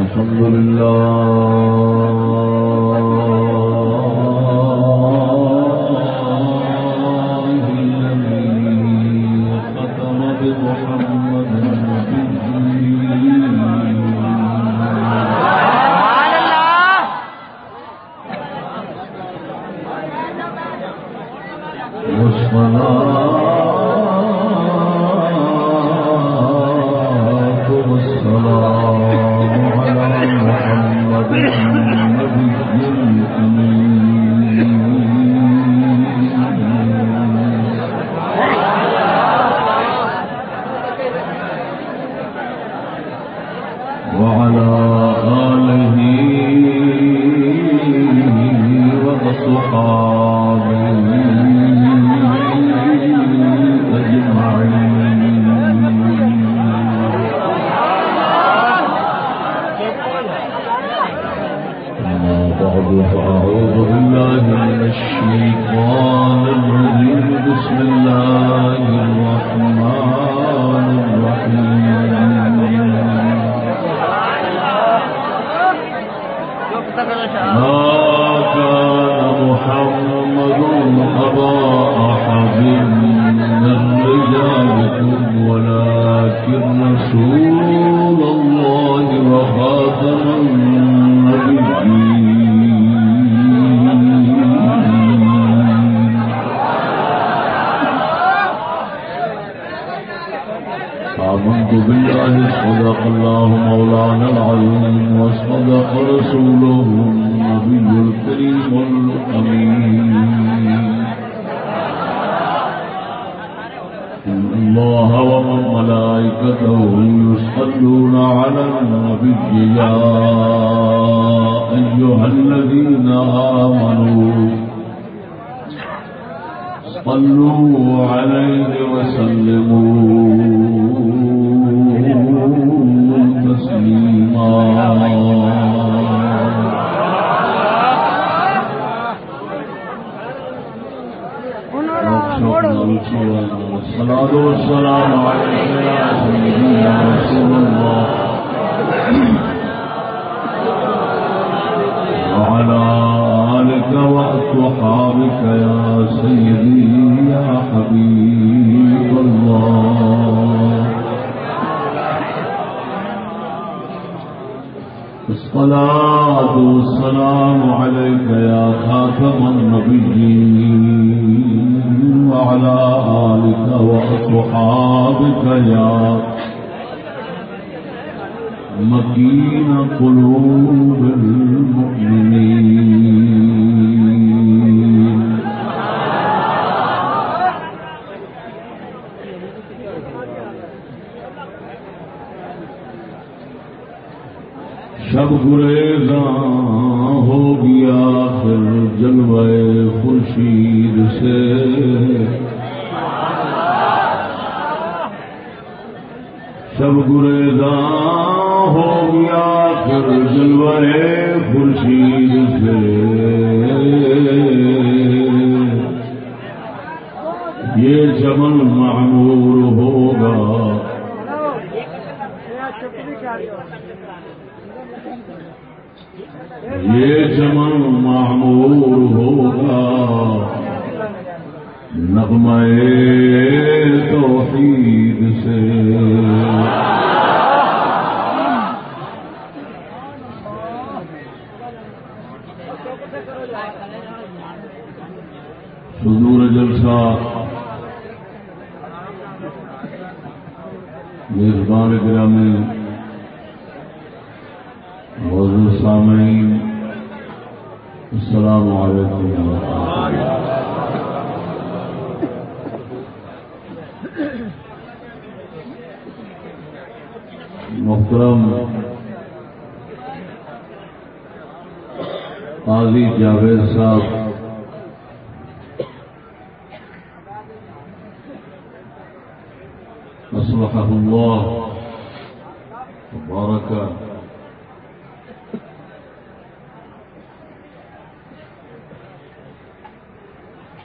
الحمد لله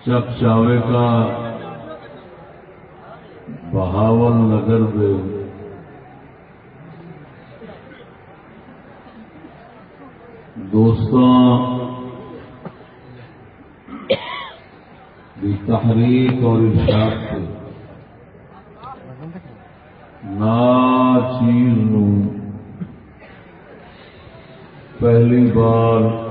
چپ چاوے کا بہاول نگر دے۔ دوستوں کی تحریک اور اشاعت سے۔ نا چیز پہلی بار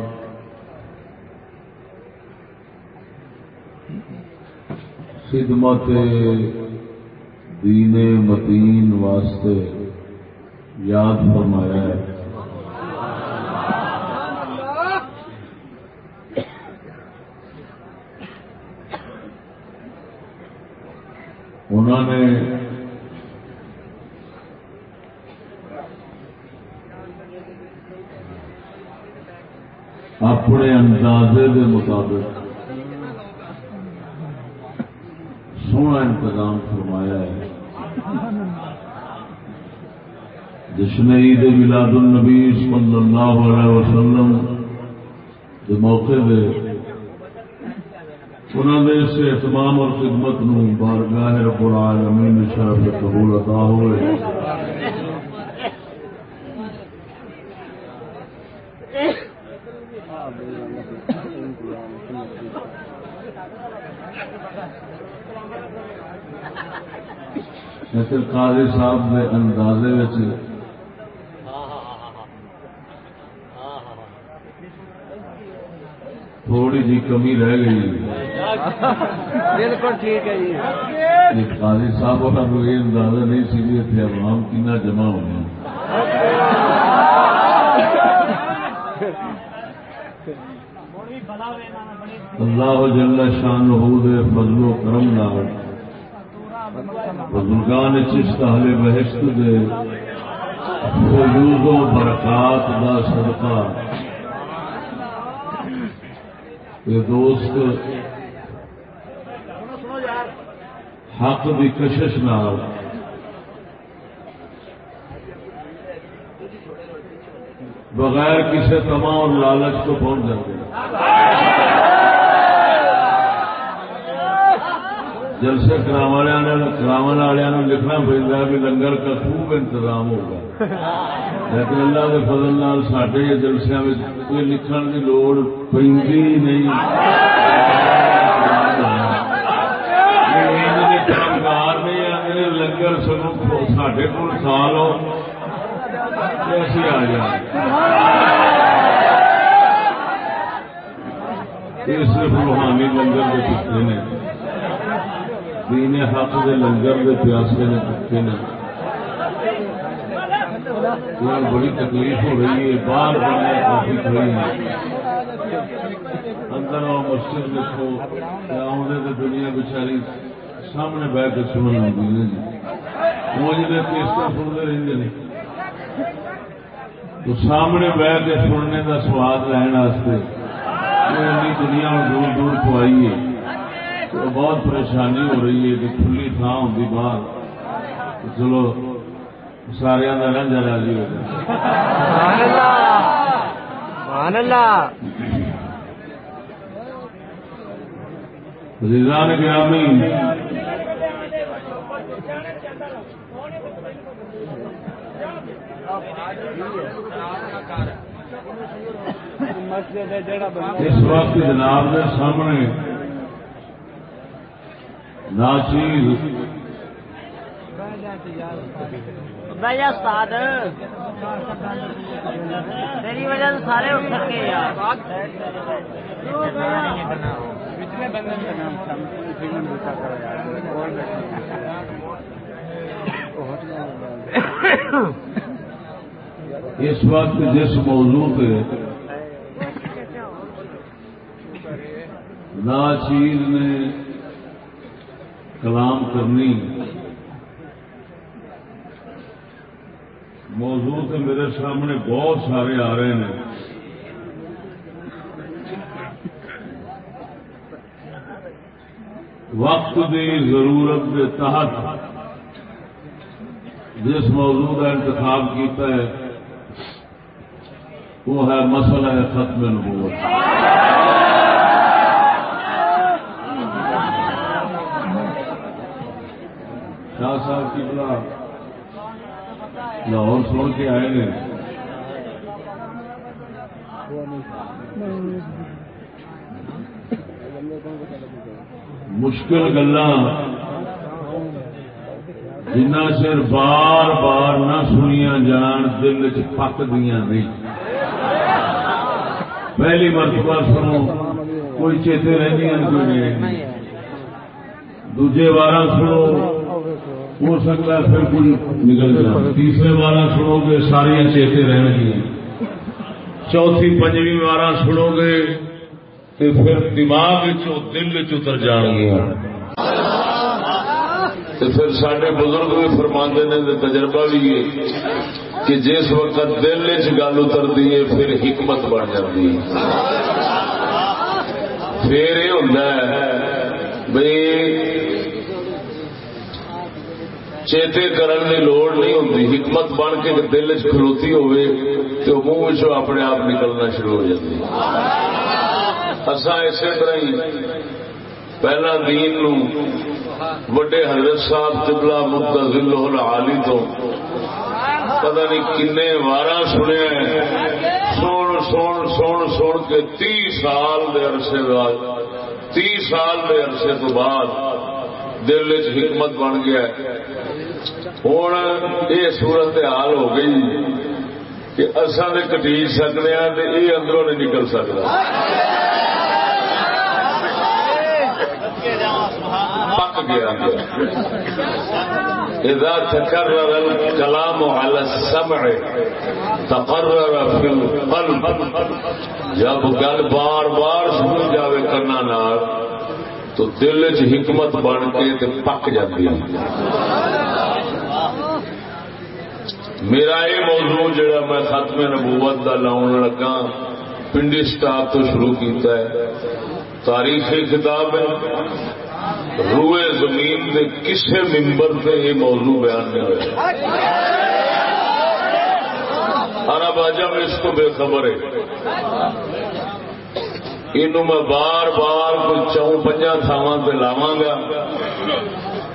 خدمت دین متین واسطے یاد فرمایا ہے۔ انہوں نے اپنے اندازے کے مطابق سونا انتظام فرمایا ہے۔ جشن عید ملاد النبی صلی اللہ علیہ وسلم کے موقع پہ انہوں نے اس اہتمام اور خدمت نو بارگاہ رب العالمین شرف قبول عطا ہوئے۔ قاضی صاحب کے اندازے تھوڑی جی کمی رہ گئی۔ بالکل ٹھیک ہے جی۔ قاضی صاحب اور یہ اندازہ نہیں سی بھی اتنے عوام کنا جمع ہونا اللہ جل شان دے فضل و کرم نال۔ بزرگان چشت اہل بہشت دے فیوز و برکات دا صدقہ۔ یہ دوست حق کی کشش نال۔ بغیر کسی تما اور لالچ کو پہنچ جاتے جلسے کراو والوں لکھنا پڑتا ہے کہ لنگر کا خوب انتظام ہوگا۔ لیکن اللہ کے فضل نال سڈے یہ جلسیا کوئی لکھن کی لوڑ پی نہیں۔ کامگار نہیں آتے لنگر سگوں سڈے کو سال ہو۔ ایسے آ جائیں یہ صرف روحانی لنگر کے چکے نے۔ دین حق دے لنگر دے پیاسے نے چکے نے۔ بڑی تکلیف ہو رہی ہے، باہر بننے کافی کھڑی ہے۔ اندر اور مسجد دیکھو آدھے تو دنیا بچاری سامنے بہ کے سنن آتی ہے جی۔ وہ جی کیسٹر سنتے رہتے ہیں تو سامنے بہ کے سننے کا سواد لین دنیا دور دور کو آئی ہے۔ تو بہت پریشانی ہو رہی ہے کہ کھلی تھان ہوتی باہر۔ چلو سارا رنجا راضی ہو رضان گرامی اس وقت جناب کے سامنے استاد تیری وجہ سے سارے اٹھ سکے یار۔ اس وقت جس موضوع پہ ناچیز نے کلام کرنی۔ موضوع تو میرے سامنے بہت سارے آ رہے ہیں۔ وقت کی ضرورت کے تحت جس موضوع کا انتخاب کیتا ہے، وہ ہے مسئلہ ہے ختم نبوت شاہ لاہور سن کے آئے نے مشکل گلا جنا چر بار بار نہ سنیا جان، دل چ پک دیا نہیں پہلی مرتبہ سنو، کوئی چیتے رہی کوئی نہیں۔ دوجے بارہ سنو ہو سکتا ہے پھر کوئی نکل جائے۔ تیسرے بارہ سنو گے ساریا چیتے رہن گیا چوتھی، پنجویں بارہ سنو گے تو پھر دماغ دل چتر جان گیا پھر سڈے بزرگ بھی فرما نے تجربہ بھی ہے کہ جس وقت دل چ گل اترتی ہے، پھر حکمت بن جاتی ہے۔ پھر یہ ہوتا ہے بھائی چیتے کرن کی لوڑ نہیں ہوتی حکمت بن کے دل چ کھلوتی ہوئے تو منہ چ اپنے آپ نکلنا شروع ہو جاتی اصا اسی طرح ہی پہلا دین نو وڈے حضرت صاحب تبلا مدل عالی تو پتہ نہیں کن وار سنیا سن سن سن سن کے تی سال دے عرصے بعد تی سال دے عرصے تو بعد دل چ حکمت بن گیا ہوں یہ صورت حال ہو گئی کہ اصا نے کٹیچ سکتے ہیں تو یہ اندروں نہیں نکل سکتا پک گیا اذا تكرر الكلام على السمع تقرر في القلب جب گل بار بار سن جاوے کرنا نال تو دل چ حکمت بن کے پک جاتی ہے میرا یہ موضوع جڑا میں ختم نبوت دا لاؤن لگا، پنڈی سٹاپ تو شروع کیتا ہے۔ تاریخی کتاب ہے۔ روئے زمین کے کسے ممبر سے یہ موضوع بیان نہیں ہوا عرب اجم اس کو بے خبر ہے۔ یہ میں بار بار کوئی چون پنجا تھاواں پہ لاوا گا۔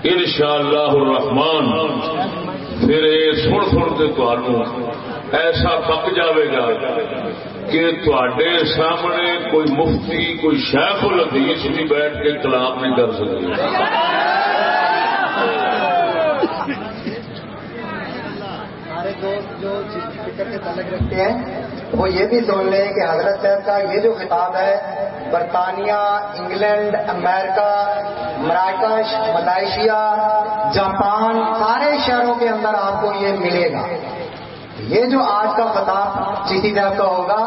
ان شاء اللہ الرحمان پھر یہ سن سن کے تمہوں ایسا پک جاوے گا کہ تے سامنے کوئی مفتی کوئی شیخ الحدیث بھی بیٹھ کے کلام نہیں کر سکتے جو فکر کے تعلق رکھتے ہیں وہ یہ بھی سن لیں کہ حضرت صاحب کا یہ جو خطاب ہے، برطانیہ، انگلینڈ، امریکہ، مراکش، ملائیشیا، جاپان، سارے شہروں کے اندر آپ کو یہ ملے گا۔ یہ جو آج کا خطاب چیٹی طرف کا ہوگا،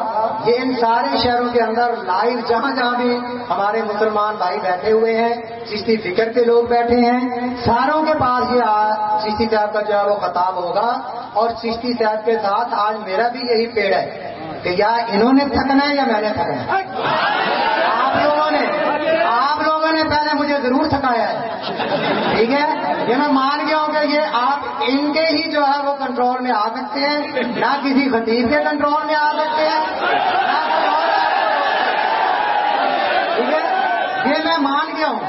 یہ ان سارے شہروں کے اندر لائیو جہاں جہاں بھی ہمارے مسلمان بھائی بیٹھے ہوئے ہیں، چشتی فکر کے لوگ بیٹھے ہیں، ساروں کے پاس یہ چشتی صاحب کا جو ہے وہ خطاب ہوگا اور چشتی صاحب کے ساتھ آج میرا بھی یہی پیڑ ہے۔ کہ یا انہوں نے تھکنا ہے یا میں نے تھکنا ہے؟ آپ لوگوں نے، آپ لوگوں نے پہلے مجھے ضرور تھکایا ہے۔ ٹھیک ہے؟ یہ میں مان گیا ہوں کہ یہ آپ ان کے ہی جو ہے وہ کنٹرول میں آ سکتے ہیں۔ نہ کسی خطیب کے کنٹرول میں آ سکتے ہیں۔ ٹھیک ہے؟ یہ میں مان گیا ہوں۔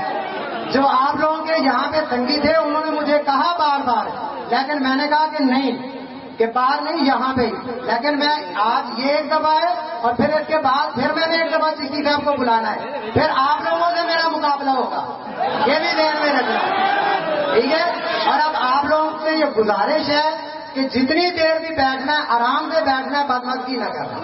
جو آپ لوگوں کے یہاں پہ سنگی تھے، انہوں نے مجھے کہا بار بار، لیکن میں نے کہا کہ نہیں کہ باہر نہیں، یہاں پہ لیکن میں آج یہ ایک دفعہ ہے اور پھر اس کے بعد پھر میں نے ایک دفعہ کسی صاحب کو بلانا ہے۔ پھر آپ لوگوں سے میرا مقابلہ ہوگا۔ یہ بھی دین میں رکھنا۔ ٹھیک ہے؟ اور اب آپ لوگوں سے یہ گزارش ہے کہ جتنی دیر بھی بیٹھنا ہے، آرام سے بیٹھنا ہے بدمستی نہ کرنا۔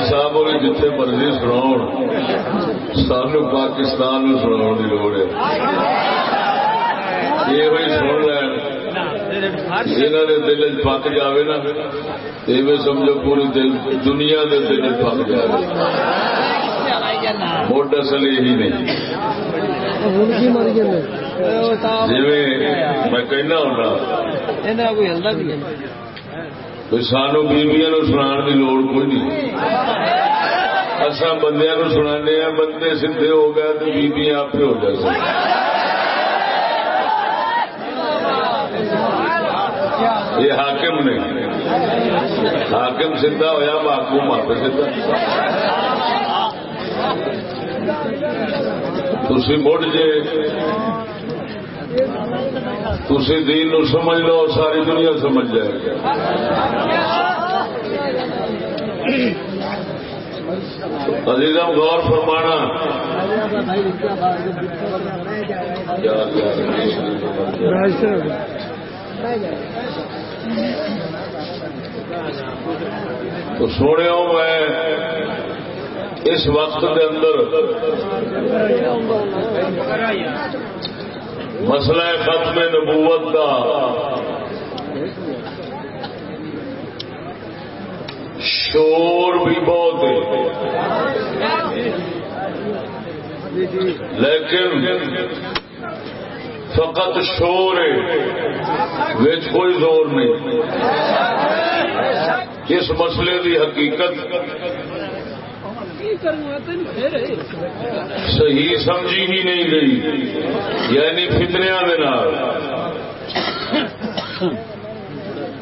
صاحب اور جتنے مرضی سنا سانو پاکستان میں سنا کی لوڑ ہے یہ بھائی سن لین انہوں نے دل پک جائے نا یہ سمجھو پوری دل دنیا کے دل پک جائے موڈ اصل یہی نہیں۔ جی میں کہنا ہونا سانو بیبیا سنا کی لوڑ کوئی نہیں۔ اصا بندیا نو سنا بندے سیدے ہو گئے تو بیبی آپ ہو جائے یہ حاکم نے۔ حاکم سیدھا ہوا محکوم آپ سیدھا۔ تھی مڑ جے۔ تھی دین نو سمجھ لو، ساری دنیا سمجھ جائے۔ عزیزم غور فرمانا۔ کیا تو سونے میں اس وقت کے اندر مسئلہ ختم نبوت کا شور بھی بہت ہے۔ لیکن فقط شور ہے کوئی زور نہیں۔ اس مسئلے کی حقیقت صحیح سمجھی ہی نہیں گئی یعنی فتنیا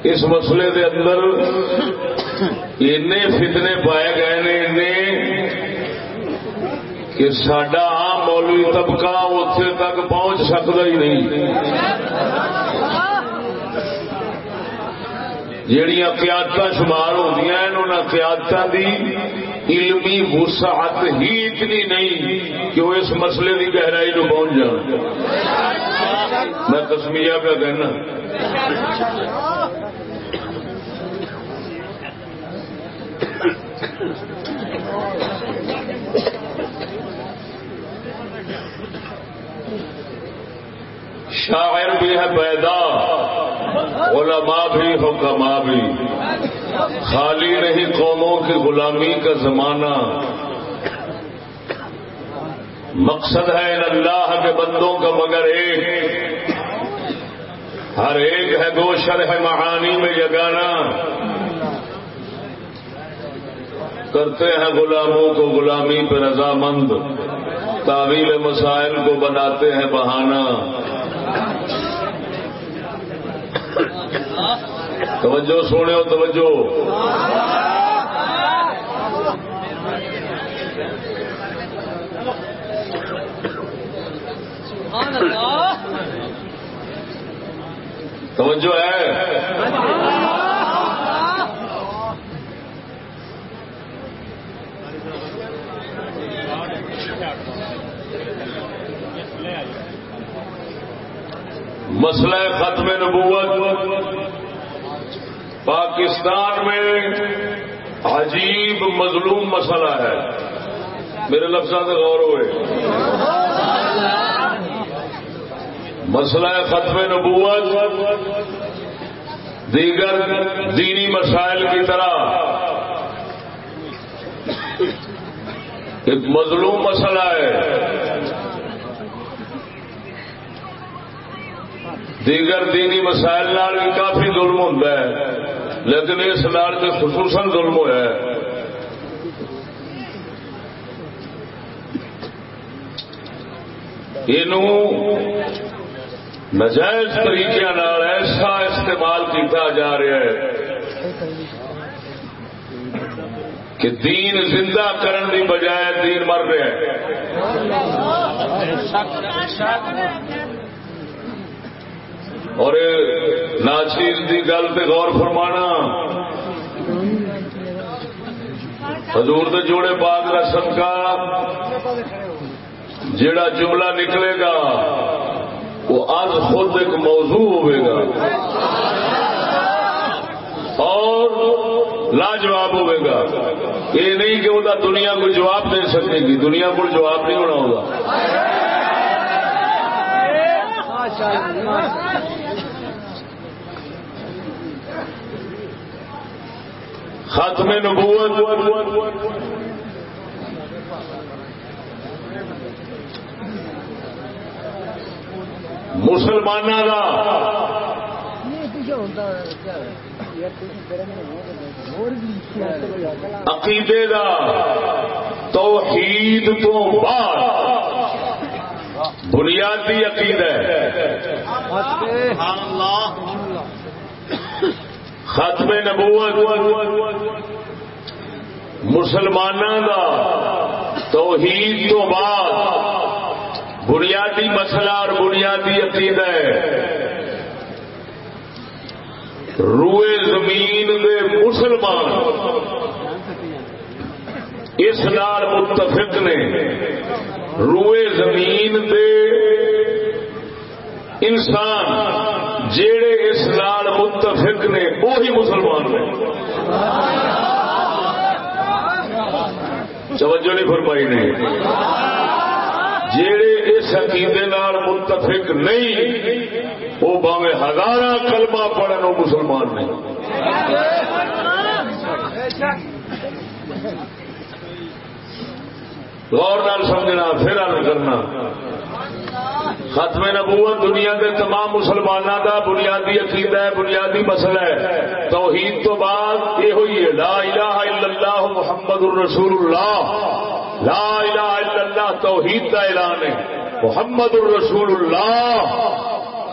اس مسئلے دے اندر فتنے پائے گئے نے کہ سڈا آم مولوی طبقہ اتنے تک پہنچ سکتا ہی نہیں۔ جہیا قیادت شمار ہوتی ان قیادت کی علمی وسعت ہی اتنی نہیں کہ وہ اس مسئلے کی گہرائی نو پہنچ جان۔ میں کسمیا پہ کہنا۔ شاعر بھی ہے پیدا، علماء بھی حکما بھی۔ خالی نہیں قوموں کی غلامی کا زمانہ۔ مقصد ہے ان اللہ کے بندوں کا مگر ایک۔ ہر ایک ہے دو شرح معانی میں جگانا کرتے ہیں غلاموں کو غلامی پہ رضامند۔ تعویل مسائل کو بناتے ہیں بہانہ۔ توجہ سونے توجہ۔ توجہ ہے۔ مسئلہ ختم نبوت۔ پاکستان میں عجیب مظلوم مسئلہ ہے۔ میرے لفظ سے غور ہوئے۔ مسئلہ ختم نبوت دیگر دینی مسائل کی طرح۔ ایک مظلوم مسئلہ ہے۔ دیگر دینی مسائل بھی کافی ظلم ہوتا ہے۔ لیکن اس نال کے خصوصاً ظلم ہوا ہے۔ یہ نجائز طریقے ایسا استعمال کیا جا رہا ہے کہ دین زندہ کرن کی بجائے دین مر رہا ہے۔ اور ناچیز کی گل پہ غور فرمانا۔ حضور دے جوڑے باغ کا صدقہ جڑا جملہ نکلے گا، وہ آج خود ایک موضوع ہوئے گا۔ اور لاجواب ہوئے گا۔ یہ نہیں کہ وہ دنیا کو جواب دے سکے گی، دنیا کو جواب نہیں ہونا ہوگا۔ ختم نبوت۔ مسلمانوں کا عقیدے دا۔ توحید تو بعد۔ بنیادی عقید ہے۔ ختم نبوت مسلمانوں دا توحید تو بعد بنیادی مسئلہ اور بنیادی عقید ہے۔ روئے زمین دے مسلمان اس نال متفق نے روئے زمین دے انسان جیڑے اس نال متفق نے، وہی مسلمان نے۔ توجہ نہیں فرمائی نے۔ جیڑے اس عقیدے متفق نہیں، وہ باوے ہزار کلمہ پڑھن وہ مسلمان نہیں غور نال سمجھنا، پھر حل کرنا۔ ختم نبوت دنیا کے تمام مسلمانوں کا بنیادی عقیدہ ہے، بنیادی مسئلہ ہے۔ توحید تو بعد یہ ہوئی ہے، لا الہ الا اللہ محمد الرسول اللہ لا الہ الا اللہ، توحید کا اعلان ہے، محمد الرسول اللہ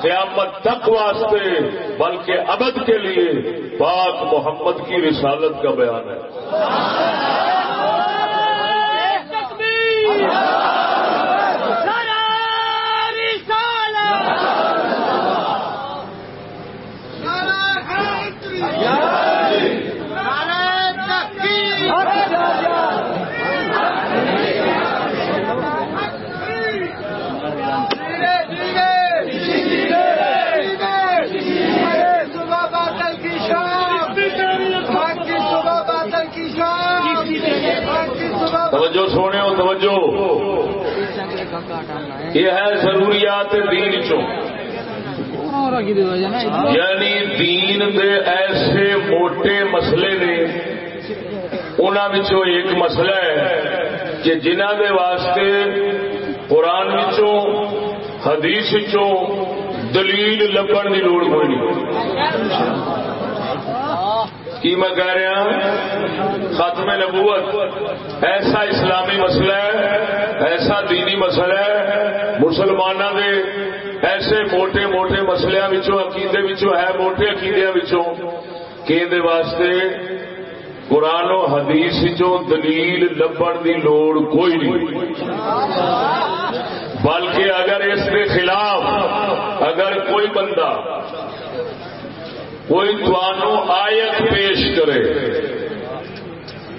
قیامت تک واسطے، بلکہ ابد کے لیے پاک محمد کی رسالت کا بیان ہے۔ توجہ سونے توجہ۔ یہ ہے ضروریات دین یعنی دین دے ایسے موٹے مسئلے نے انہوں ایک مسئلہ ہے کہ جنہ دے واسطے قرآن حدیث دلیل لبن کی لوڑ کوئی نہیں۔ کی میں کہہ رہا ہوں؟ ختم نبوت. ایسا اسلامی مسئلہ ہے، ایسا دینی مسئلہ ہے، مسلمانوں کے ایسے موٹے موٹے مسلیا عقیدے ہے موٹے عقیدے کہ واسطے قرآن و حدیث دلیل لبن کی لوڑ کوئی نہیں۔ بلکہ اگر اس کے خلاف اگر کوئی بندہ کوئی توانو آیت پیش کرے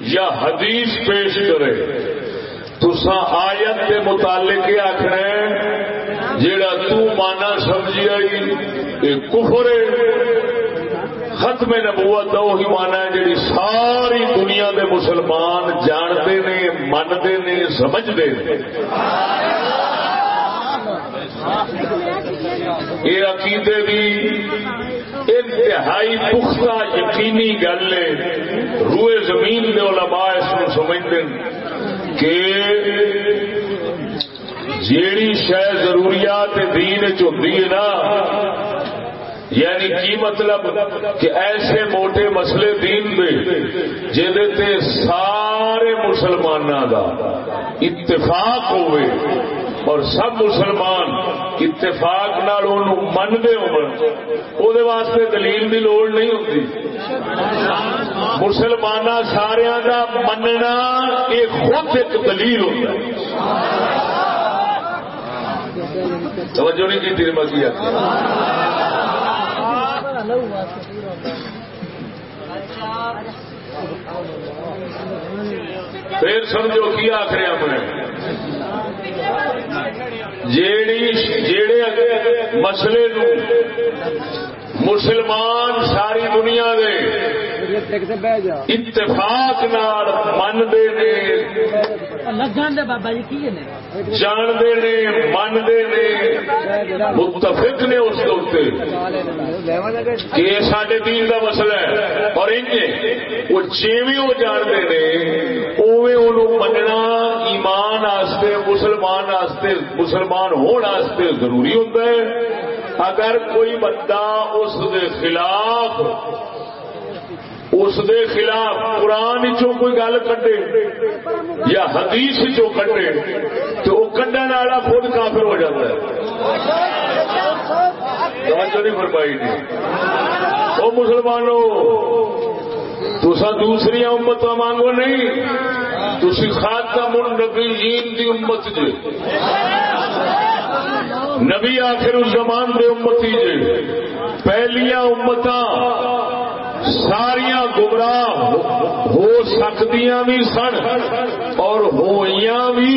یا حدیث پیش کرے تو آیت کے متعلق آخر جیڑا تو مانا سمجھی آئی یہ کفر ختم نبوت وہی مانا ہے جی ساری دنیا دے مسلمان جانتے نے، منتے نے، سمجھتے ہیں یہ عقیدے بھی انتہائی پختہ یقینی گل ہے۔ روئے زمین دے علماء اس میں سمجھتے کہ جیڑی شہ ضروریات دین چی ہے نا یعنی کی مطلب کہ ایسے موٹے مسئلے دین دے جہد سارے مسلمانوں کا اتفاق ہوئے اور سب مسلمان اتفاق نال منگے واسطے دلیل کی لوڑ نہیں ہوتی مسلمان سارا کا مننا یہ خود ایک دلیل ہوتا توجہ نہیں کی تیر مکی پھر سمجھو کیا آخر اپنے جیڑے مسئلے نو مسلمان ساری دنیا دے اتفاق نال منتے نے لگن دے بابا جی کی نے جانتے نے منتے نے متفق نے اس کے یہ سارے دین کا مسئلہ ہے اور انج وہ جیویں وہ جانتے ہیں اوے انہوں مننا ایمان آستے مسلمان آستے مسلمان ہونے آستے ضروری ہوتا ہے اگر کوئی بندہ اس دے خلاف اس دے خلاف قرآن چو کوئی گل کٹے یا حدیث چو کٹے تو وہ کڈن والا خود کافر ہو جاتا ہے۔ فرمائی نہیں وہ مسلمانوں تسا دوسری امت مانگو نہیں۔ تھی خاتم النبیین دی امت جے۔ نبی آخر الزمان دے امتی جے۔ پہلیاں امتاں ساریا گمراہ ہو سکدیاں بھی سن اور ہوئیاں بھی۔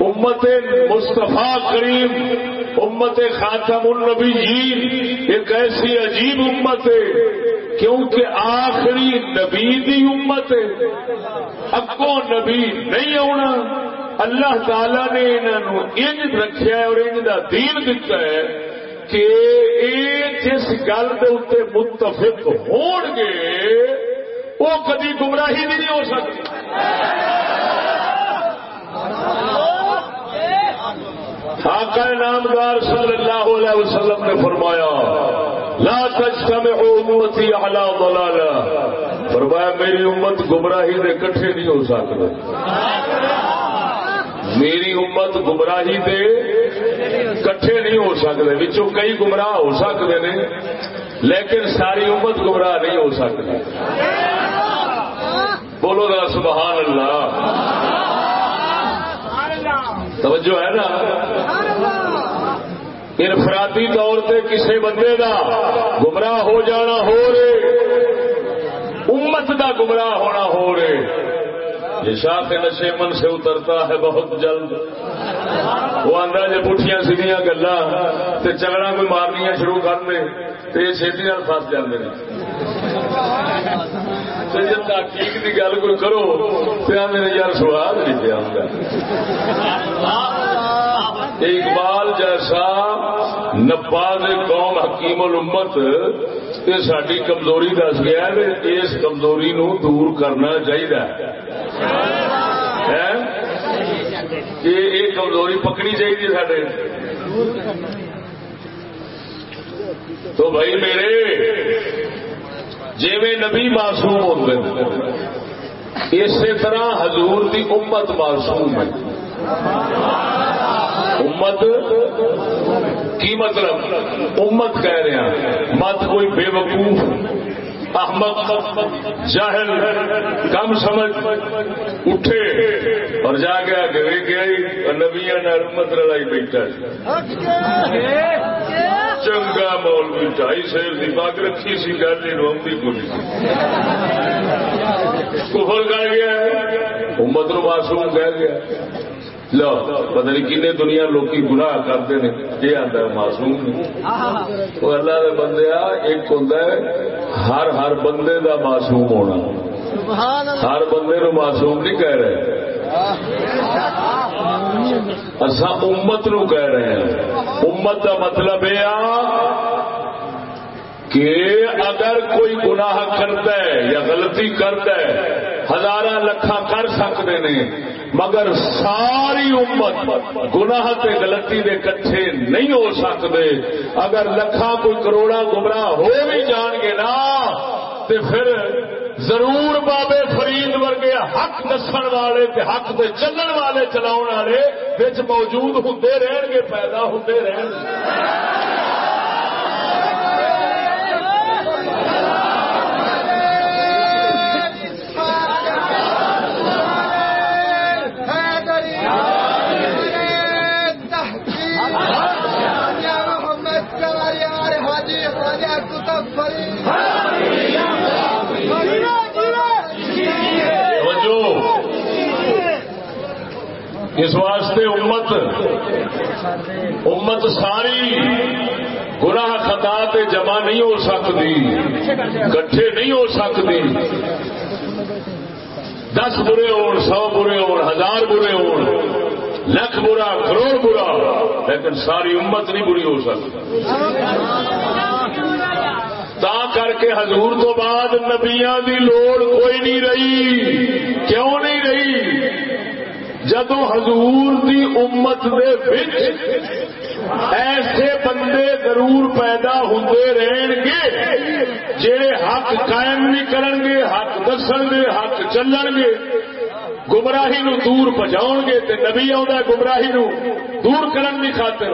امت مصطفیٰ کریم، امت خاتم النبی جی ایک ایسی عجیب امت ہے، کیونکہ آخری نبی دی امت ہے۔ اگوں نبی نہیں آنا اللہ تعالی نے انہوں انج رکھا ہے اور انج دا دین دتا ہے۔ کہ یہ جس گل کے متفق ہون گے وہ کدی گمراہی بھی نہیں ہو سکتی۔ آقا نامدار صلی اللہ علیہ وسلم نے فرمایا، لا تجتمع امتی علی ضلالہ۔ فرمایا، میری امت گمراہی دے کٹھے نہیں ہو سکتے میری امت گمراہی دے، کٹھے نہیں ہو سکتے بچوں کئی گمراہ ہو سکتے ہیں لیکن ساری امت گمراہ نہیں ہو سکتی۔ بولو ذرا سبحان اللہ۔ توجہ ہے نا؟ انفرادی طور پہ کسی بندے دا گمراہ ہو جانا ہو رہے، امت دا گمراہ ہونا ہو رہے۔ یہ شاخ نشے من سے اترتا ہے بہت جلد۔ وہ آدھا جی پٹھیاں سیدیاں گلا چگڑا کوئی مارنیا شروع کر دے تو یہ چھتی فس جاتے ہیں جب تحقیق کی گل کوئی کرو تو میرے یار سوال نہیں پیا اقبال جیسا نباز قوم حکیم الامت یہ ساری کمزوری دس گیا اس کمزوری نو دور کرنا چاہیے یہ کمزوری پکنی چاہیے سڈے تو بھائی میرے جی نبی معصوم ہوتے اسی طرح حضور دی امت معصوم ہے امت کی مطلب؟ امت کہہ رہے ہیں، مت کوئی بے وقوف احمد جاہل، کم سمجھ، اٹھے اور جا کے گیا کہ گیا نبیا نے امت لڑائی بیٹھا چنگا مول بھی ڈھائی شیر کی پگ رکھی سی گل نہیں رومتی کوئی کفر کر گیا امت نو معصوم کہہ گیا لو پتہ نہیں کن دنیا لوگ گناہ کرتے ہیں یہ آتا ہے معصوم وہ اللہ کے بندے ایک ہوں ہر ہر بندے دا معصوم ہونا۔ ہر بندے نو معصوم نہیں کہہ رہے۔ اصا امت نو کہہ رہے ہیں۔ امت کا مطلب یہ کہ اگر کوئی گناہ کرتا ہے یا غلطی کرتا ہے ہزار لکھا کر سکتے ہیں۔ مگر ساری امت گناہ تے غلطی دے کٹھے نہیں ہو سکتے۔ اگر لکھا کوئی کروڑا گمراہ ہو بھی جان گے نا، تے پھر ضرور بابے فرید ورگے حق دسن والے تے حق دے چلن والے چلاؤ والے بچ موجود ہوں رہن گے، پیدا ہوں رہن گے۔ اس واسطے امت امت ساری گناہ خطا تے جمع نہیں ہو سکتی کٹھے نہیں ہو سکتی۔ دس برے ہون، سو برے ہون، ہزار برے ہون، لکھ برا، کروڑ برا، لیکن ساری امت نہیں بری ہو سکتی۔ تا کر کے حضور تو بعد نبیاں دی لوڑ کوئی نہیں رہی۔ کیوں نہیں رہی؟ جدو حضور دی امت دے بچ ایسے بندے ضرور پیدا ہوتے رہن گے جہے حق قائم نہیں کرن گے، حق دسن گے، حق چلن گے، گمراہی نو دور پہنچاؤ گے، تے نبی آ گمراہی نو دور کرن کی خاطر۔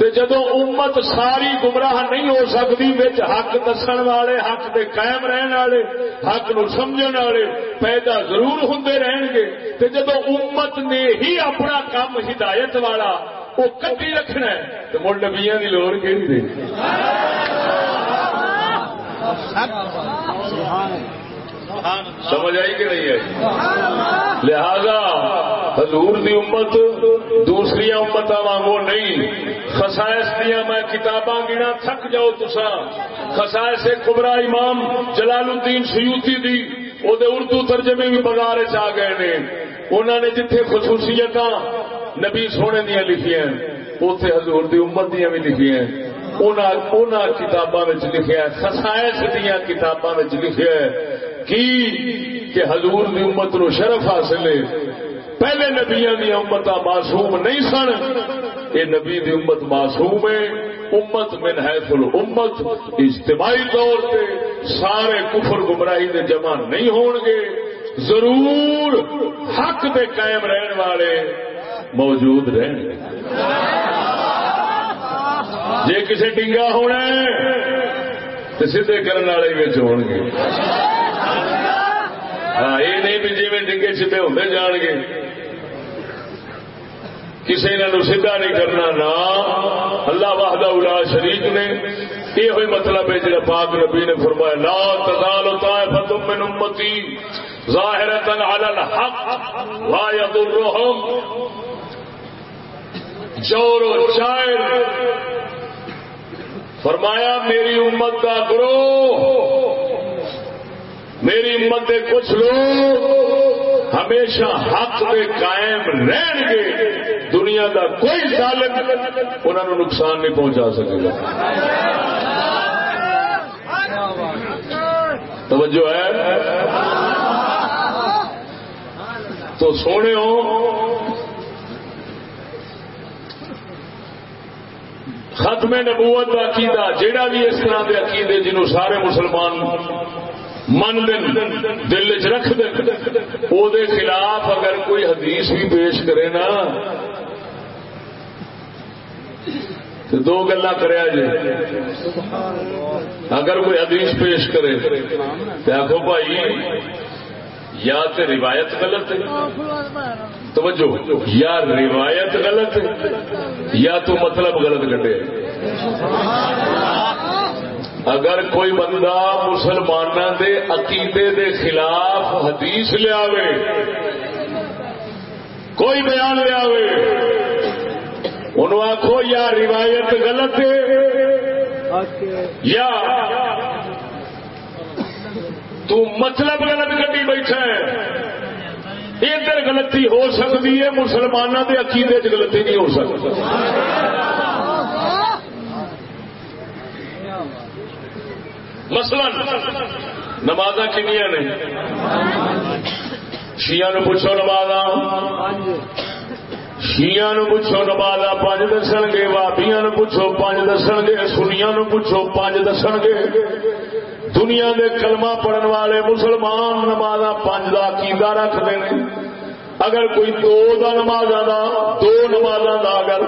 تے جدو امت ساری گمراہ نہیں ہو سکتی بچ حق دسن والے، حق دے قائم رہن والے، حق نو سمجھن والے پیدا ضرور ہوں رہن گے۔ تے جدو امت نے ہی اپنا کام ہدایت والا وہ کٹی رکھنا ہے تو مڑ نبیا کی لوڑ کہ سمجھ آئی کہ نہیں آئی؟ لہذا حضور دی امت دوسری امت وانگو نہیں۔ خسائش دیا میں کتاباں گنا تھک جاؤ تسا خسائش کبرا امام جلال الدین سیوتی دی وہ اردو ترجمے بھی بگارے چ گئے نے۔ انہوں نے جتھے خصوصیت نبی سونے دیا لکھیا اتے حضور دی امت دیا بھی لکھیا کتاباں لکھا خسائش دیا کتاباں لکھا کی کہ حضور دی امت نو شرف حاصل ہے۔ پہلے نبیا دیا امت معصوم نہیں سن یہ نبی دی امت معصوم ہے۔ امت من حیث الامت، اجتماعی طور پہ سارے کفر گمراہی دے جمع نہیں ہون گے۔ ضرور حق دے قائم رہن والے موجود رہن گے۔ جی کسی ڈنگا ہونا تو سیدے کرنے والے بچ ہو گے۔ ہاں یہ نہیں بھی جی میں ڈنگے سیدے ہوتے جان گے۔ کسی نے سیدھا نہیں کرنا نا اللہ واہدہ الا شریف نے۔ یہ ہوئی مطلب ہے جڑا پاک نبی نے فرمایا، لا تزال طائفۃ من امتی ظاہرۃ علی الحق، لا يضرهم چور و چائر فرمایا، میری امت کا گرو میری امت کے کچھ لوگ ہمیشہ حق میں قائم رہن گے، دنیا کا کوئی ظالم انہوں نے نقصان نہیں پہنچا سکے گا۔ توجہ ہے؟ تو سونے ہو ختم نبوت کا عقیدہ جہاں بھی اس طرح کے عقیدے جنہوں سارے مسلمان من دن دل چ رکھ دیں وہ خلاف اگر کوئی حدیث بھی پیش کرے نا، تو دو گلا کریا جی اگر کوئی حدیث پیش کرے تو آخو بھائی، یا تو روایت غلط ہے۔ توجہ، یا روایت غلط، یا تو مطلب غلط کٹے اگر کوئی بندہ مسلمان دے عقیدے دے خلاف حدیث لیا کوئی بیان لیا انہوں آخو یا روایت غلط ہے، یا تو مطلب غلط کٹی بیٹھا ہے۔ ادھر غلطی ہو سکتی ہے مسلمانوں کے عقیدے چ غلطی نہیں ہو سکتی۔ مثلا نماز کنیا نے؟ شیا نو پوچھو نماز شیا پوچھو نماز پانچ دس گے وابیا نو پوچھو پانچ دس گے سنیا نو پوچھو پانچ دس گے۔ دنیا دے کلمہ پڑھن والے مسلمان نماز پانچ کا عقیدہ رکھتے ہیں۔ اگر کوئی دو دا نماز دا، دو نماز دا اگر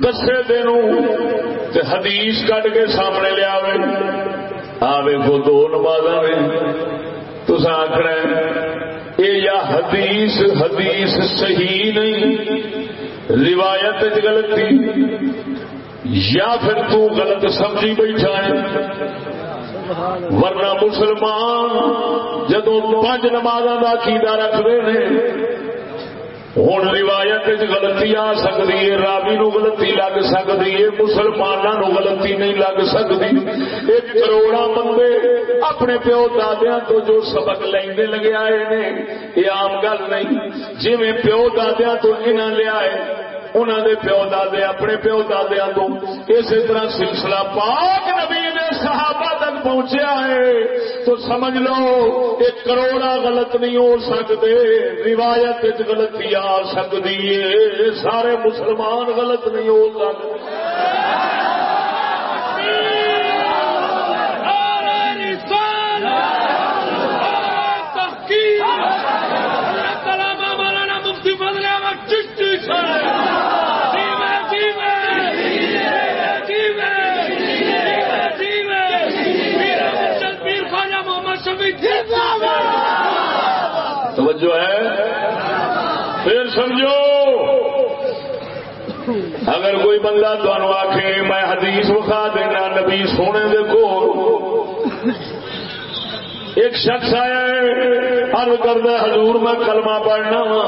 دسے دن حدیث کٹ کے سامنے لیا آوے کو دو نماز تو آخر یہ یا حدیث حدیث صحیح نہیں، روایت غلطی۔ یا پھر تو غلط سمجھی بیٹھا ہے۔ ورنہ مسلمان جدو پانچ نماز کا کیدا رکھتے ہیں ہوں روایت غلطی آ سکتی ہے، راوی نو غلطی لگ سکتی ہے مسلمانوں نو غلطی نہیں لگ سکتی ایک کروڑا بندے اپنے پیو دادیا تو جو سبق لیندے لگے آئے نے، یہ عام گل نہیں۔ جی پیو دادیا تو انہاں لے آئے انہوں دے پیو دادے، اپنے پیو دادیا تو اسی طرح سلسلہ پاک نبی نے صحابہ تک پہنچیا ہے۔ تو سمجھ لو، ایک کروڑا غلط نہیں ہو سکتے، روایت غلطی آ سکتی ہے۔ سارے مسلمان غلط نہیں ہو سکتے۔ توجہ ہے؟ پھر سمجھو، اگر کوئی بندہ تمہیں آخ میں حدیث وکھا دینا، نبی سونے دے کو ایک شخص آیا ہے ہر کردہ حضور میں کلمہ پڑھنا وا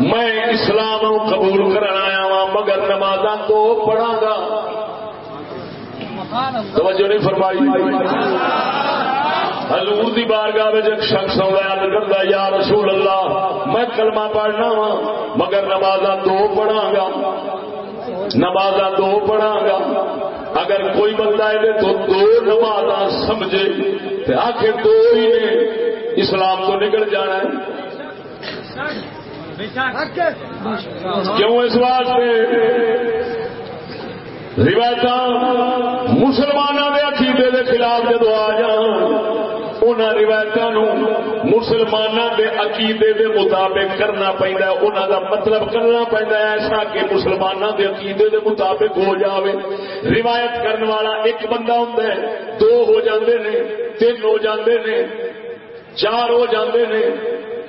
میں اسلام قبول کرنا آیا وا مگر نماز تو پڑھا گا۔ توجہ نہیں فرمائی؟ حضور دی بارگاہ میں ایک شخص بیان کرتا یا رسول اللہ، میں کلمہ پڑھنا وا، مگر نمازا دو پڑھا گا۔ نمازا دو پڑھا گا۔ اگر کوئی بندہ ہے تو دو نماز سمجھے تو آخر دو ہی نے، اسلام تو نکل جانا ہے۔ کیوں اس واسطے؟ روایت مسلمانوں کے عقیدے کے خلاف جدو آ جان ان روایتوں مسلمانوں کے عقیدے کے مطابق کرنا پہنا انہوں کا مطلب کرنا پہنا ایسا کہ مسلمانوں کے عقیدے کے مطابق ہو جاوے۔ روایت کرنے والا ایک بندہ ہوں دو ہو جاندے نے، تین ہو جاندے نے، چار ہو جاندے نے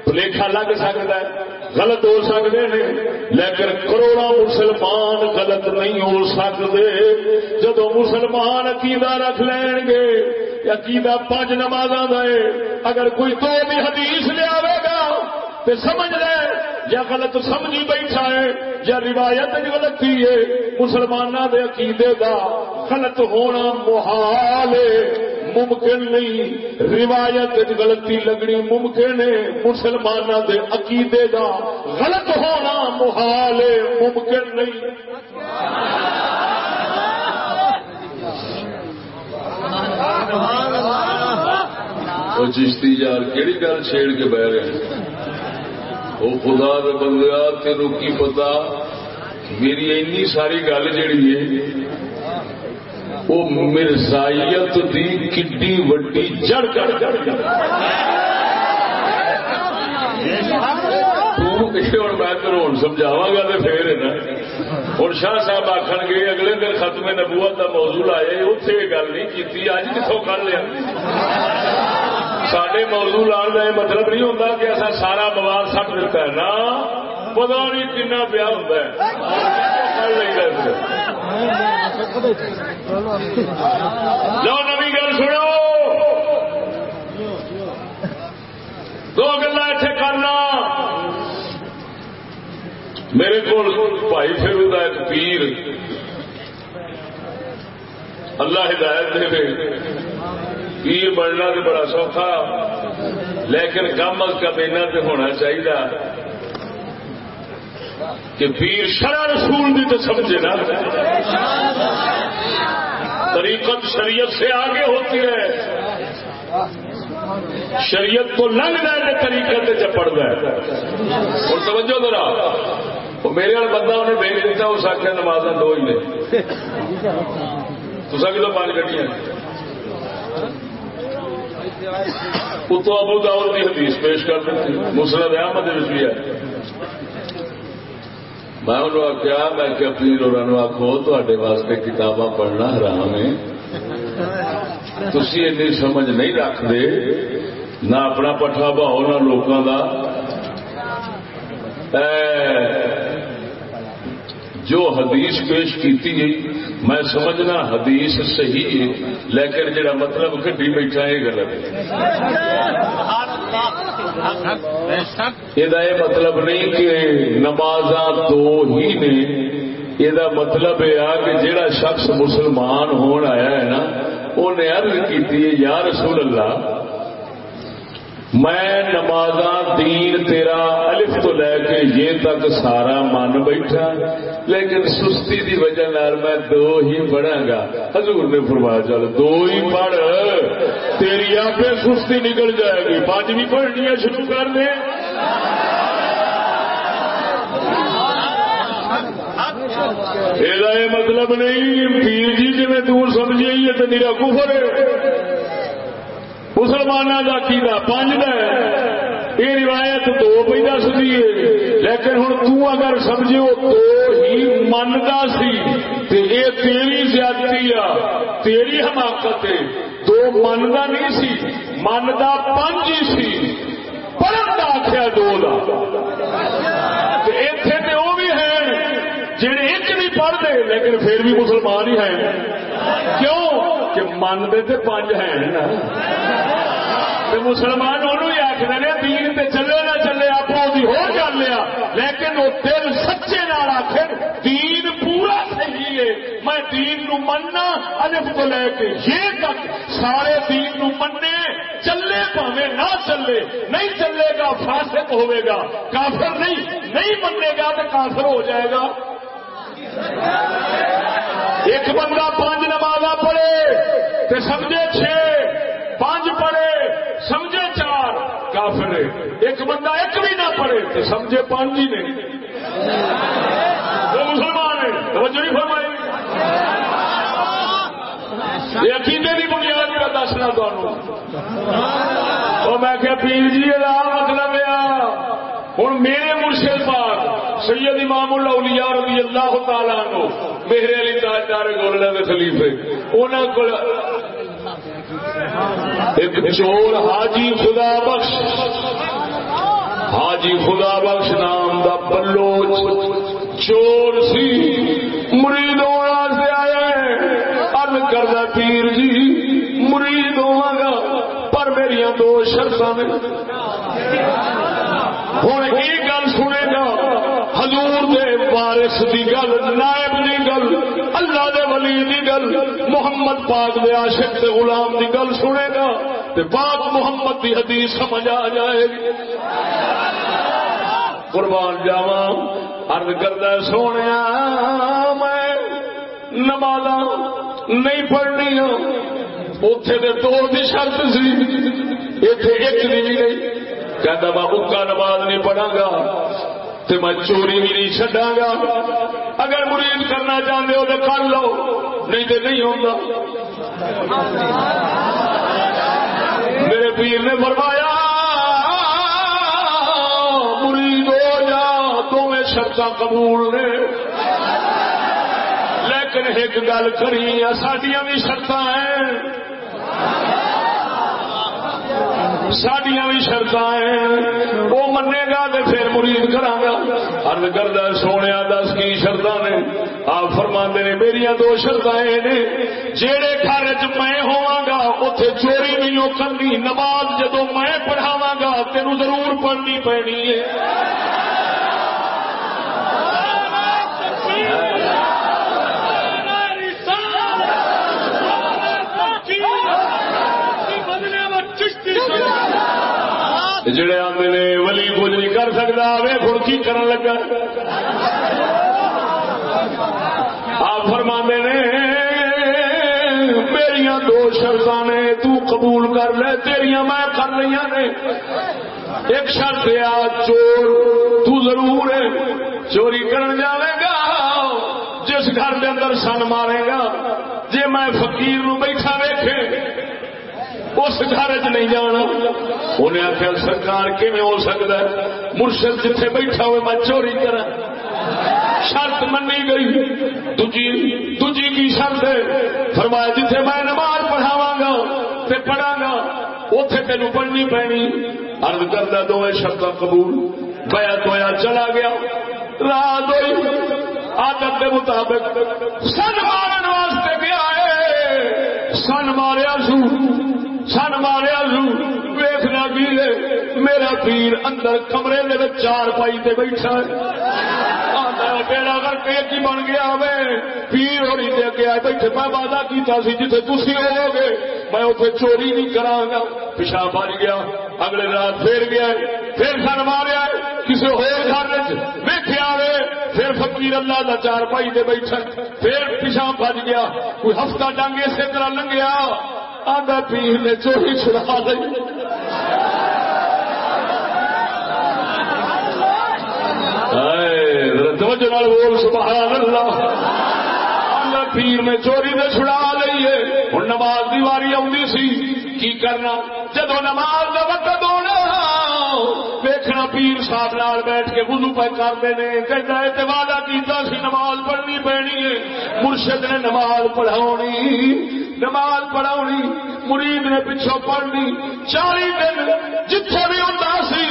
بلیکھا لگ سکتا ہے۔ غلط ہو سکتے ہیں، لیکن کروڑا مسلمان غلط نہیں ہو سکتے۔ جدو مسلمان عقیدہ رکھ لین گے، عقیدہ پانچ نماز ہے۔ اگر کوئی تو بھی حدیث لیا گا تو سمجھ لے یا غلط سمجھی بیٹھا ہے، یا روایت غلطی ہے مسلمانوں کے عقیدے کا غلط ہونا محال ہے۔ ممکن نہیں، روایت غلطی لگنی ممکن ہے مسلمانوں کے عقیدے کا غلط ہونا محال ہے۔ ممکن نہیں۔ چشتی یار کہڑی گل چھیڑ کے بہ رہے ہیں وہ خدا دے بندہ تینوں کی پتا میری اینی ساری گل جیڑی ہے وہ مرزائیت دی کڈی وڈی جڑ کر۔ جڑ سمجھاوا گا تو پھر ہوں شاہ صاحب آخر گے، اگلے دن ختم نبوت کا موضوع آئے اتنے یہ گل نہیں کی اج کتوں کر لیا۔ سڈے موضوع لان کا یہ مطلب نہیں ہوتا کہ ایسا سارا مواد سٹ دیتا ہے نا پتا نہیں کن پیا ہوتا ہے لو نوی گل سنو دو گلا اتنے کرنا میرے کو بھائی پھر ایک پیر اللہ ہدایت دے پیر بننا تو بڑا سوکھا، لیکن کم از کم اینا تو ہونا چاہیے کہ پیر شرع رسول بھی تو سمجھے نا۔ طریقت شریعت سے آگے ہوتی ہے۔ شریعت کو لنگ جائے طریقے سے چپڑ گئے اور توجہ ذرا وہ میرے والا بندہ انہیں بھیج دیتا اس آخیا نماز دو ہی نے۔ تو سکے تو پانچ گڈیاں؟ اتو ابو داؤد کی حدیث پیش کر دیتی مسرت احمد بھی ہے۔ میں انہوں آخیا میں کیا پیر اور آخو تے واسطے کتاباں پڑھنا حرام ہے۔ تھی این سمجھ نہیں رکھتے، نہ اپنا پٹھا بہو نہ لوگوں کا جو حدیث پیش کیتی میں سمجھنا حدیث صحیح ہے، لیکن جڑا مطلب کٹی بیٹھا ہے غلط ہے۔ یہ مطلب نہیں کہ نماز دو ہی نے یہ مطلب یہ کہ جڑا شخص مسلمان ہون آیا ہے نا انہیں عرض کی یا رسول اللہ میں نماز دین تیرا الف تو لے کے یہ تک سارا من بیٹھا لیکن سستی دی وجہ نال میں دو ہی پڑھا گا حضور نے فرمایا، چل دو ہی پڑھ۔ تیری آپ سستی نکل جائے گی۔ پانچ بھی پڑھنی شروع کر دیں یہ مطلب نہیں پیر جی جی میں دور سمجھے تو میرا کفر ہے۔ مسلمانوں کا کیڑا پانچ یہ روایت دو پہ دس دیے لیکن ہوں اگر سمجھو تو ہی منتا سی۔ یہ تیری زیادتی آ، تیری حماقت ہے۔ دو منتا نہیں سی منتا پانچ ہی سی۔ پڑھن کا آخیا دو اتے تو وہ بھی ہے جہے ایک نہیں پڑھتے لیکن پھر بھی مسلمان ہی ہیں۔ کیوں؟ کہ منتے تو پانچ ہیں۔ نا مسلمان انہوں ہی آخر نے، دین تے چلے نہ چلے آپ ہو گل لیا لیکن وہ دل سچے نال آخر دین پورا صحیح ہے۔ میں دین نو مننا، الف کو لے کے یہ تک سارے دین نو مننے، چلے پاوے نہ چلے۔ نہیں چلے گا، فاسق ہوئے گا۔ کافر نہیں نہیں منے گا تو کافر ہو جائے گا۔ ایک بندہ پانچ نماز پڑھے تو سمجھے چھ پانچ پڑھے، سمجھے چار، کافر ایک بندہ ایک بھی نہ پڑھے تو سمجھے پانچ ہی نہیں۔ وہ مسلمان ہے توجہ نہیں فرمائی۔ یہ عقیدے کی بنیاد کا دسنا تو میں کہ پیر جی مطلب ہوں میرے مرشد پاک سید امام الاولیاء رضی اللہ تعالیٰ نو میرے علی تاجدار گولڈا کے خلیفے انہوں کو ایک چور حاجی خدا بخش، حاجی خدا بخش نام دا بلوچ چور سی، مرید ہونا سے آیا ہے۔ ارد کردہ پیر جی مرید ہوا گا پر میری دو شرط میں ہوں یہ گل سنے گا۔ حضور دے وارث دی گل، نائب دی گل، اللہ دے ولی دی گل، محمد پاک دے عاشق دے غلام دی گل سنے گا، تے پاک محمد دی حدیث سمجھ آ جائے گی۔ قربان جاوا ارد کردہ سونے میں نماز نہیں پڑھنی اتے دو دی شرط سی اتے ایک دی نہیں۔ کہتا میں اکا نماز نہیں پڑھا گا۔ تو میں چوری بھی نہیں چڈا گا اگر مرید کرنا چاہتے ہو تو کر لو، نہیں تو نہیں ہوگا میرے پیر نے فرمایا، مرید ہو جا تو میں شرط قبول نے۔ لیکن ایک گل کری سڈیا بھی شرط ہیں۔ سڈیا بھی شرط وہ منے گا تو پھر مرید کرا گا۔ ارد کردہ سونے دس کی شرط نے۔ آپ فرما نے میری دو شرط نے۔ جہے گھر چ میں ہوا گا اتے چوری نہیں کرنی۔ نماز جدو میں پڑھاوا گا، تینوں ضرور پڑھنی پینی ہے۔ جڑے آتے نے ولی کچھ نہیں کر سکتا وے خود کی کرن لگا۔ آپ فرما نے میرا دو شرط نے، تو قبول کر لے تیریا میں کر لیا نے۔ ایک شرط آ چور، تو ضرور ہے، چوری کرن جائے گا، جس گھر کے اندر سن مارے گا جی میں فقیر نو بیٹھا ویکھے۔ اس گھر چ نہیں جانا۔ انہیں آخیا، سرکار کیون ہو سکتا ہے؟ مرشد جتھے بیٹھا ہوئے میں چوری کرا۔ شرط منی گئی۔ دوجی کی شرط ہے؟ فرمایا، جتھے میں نماز پڑھاوا گا، تے پڑھا گا اتے تین پڑھنی پینی ارد کردہ دو شرط قبول۔ بیا دویا چلا گیا۔ رات ہوئی۔ آدت کے مطابق سن مارن واسطے گیا ہے۔ سن ماریا سو۔ سن ماریا سو ویخنا کی میرا پیر اندر کمرے دے چار پائی تے بیٹھا بیڑا کر کے کی بن گیا میں پیر ہو رہی دے گیا بیٹھے میں وعدہ کیتا سی جتنے تھی ہو گے میں اتنے چوری نہیں کرا گا پیشاب بج گیا اگلے رات پھر گیا پھر سن ماریا کسی ہو ویخیا پھر فقیر اللہ کا چار پائی دے بیٹھا پھر پیشاب بج گیا کوئی ہفتہ ڈنگ اسی طرح لنگیا آدھا پیر نے چوری چھڑا لی بول، سبحان اللہ۔ اللہ پیر نے چوری نے چھڑا لیے ہوں نماز دی واری آئی سی۔ کی کرنا؟ جدو نماز کا وقت ہونا ویخنا پیر صاحب نال بیٹھ کے وضو پہ کرتے ہیں کہتا ہے وعدہ کیتا سی نماز پڑھنی پینی ہے۔ مرشد نے نماز پڑھاونی نماز پڑھاونی، مرید نے پچھو پڑھنی۔ چالی دن جتھے بھی ہوتا سی،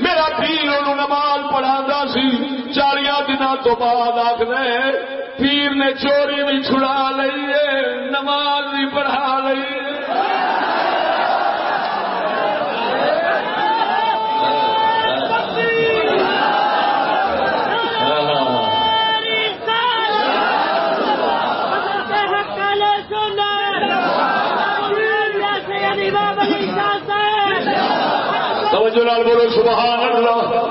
میرا پیر انہوں نماز پڑھا سی۔ چالیا دن تو بعد آخر پیر نے چوری بھی چھڑا لیے نماز بھی پڑھا لیے توجہ لال بولو، سبحان اللہ۔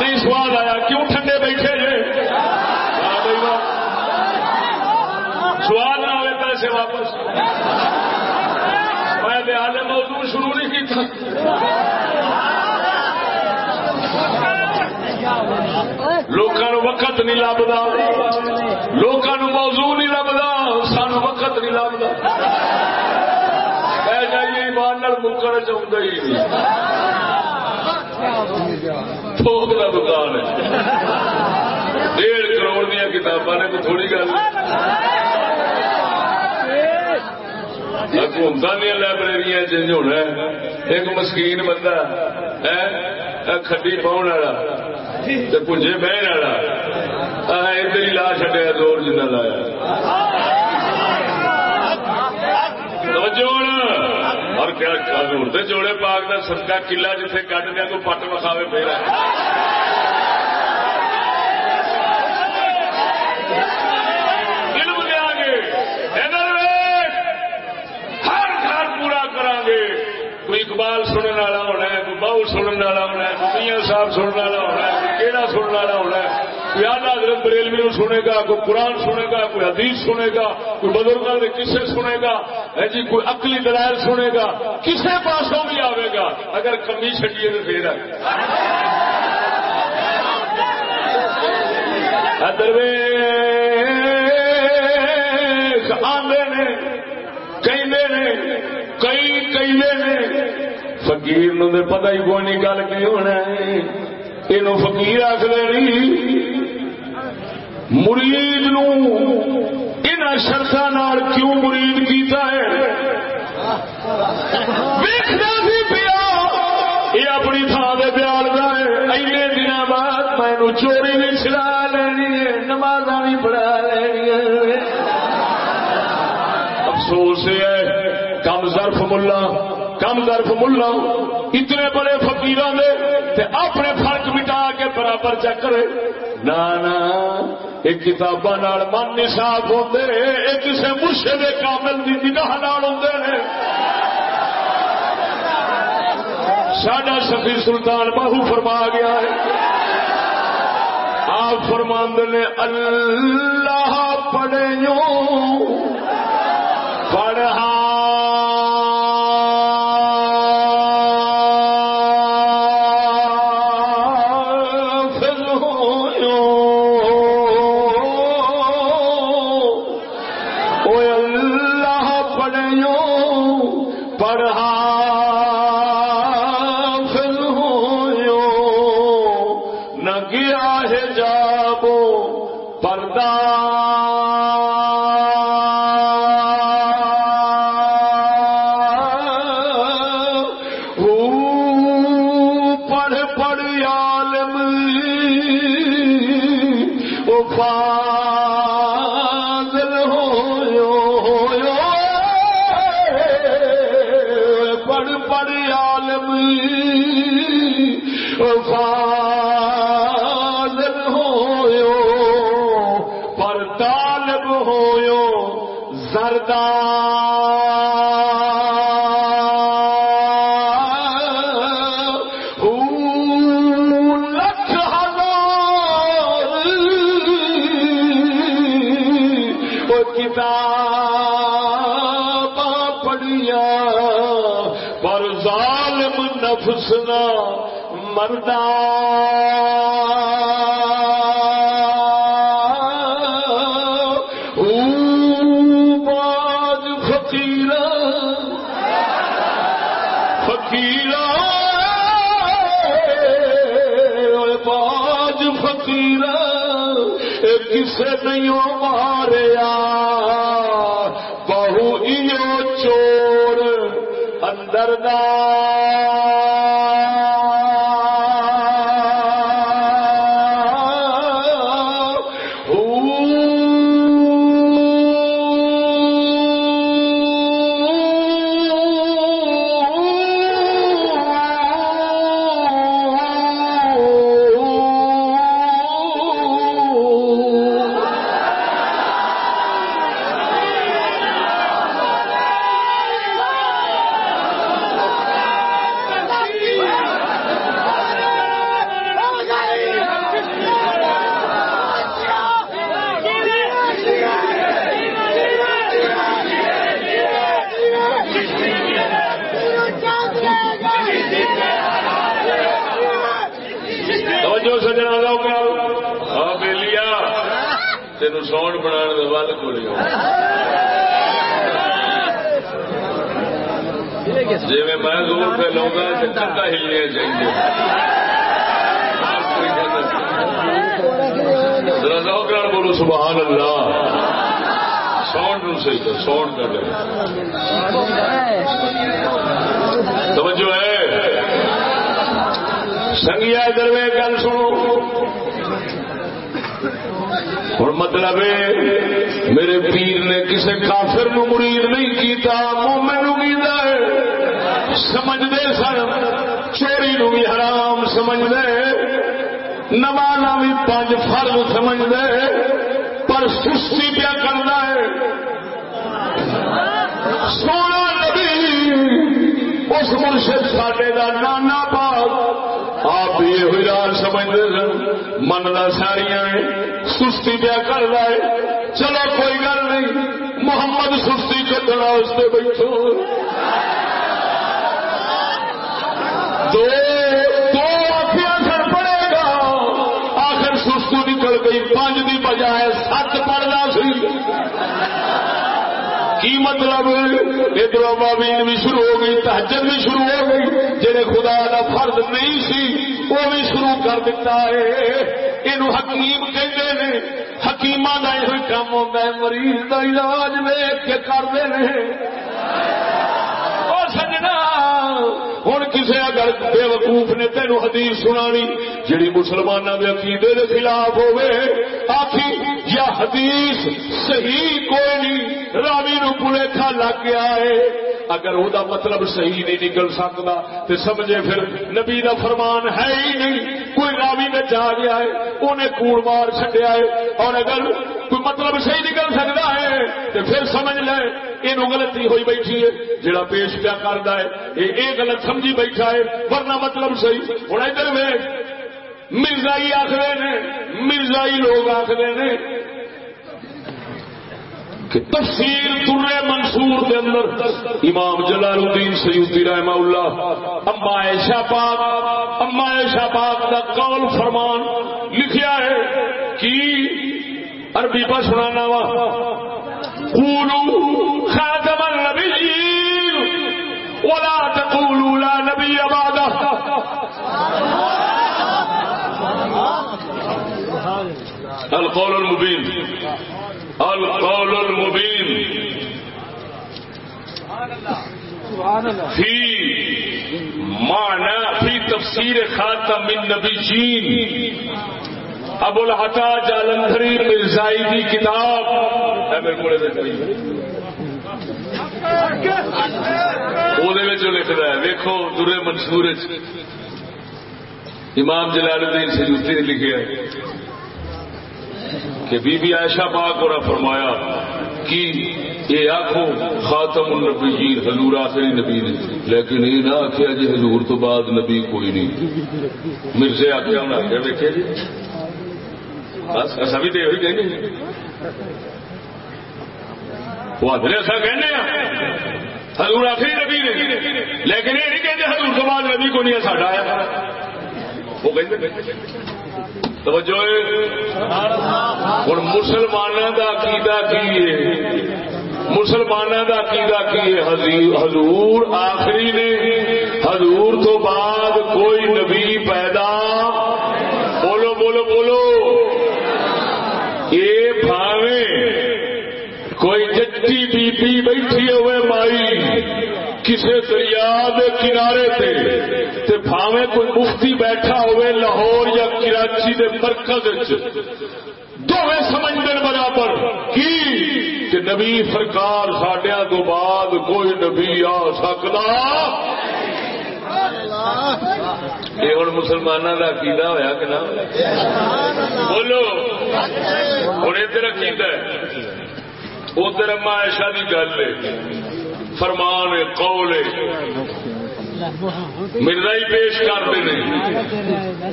نہیں سوال آیا، کیوں ٹھنڈے بیٹھے جے سوال نہ آئے پیسے واپس۔ میں حال موضوع شروع نہیں کیتا۔ لوگوں وقت نہیں لبتا لوگوں موضوع نہیں لبتا سانو وقت نہیں لبتا ایمان مکر چاہتا ہی تھوک کا دکان ہے ڈیڑھ کروڑ دیا کتاباں نے کوئی تھوڑی گل حکومت دیا لائبریری چینج ہونا ایک مسکین بندہ کھڈی پاؤن والا پنجے بہن والا ادھر ہی لا چڈیا زور جنا لایا اور کیا ہوں جوڑے پاک کا سدکا کلا جیتے کٹ دیا تو پٹ وکھاوے پھر علم دیا گے ہر گھر پورا کرا گے کوئی اقبال سننے والا ہونا ہے کوئی بہو سننے والا ہونا ہے کوئی میاں صاحب سننے والا ہونا ہے کوئی کہڑا سننے والا ہونا ہے کوئی آدھا حضرت بریلوی سنے گا، کوئی قرآن سنے گا، کوئی حدیث سنے گا، کوئی بزرگوں کے کسے سنے گا۔ جی کوئی اکلی دلائل سنے گا، کسے پاسوں بھی آئے گا، اگر کمی چڈیے تو پھر۔ آدھے نے کئی نے، کئی کئی نے، فقیر نو پتہ ہی کوئی نہیں گل کی ہونا ہے۔ یہ فقیر آخر نہیں مرید نو ان شرط کیوں مرید کیتا ہے؟ ویخنا بھی پیا، یہ اپنی تھان سے پیار ہے۔ اینے دن بعد میں چوری بھی چلا لینی ہے نماز بھی پڑھا لینی ہے۔ افسوس ہے، کم ظرف ملا، کم ظرف ملا۔ اتنے بڑے فقیران نے کے برابر چکر نہ ایک کتاباں من نصاف ہوتے یہ کسی مرشد کامل کی نگاہ ہوتے ہیں سڈا شفی سلطان باہو فرما گیا ہے۔ آپ فرماند نے، اللہ پڑھے کندا ہلنے چاہیے ذرا ذوق بولو، سبحان اللہ۔ ساؤنڈ نو صحیح ساؤنڈ کر لے توجہ ہے۔ سنگیا ادھر میں گل سنو۔ ہوں مطلب میرے پیر نے کسی کافر نو مرید نہیں کیتا، مومن نو کیتا ہے۔ سمجھدے سن۔ چوری نو بھی حرام سمجھدے نمانا بھی پانچ فرض سمجھدے، پر سستی پیا کرنا ہے۔ سونا نبی، اس مرشد ساڈے کا نانا پاک، آپ یہ ہوئی جی سمجھتے سن۔ مننا ساریاں سستی پیا کر رہا ہے۔ چلو کوئی گل نہیں، محمد سستی کٹنا اس سے بیٹھو۔ دو دو آخیا سر پڑے گا۔ آخر سستو نکل گئی۔ پانچ دی بجائے سات پڑنا سی۔ کی مطلب ادھر مابین بھی شروع ہو گئی تحجد بھی شروع ہو گئی۔ جہے خدا کا فرد نہیں سی، وہ بھی شروع کر دیتا ہے۔ یہ حکیم کہتے ہیں حکیم کا یہ کام ہوتا ہے، مریض کا علاج ویک کے کرتے ہیں کسی اگر بے وقوف نے تینوں حدیث سنانی جڑی مسلمانوں کے عقیدے کے خلاف ہوئے آخی یا حدیث صحیح کوئی نہیں، راوی نو پلیکھا لگ گیا ہے۔ اگر وہ مطلب صحیح نہیں نکل سکتا تو سمجھے پھر نبی کا فرمان ہے ہی نہیں۔ کوئی راوی میں جا گیا ہے انہیں کوڑ مار چڈیا ہے۔ اور اگر کوئی مطلب صحیح نکل سکتا ہے تو پھر سمجھ لے یہ غلطی ہوئی بیٹھی ہے۔ جڑا پیش پیا کرتا ہے یہ غلط سمجھی بیٹھا ہے۔ ورنہ مطلب صحیح۔ ہوں ادھر میں مرزائی آخر نے، مرزائی لوگ آخر نے کہ تفسیر ترے منصور کے اندر امام جلال الدین سیدی رحمہ اللہ، اما عائشہ پاک، اما عائشہ پاک کا قول فرمان لکھیا ہے کہ عربی پر سنانا وا قولوا خاتم النبیین ولا تقولوا لا نبی بعده القول المبين القول المبين في معنى في تفسير خاتم النبيين ابو الحتا جالندری مرزائی کی کتاب. ہے میرے کو وہ لکھتا ہے دیکھو درے منصور امام جلال الدین سجوتی نے لکھا ہے. کہ بی بی عائشہ پاک اور فرمایا کہ یہ آخو خاتم النبیین، حضور آخری نبی نے۔ لیکن یہ نہ آخیا جی حضور تو بعد نبی کوئی نہیں۔ مرزے آخیا انہیں آخیا دیکھے جی۔ بس ایسا بھی تو یہ کہیں وہ آدھے ایسا کہنے ہیں، حضور آخری نبی نے۔ لیکن یہ نہیں کہتے حضور تو بعد نبی کو نہیں ہے، ساڈا آیا وہ کہتے توجہ ہوں مسلمانوں کا عقیدہ کی ہے؟ مسلمانوں کا عقیدہ کی ہے؟ حضور آخری نے، حضور تو بعد کوئی نبی پیدا؟ بولو بولو بولو۔ یہ بھاوے کوئی جتی بی بی بیٹھی ہوئے مائی کسی دریا کنارے تے تے بھاوے کوئی مفتی بیٹھا ہوئے لاہور یا کراچی دے مرکز دونوں سمجھتے برابر۔ کی؟ کہ نبی سرکار سڈیا تو بعد کوئی نبی آ سکتا یہ ہوں مسلمانوں کا عقیدہ ہوا کہ نہ؟ بولو۔ ہوں ادھر عقیدہ ادھر اما کی گل ہے۔ فرمان قول مرنا ہی پیش کرتے ہیں۔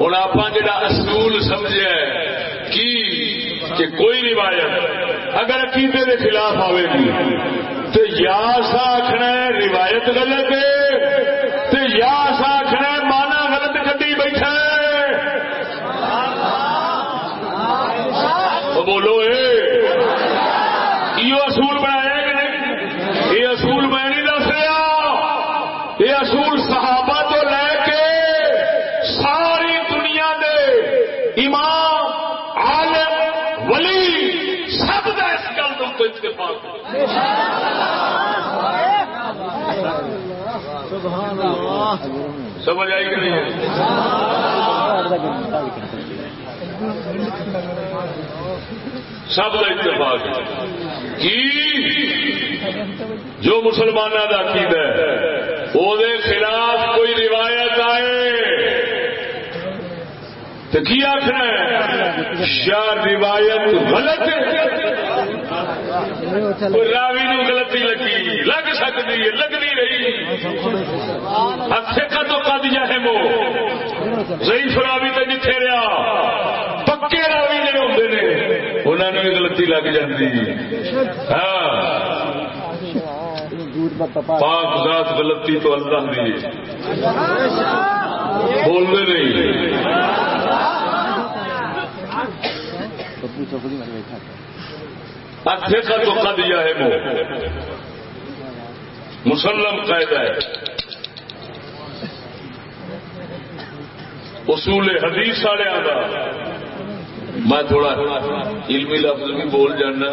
ہوں آپ جا اصول سمجھا کی؟ کہ کوئی روایت، اگر عقیدے کے خلاف آئے گی تو یا سا آخنا روایت غلط ہے تو یا سا آخنا مانا غلط کٹی بیٹھا بولو اے یہ اصول بنایا کہ نہیں یہ اصول میں نہیں دس رہا یہ اصول صحابہ تو لے کے ساری دنیا دے امام عالم ولی سب کا اس گل کو اتفاق سمجھ آئی کہ نہیں سب کا اتفاق کی جی، جو مسلمانوں کا عقید ہے وہ خلاف کوئی روایت آئے۔ تو کی آخر شاہ روایت غلط راوی نو غلطی لگی، لگ سکتی ہے، لگ نہیں رہی۔ ہاتھے کا تو کد جائے مو ضعیف راوی تو جتھے رہا پکے راوی جڑے ہوتے ہیں انہوں نے بھی غلطی لگ جاتی ہاں۔ پاک ذات غلطی تو اللہ دی۔ بولنے نہیں۔ اچھے کا تو قد دیا ہے وہ مسلم قاعدہ ہے۔ اصول حدیث والے کا میں تھوڑا علمی لفظ بھی بول جانا۔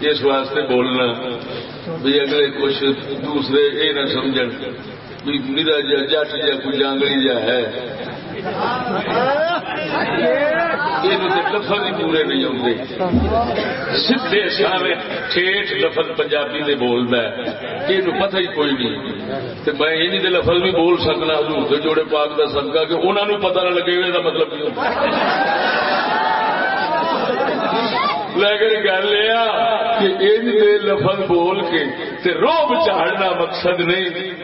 اس واسطے بولنا بھی اگر کچھ دوسرے یہ نہ سمجھ بھی میرا جٹ جا کوئی جانگڑی جا ہے۔ لفظ ہی پورے نہیں ہوتے سیدھے سارے ٹھیٹ لفظ پنجابی میں بولتا ہے۔ یہ پتہ ہی کوئی نہیں۔ تو میں یہ لفظ بھی بول سکنا حضور کے جوڑے پاک کا سدکا کہ انہوں نے پتا نہ لگے یہ مطلب کی لیکن گل یہ کہ ان لفظ بول کے روب چاڑنا مقصد نہیں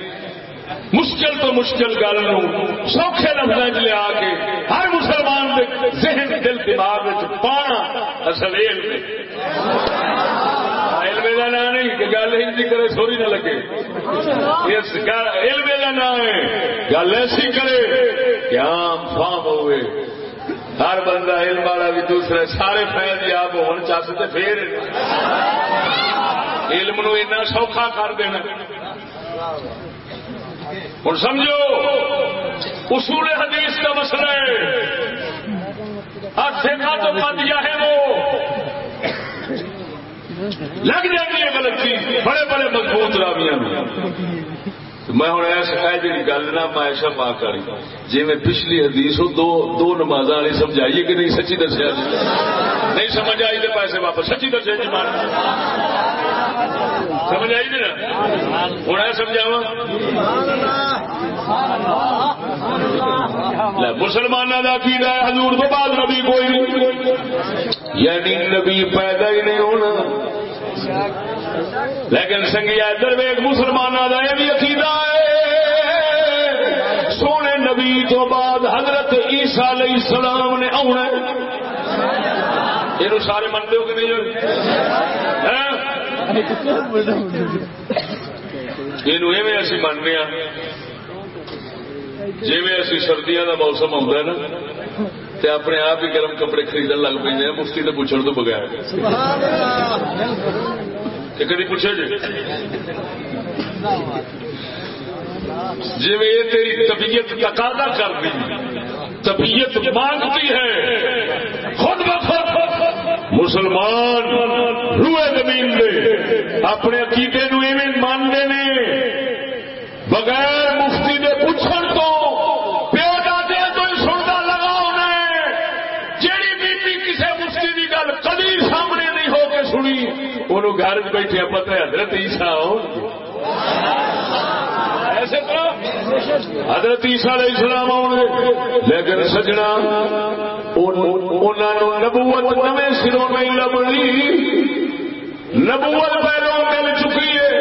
مشکل تو مشکل گل سوکھے لفظ لیا کے ہر مسلمان دے ذہن، دل، دماغ پانا اصل علم علم کا نام نہیں کہ گل ہندی کرے، سوری نہ لگے۔ اس علم کا نام ہے۔ گل ایسی کرے کہ عام فام ہوئے ہر بندہ علم والا بھی دوسرے، سارے فیض یاب ہونے چاہتے پھر۔ علم نو اتنا سوکھا کر دینا۔ ہوں سمجھو، اصول حدیث کا مسئلہ ہے۔ ہاتھ کا تو مت ہے وہ۔ لگ جاتی ہے غلطی۔ بڑے بڑے مضبوط راویاں۔ میں ہوں ایسا جی گل نہ میں ایسا پا کر جی میں پچھلی حدیث ہو دو دو نماز والی سمجھائیے کہ نہیں؟ سچی دسیا جی۔ نہیں سمجھ آئی تو پیسے واپس۔ سچی دسیا جی مان سمجھ آئی نا؟ ہوں یہ سمجھاوا مسلمانوں کا کی ہے، حضور تو بعد نبی کوئی نہیں۔ یعنی نبی پیدا ہی نہیں ہونا۔ لیکن سنگیا ادھر ویگ مسلمانوں کا یہ بھی عقیدہ عیسیٰ علیہ السلام نے آنا یہ سارے منتے ہو کہ نہیں یہ اسی مننے ہاں۔ جی اسی سردیاں کا موسم آتا ہے نا، تے اپنے آپ ہی گرم کپڑے خریدن لگ پہ ہاں، مفتی نے پوچھنے تو بغیر۔ کدی پوچھے جی جی تیری طبیعت تقاضا کرتی طبیعت مانگتی ہے۔ خود بخود مسلمان روئے زمین دے۔ اپنے عقیدے نو ایویں مانتے نے۔ بغیر مفتی دے پوچھن تو پیو دادے تو ہی سنتا لگا جیڑی بیٹی کسی مفتی کی گل کبھی سامنے نہیں ہو کے سنی، انہوں گھر بیٹھے پتہ ہے حضرت عیسیٰ ایسے تو حضرت عیسیٰ علیہ السلام آؤ لیکن سجنا نبوت نویں سروں میں لبنی نبوت پہلو مل چکی ہے۔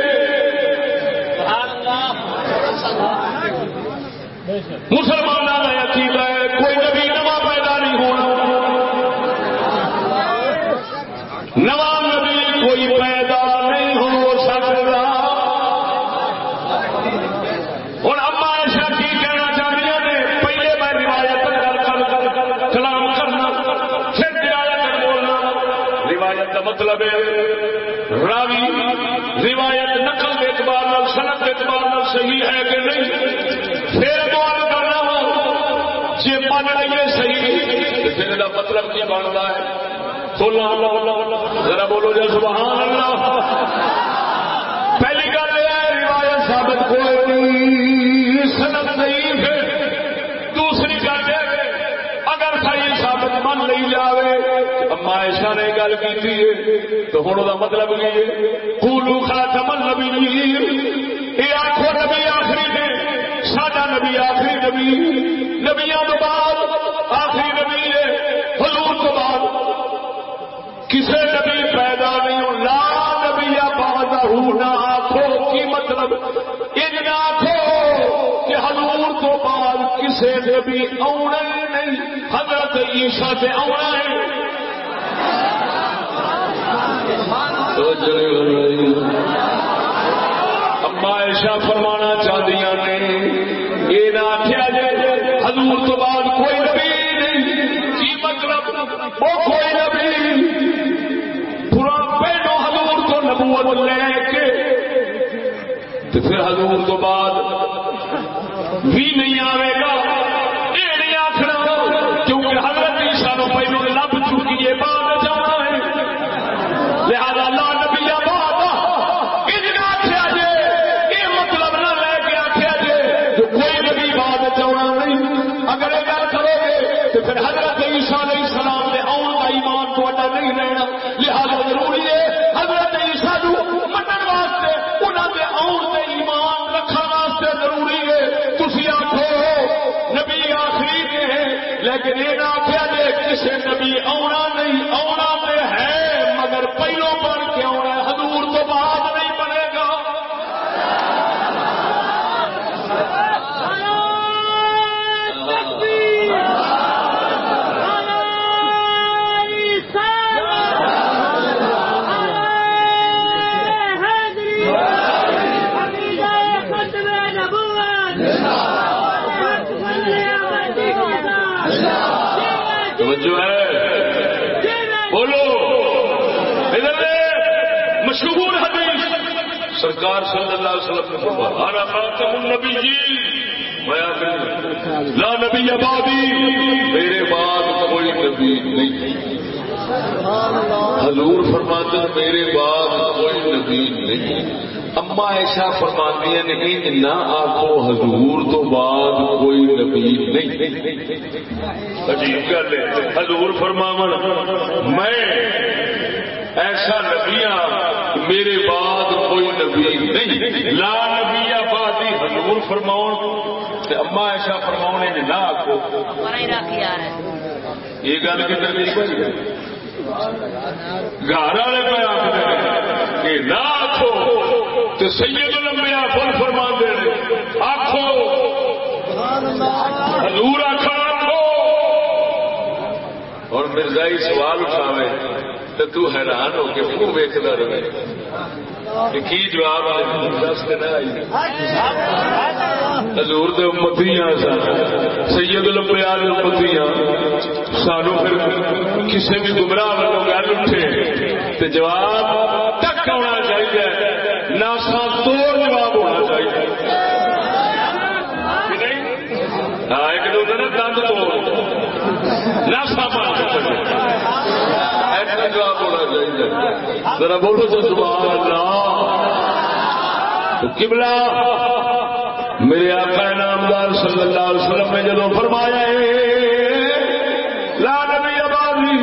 مسلمانوں کا عقیدہ ہے کوئی نبی صحیح پھر مطلب کی بنتا ہے۔ سولہ اللہ اللہ ذرا بولو جی سبحان اللہ۔ پہلی گل یہ ہے، روایت ثابت کوئی سنت نہیں پھر دوسری گل یہ اگر صحیح ثابت من لی جائے اما ایشا نے گل کی تو ہوں وہ مطلب کی ہے کولو خاتم النبی یہ آخو نبی آخری نے، ساڈا نبی آخری نبی۔ نبیاں تو بعد بعد کسی نبی آنا نہیں، حضرت عیسیٰ سے آنا ہے۔ اما ایشا فرمانا چاہدی نے، یہ نہ آخیا جائے، حضور تو بعد کوئی نبی نہیں۔ کی مطلب وہ کوئی نبی پورا پہلو حضور تو نبوت لے کے پھر حضور تو بعد بھی نہیں آئے چکی بعد جانا ہے۔ لہذا لا نبی آباد آخیا جے، یہ مطلب نہ لے کے آخیا جے جو کوئی نبی بعد چاہنا نہیں۔ اگر یہ گل کرو گے تو پھر حضرت عیسیٰ علیہ السلام کے آن کا ایمان تھوڑا نہیں رہنا۔ لہذا ضروری ہے حضرت عیسیٰ نو منن واسطے انہوں کے آن کا ایمان رکھنے واسطے ضروری ہے۔ تھی آخو نبی آخری نے ہے، لیکن یہ نہ آخیا جے کسی نبی آنا نہیں آنا تے ہے، مگر پہلو بن کے آنا حضور تو بعد نہیں بنے گا۔ توجہ ہے بولو ادھر دے مشہور حدیث سرکار صلی اللہ علیہ وسلم نے فرمایا انا خاتم النبیین. لا نبی آبادی میرے بعد کوئی نبی نہیں۔ حضور فرماتے ہیں، میرے بعد کوئی نبی نہیں۔ اما ایسا فرماتی ہیں نہ آخو حضور تو بعد کوئی نبی نہیں۔ عجیب گل ہے۔ حضور فرماون، میں ایسا نبی ہاں میرے بعد کوئی نبی نہیں۔ لا نبی آبادی حضور فرماؤ اما ایسا فرماؤ نے نہ آخو یہ گل کدھر نہیں بھائی گھر والے پہ آخر کہ نہ آخو تو سید لمبے آخر فرما دے آخو حضور آخر آخو اور مرزائی سوال اٹھاوے۔ تو تو حیران ہو کے منہ ویکتا رہے۔ کی جواب دس دن آئی۔ حضور دے امتیاں سن، سید الانبیاء دے امتیاں۔ سانو پھر کسی بھی گمراہ والوں گل اٹھے تو جواب تک ہونا چاہیے۔ نہ سا توڑ جواب ہونا چاہیے۔ ہاں ایک دو دن دند توڑ ایسا جواب ہونا چاہیے ذرا بولو تو سبحان اللہ۔ قبلہ میرے آقا نامدار صلی اللہ علیہ وسلم نے جب فرمایا لا نبی آبادی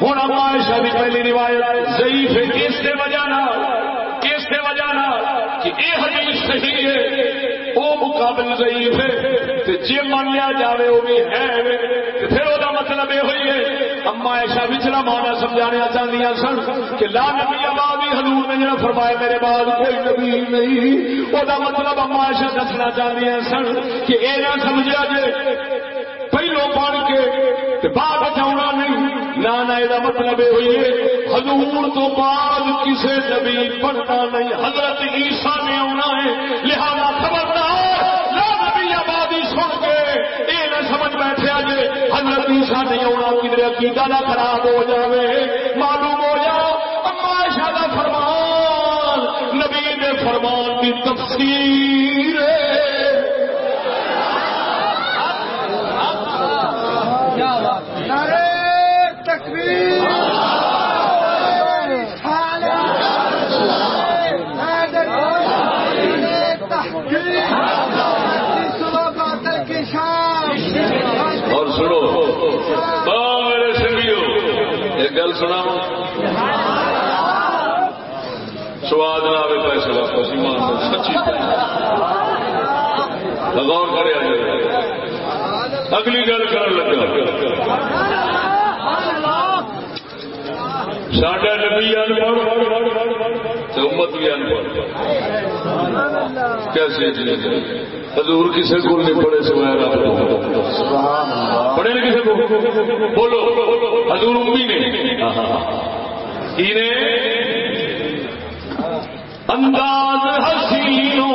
ہوں اما عائشہ کی پہلی روایت ضعیف ہے، کس سے وجہ نہ کس سے وجہ نہ کہ یہ حدیث صحیح ہے وہ مقابل ضعیف ہے جی من لیا جائے وہ بھی ہے پھر مطلب یہ ہوئی ہے، اما ایسا بچلا مانا سمجھانا چاہتی سن کہ لا نبی آبادی حضور نے جڑا فرمایا، میرے بعد کوئی نبی نہیں۔ وہ مطلب اما ایسا دسنا چاہتی سن کہ یہ نہ سمجھا جے، پہلو پڑھ کے بعد بچاؤنا نہیں۔ نہ یہ مطلب یہ ہوئی ہے، حضور تو بعد کسی نبی پڑھنا نہیں۔ حضرت عیسیٰ نے آنا ہے، لہذا خبردار، لا نبی آبادی سن کے یہ نہ سمجھ بیٹھے۔ جی نہیں آنا کدھر عقیدہ نہ خراب ہو جاوے، معلوم ہو جا اما شاہ فرمان، نبی فرمان کی تفسیر گل سنا سواد نہ آئے پیسے واپس ایمان سچی غور کرے اگلی گل کر لگا۔ ساڈا نبی انپڑھ امت بھی انپڑھ کیسے جی؟ حضور کسی کو نہیں پڑھے سوائے پڑھے کسی کو بولو۔ حضور امی نے انداز حسینوں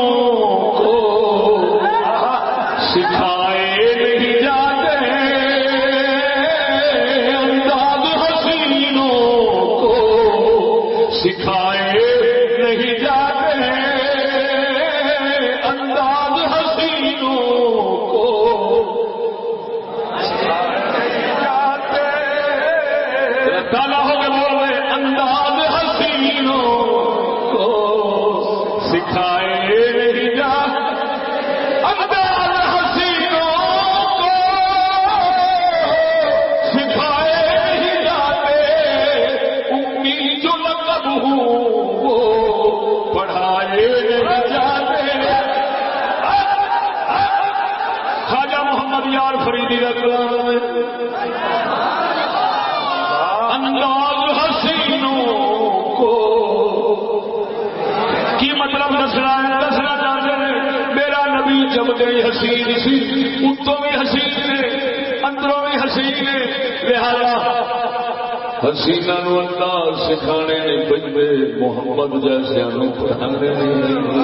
نے لہذا حسینہ نو اللہ سکھانے نہیں پہ محمد جیسے پڑھانے نہیں۔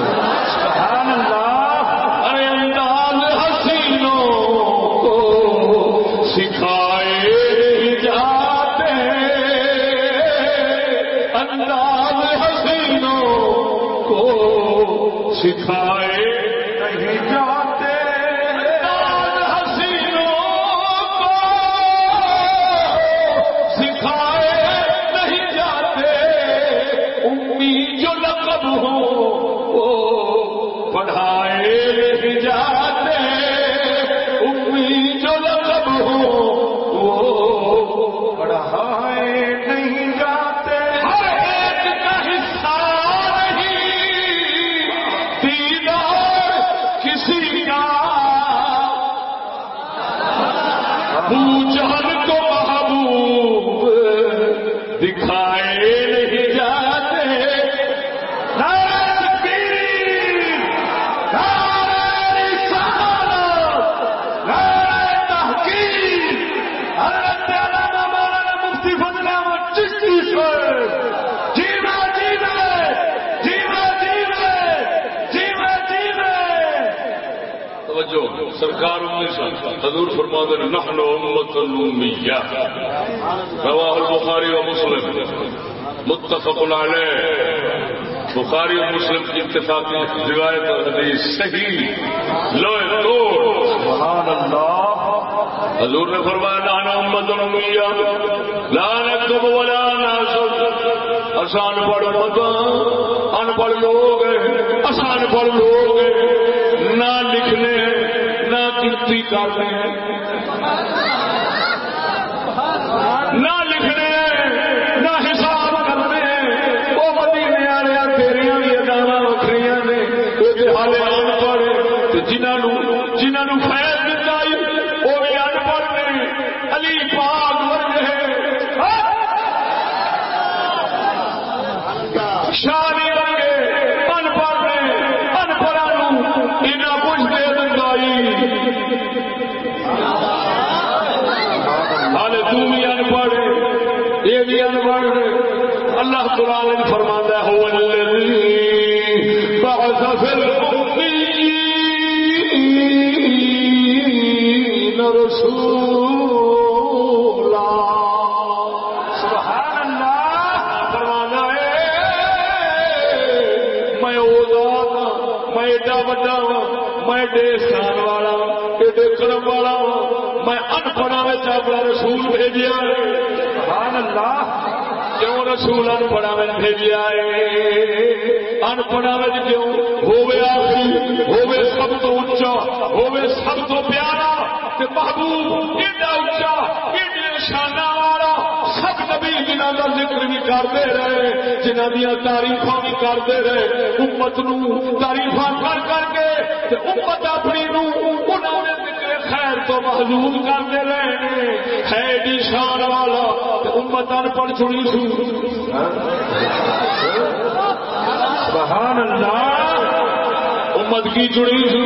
حضور فرما دے نحن امت امیہ رواہ البخاری و مسلم متفق علیہ. بخاری و مسلم کی اتفاقی روایت حدیث صحیح. لوہ توڑ سبحان اللہ. حضور نے فرمایا، نحن امت امیہ لا نکتب ولا ناسب آسان پڑھ مت ان پڑھ لوگ ہیں. آسان پڑھ لوگ نہ لکھنے نہ گنتی ہیں۔ نہ لکھنے نہ حساب کرنے وہ مدینے والے تیریا بھی اداوا وکری نے یہ ہال ان جنہوں میں اپنا رسول بھیجیا ہے۔ سبحان اللہ۔ کیوں رسول انپڑھا میں بھیجیا ہے؟ انپڑھا میں کیوں؟ ہوے آخری ہوے سب تو اچا ہوے سب تو پیارا تے محبوب ایڈا اچا ایڈے شانہ والا؟ سب نبی جنہ کا ذکر بھی کرتے رہے جنہ دیا تعریف بھی کرتے رہے، امت نو تعریف کر کر کے تے امت اپنی نو تو محدود کرتے رہے۔ ہے شان والا امت ان پڑھ چنی سو سبحان اللہ امت کی چڑی سو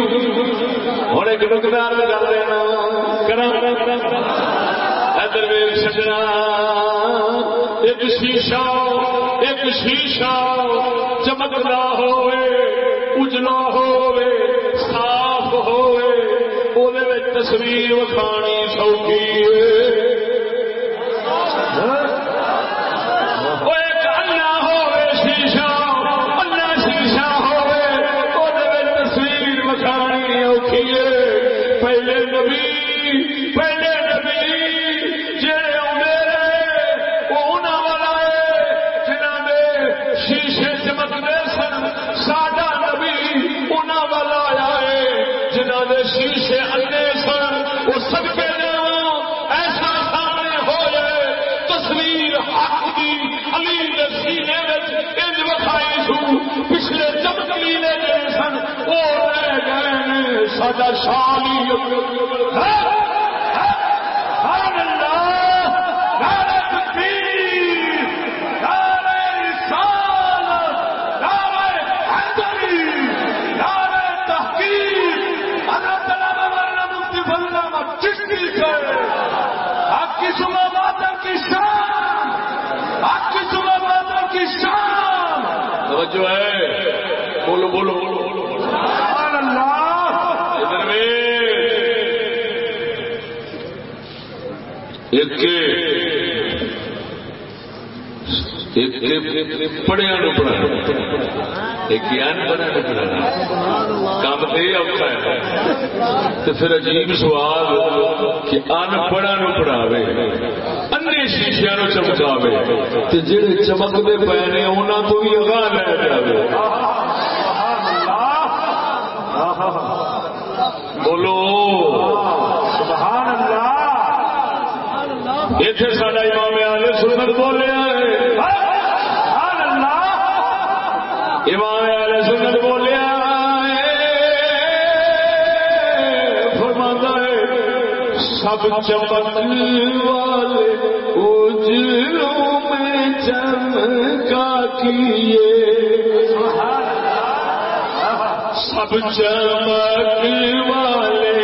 ہوں ایک نقدار میں کر دینا ادھر ویل سجنا۔ ایک شیشہ ایک شیشہ۔ چمکتا ہوئے، اجلا تصویر وکھانی سوکھی وہ مفتی فضل احمد چشتی سے آپ کی صبح کی شان آپ کی صبح ماتم کی شان توجہ ہے بولو بولو پڑھیا نو پڑھانا ایک ان پڑھا کام تو یہ اوکھا ہے تو پھر عجیب سوال کہ ان پڑھا نو پڑھاوے انے شیشیا نو چمکاوے تو جہے چمکتے پے نے انہوں تو بھی اگاہ لے جائے بولو سبحان اتنے سارا امام آل سنت بولیا ہے۔ امام آل سنت بولیا ہے۔ ہے، سب چمک والے اجروں میں چمکا کیے۔ سب چمک والے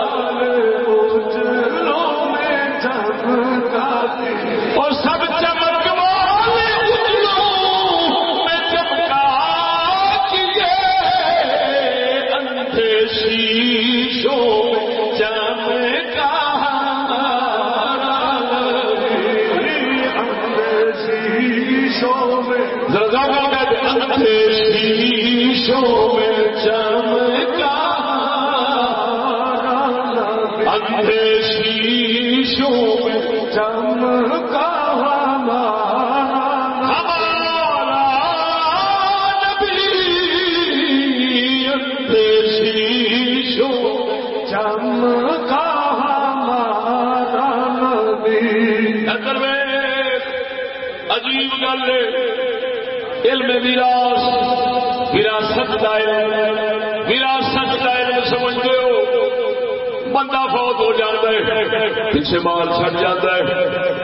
ہے مال چڑ جاتا ہے۔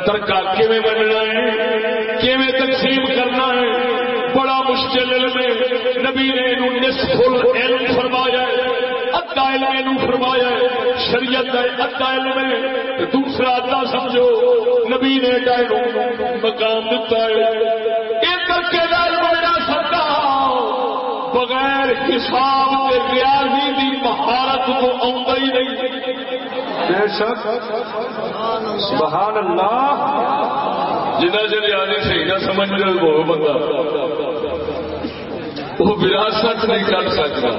ترکا کیویں بننا ہے؟ کیویں تقسیم کرنا ہے؟ بڑا مشکل علم ہے۔ نبی نے نصف علم فرمایا ہے۔ ادھا علم فرمایا ہے۔ شریعت کا ادھا علم ہے۔ دوسرا ادھا سمجھو۔ نبی نے مقام دیتا ہے۔ یہ ترکے کا علم میرا سکتا بغیر حساب کے ریاضی کی مہارت تو آتا ہی نہیں۔ بے شک سبحان اللہ جنہ چر ریاضی صحیح نہ سمجھ رہے وہ بندہ وہ وراثت نہیں کر سکتا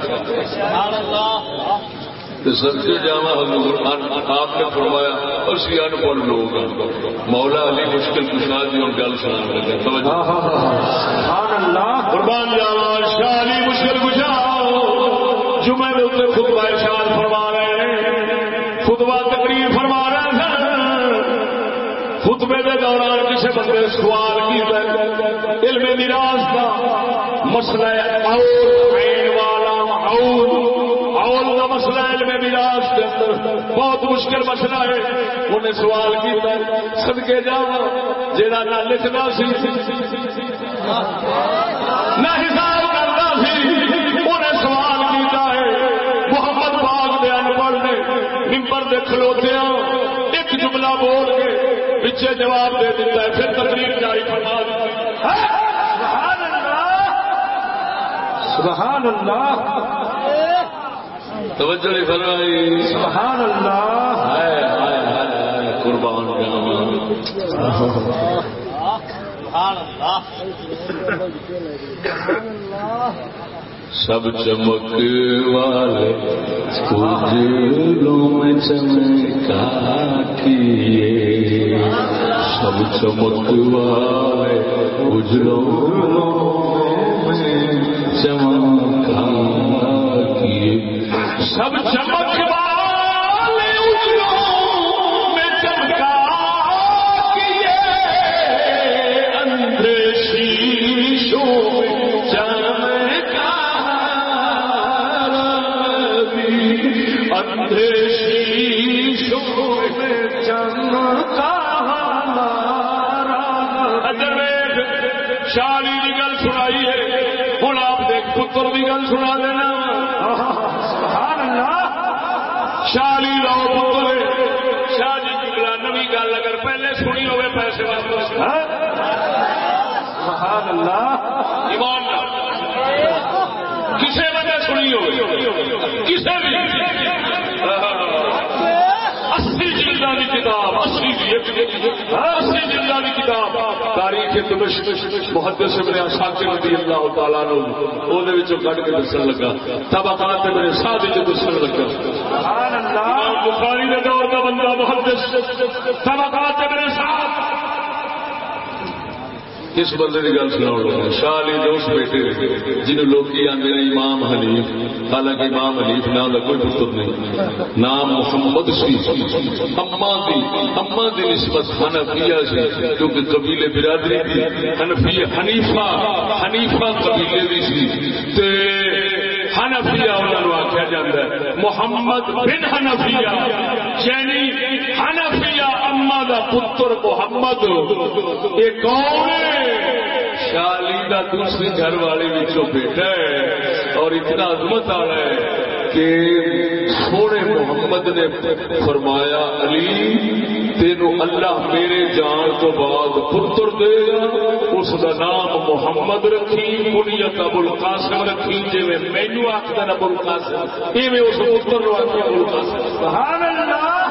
سب سے جامع حضور آپ نے فرمایا اور سی ان پڑھ لوگ مولا علی مشکل کشا دی اور گل سنا لگے۔ سبحان اللہ۔ قربان جاوا شاہ علی مشکل کشا جمعے میں ارشاد فرما دوران کسی بندے سوال کی علم نراج کا مسئلہ اور والا اور اول کا مسئلہ علم میراث کے اندر۔ بہت مشکل مسئلہ ہے۔ انہیں سوال کیا سدکے جا جا نہ لکھنا سی، نہ حساب کرتا سی انہیں سوال کیا ہے۔ محمد باغ دے انپڑھ نے ممبر دے کھلوتے ایک جملہ بول کے پیچھے جواب دے دیتا ہے پھر تقریر جاری فرما دیتی سبحان اللہ توجہ نہیں فرمائی۔ سبحان اللہ ہائے ہائے ہائے قربان جاواں سب چمک والے اجلوں میں چمکا کیے سب چمک والے اجلوں میں چمکا کیے سب چمک والے ایمان وجہ سنی بھی۔ اسی جلدہ کی کتاب اسی اسی جلدہ کی کتاب۔ تاریخ دمشق محدث ابن اساکر رضی اللہ تعالیٰ عنہ وہ دے وچوں کڈ کے دسن لگا۔ طبقات ابن سعد جو دسن لگا۔ سبحان اللہ۔ امام بخاری دے دور دا بندہ محدث طبقات ابن سعد اس بندے کی گل سنا شاہ علی دے اس بیٹے جنہوں لوگ آتے ہیں امام حنیف حالانکہ امام حنیف نام کا کوئی پتر نہیں، نام محمد سی، اما دی اما دی نسبت حنفیہ سی، کیونکہ قبیلے برادری تھی حنفیہ حنیفہ حنیفہ قبیلے بھی سی، تے حنفیہ انہوں نے آخیا جاتا ہے، محمد بن حنفیہ یعنی حنفیہ اما دا پتر محمد، یہ کون ہے؟ شالی کا دوسری گھر والے بچوں بیٹا ہے، اور اتنا عظمت والا ہے کہ سونے محمد نے فرمایا، علی، تینو اللہ میرے جان تو بعد پتر دے گا اس کا نام محمد رکھی بنیت ابو القاسم رکھی جی مینو آخر ابو القاسم۔ ایویں اس پتر نو آخر ابو القاسم۔ سبحان اللہ!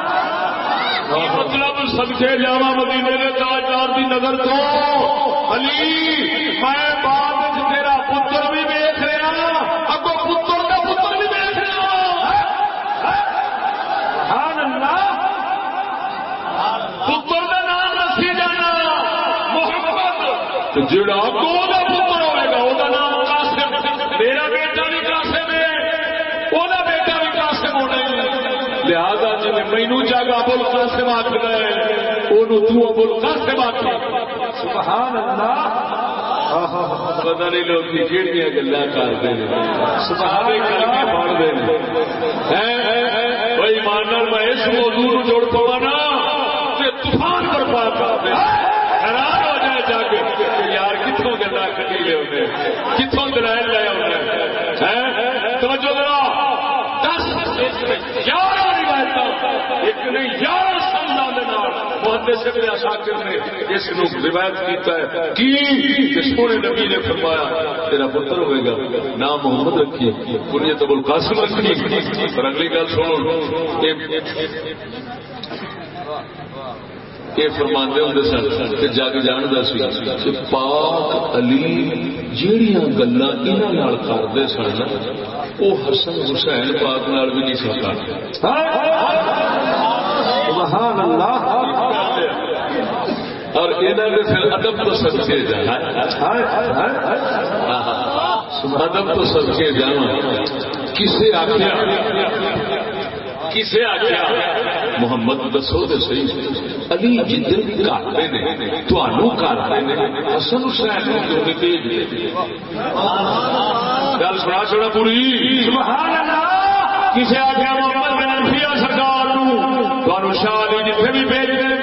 مطلب سدکے جاوا مدینے کے تاجدار کی نظر تو؟ علی، میں بعد تیرا پتر بھی ویخ رہا اگو پتر کا پتر بھی ویخ رہا۔ سبحان اللہ۔ پتر کا نام رکھی جانا۔ محمد۔ جڑا اگو دا پتر ہوئے گا وہ نام قاسم۔ میرا بیٹا بھی قاسم ہے وہ بیٹا بھی قاسم ہونا ہی مینو جاگا ابول قاسم آخ گئے وہ ابول قاسم آخ سبحان اللہ پتا نہیں لوگ کہڑی گلا کرتے ہیں۔ کر کے پڑھتے ہیں بھائی ماننا میں اس موضوع جوڑ پوا نا کہ طوفان برپا کر دے۔ حیران ہو جائے جا کے یار کتوں گلا کٹی لے ہوتے کتوں دلائل لے ہوتے توجہ دس روایت ایک نہیں گیارہ سمجھا محدث ابن شاکر نے اس نو روایت کیتا ہے۔ کی؟ کہ سونے نبی نے فرمایا، تیرا پتر ہوئے گا، نام محمد رکھی کنیت ابو القاسم رکھی اور اگلی گل سنو۔ یہ فرماندے ہوں سن کہ جگ جانتا سی پاک علی جہیا گلا یہاں کرتے سن وہ حسن حسین پاک نال بھی نہیں سن کرتے اللہ اور انہوں نے پھر ادب تو سدکے جانا ادب تو سدکے جانا کسے آخیا کسے آخیا محمد دسو تو صحیح۔ علی بھی کرتے نے تمہوں کرتے نے حسن حسین گل سنا چھوڑا پوری۔ کسے آخیا محمد بن انفیا سرکار تمہوں شاہ علی جتنے بھی بھیجتے تمہوں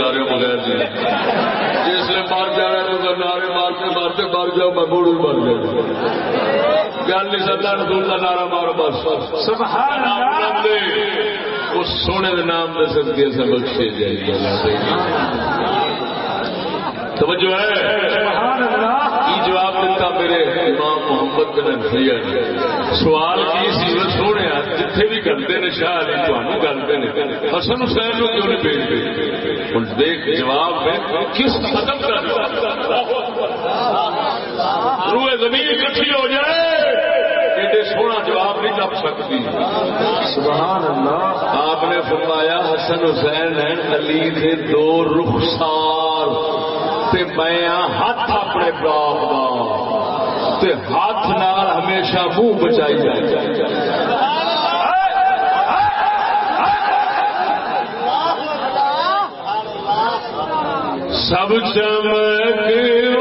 ڈرے بغیر جی۔ جس نے مر جانا تو نعرے مارتے مارتے مر جاؤ میں بوڑھ مر جاؤ گل نہیں سکتا رسول کا نعرہ مارو بس سبحان اللہ! اس سونے کے نام دے سکتے سے بخشے جائے توجہ ہے؟ سبحان اللہ! کی جواب دیتا میرے امام محمد بن نے سوال کی سی سونے جتھے بھی کرتے ہیں شاہ علی تمہیں کرتے ہیں حسن حسین کو کیوں نہیں بھیجتے ہوں دیکھ جواب ہے کس ادب کا روئے زمین اکٹھی ہو جائے ایڈے سونا جواب نہیں لب سکتی سبحان اللہ آپ نے فرمایا حسن حسین ہیں علی کے دو رخسار تے میں ہاتھ اپنے باپ تے ہاتھ نال ہمیشہ منہ بچائی جائے سب چمک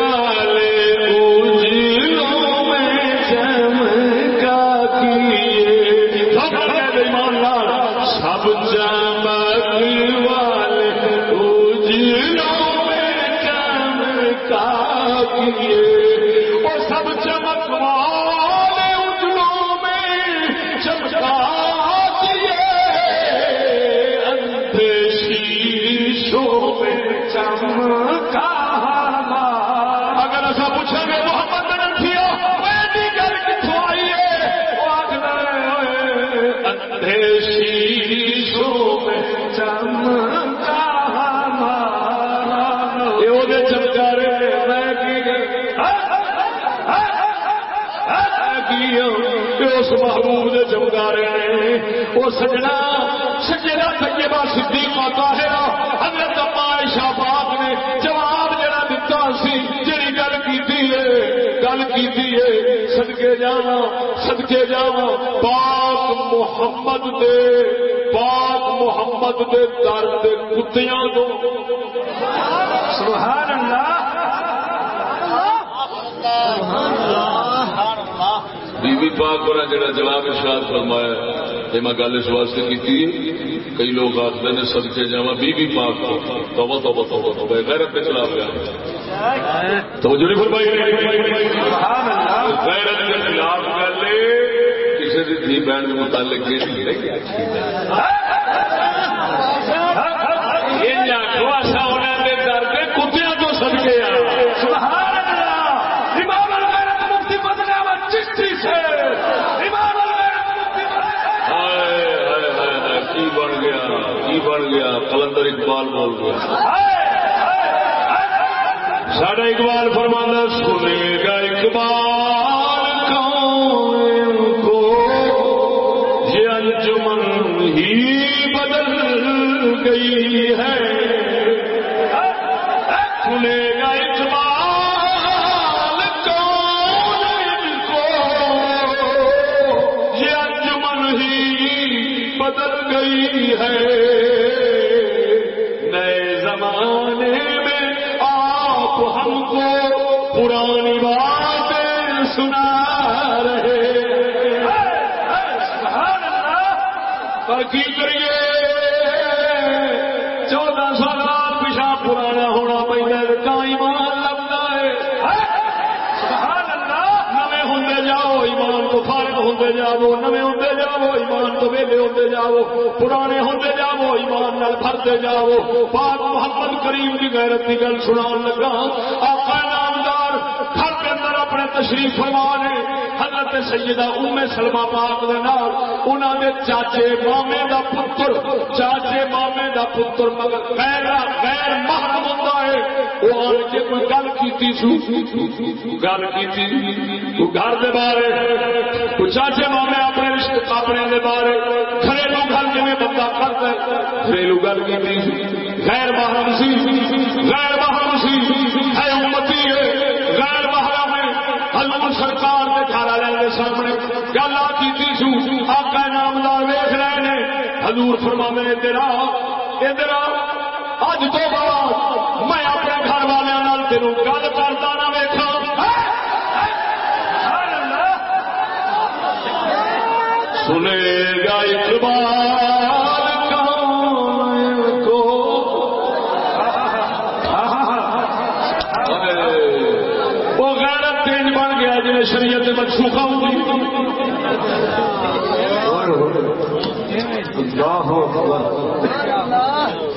محبوب نے چمکارے نے وہ سجنا سجنا تجربہ سدھی ماتا ہے۔ حضرت عائشہ پاک نے جواب جڑا دتا سی جڑی گل کی گل کی سدکے جانا سدکے جانا پاک محمد دے پاک محمد دے در دے کتیاں دو سبحان اللہ۔ بی بی پاک اور جڑا جناب ارشاد فرمایا یہ میں گل اس واسطے کی کئی لوگ آخر نے سب کے جا بی بی پاک کو توبہ توبہ توبہ توبہ غیرت پہ چلا گیا تو جو نہیں فرمائی غیرت کے خلاف گل کسی کی دھی بہن کے متعلق یہ نہیں یہ آخو ایسا ہونا دے در کے کتیاں تو سد کے آ سبحان اللہ امام الغیرت مفتی بدل احمد چشتی سے امام الغیرت مفتی ہائے ہائے ہائے ہائے کی بن گیا کی بن گیا کلندر اقبال بول گیا ساڈا اقبال فرمانا سنے گا اقبال قوم کو۔ یہ انجمن ہی بدل گئی ہے۔ سنے گا اقبال قوم کو۔ یہ انجمن ہی بدل گئی ہے۔ باتیں سنا رہے۔ پر کی کریے۔ چودہ سال پیچھا پرانا ہونا پہلے کہاں ایمان لگتا ہے؟ سبحان اللہ نویں ہوندے جاؤ، ایمان تو فارغ ہوندے جاؤ نویں ہوندے جاؤ، ایمان تو ویلے ہوندے جاؤ، پرانے ہوندے جاؤ، ایمان نال بھرتے جاؤ۔ پاک محمد کریم کی غیرت کی گل سنان لگا۔ تشریف فرما نے۔ حضرت سیدہ ام سلمہ پاک دے نال، انہاں دے چاچے مامے دا پتر، چاچے مامے دا پتر، مگر غیر غیر محرم ہوندا ہے۔ وہ آن کے کوئی گل کیتی سو، گل کیتی، تو گھر دے بارے، تو چاچے مامے اپنے رشتے اپنے دے بارے، گھریلو گھر جویں بندہ کرتا ہے، گھریلو گل کیتی غیر محرم سی، غیر محرم سی ہے امتی ہے غیر محرم ہے حضور سرکار کے گھر والے کے سامنے گل آ کی سو آقا نامدار ویخ رہے نے۔ حضور فرما میں تیرا ادھر اج تو بعد میں اپنے گھر والوں تینوں گل کرتا نہ ویکھا سنے گا اقبال شریعت منسوخہ ہوگی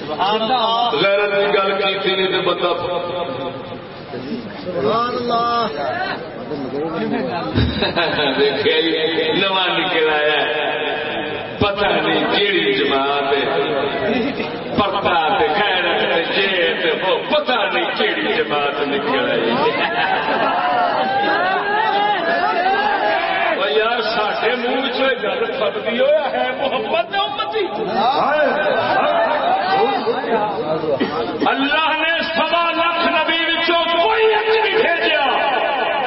غیرت کی گل کی نہیں تو بندہ۔ سبحان اللہ دیکھا نواں نکل آیا پتہ نہیں کیڑی جماعت پتا ہو پتہ نہیں کیڑی جماعت نکل آئی وہ یار ساڈے منہ چ گل پکتی ہوا ہے محمد امتی اللہ نے سوا لاکھ نبی کوئی ایک نہیں بھیجا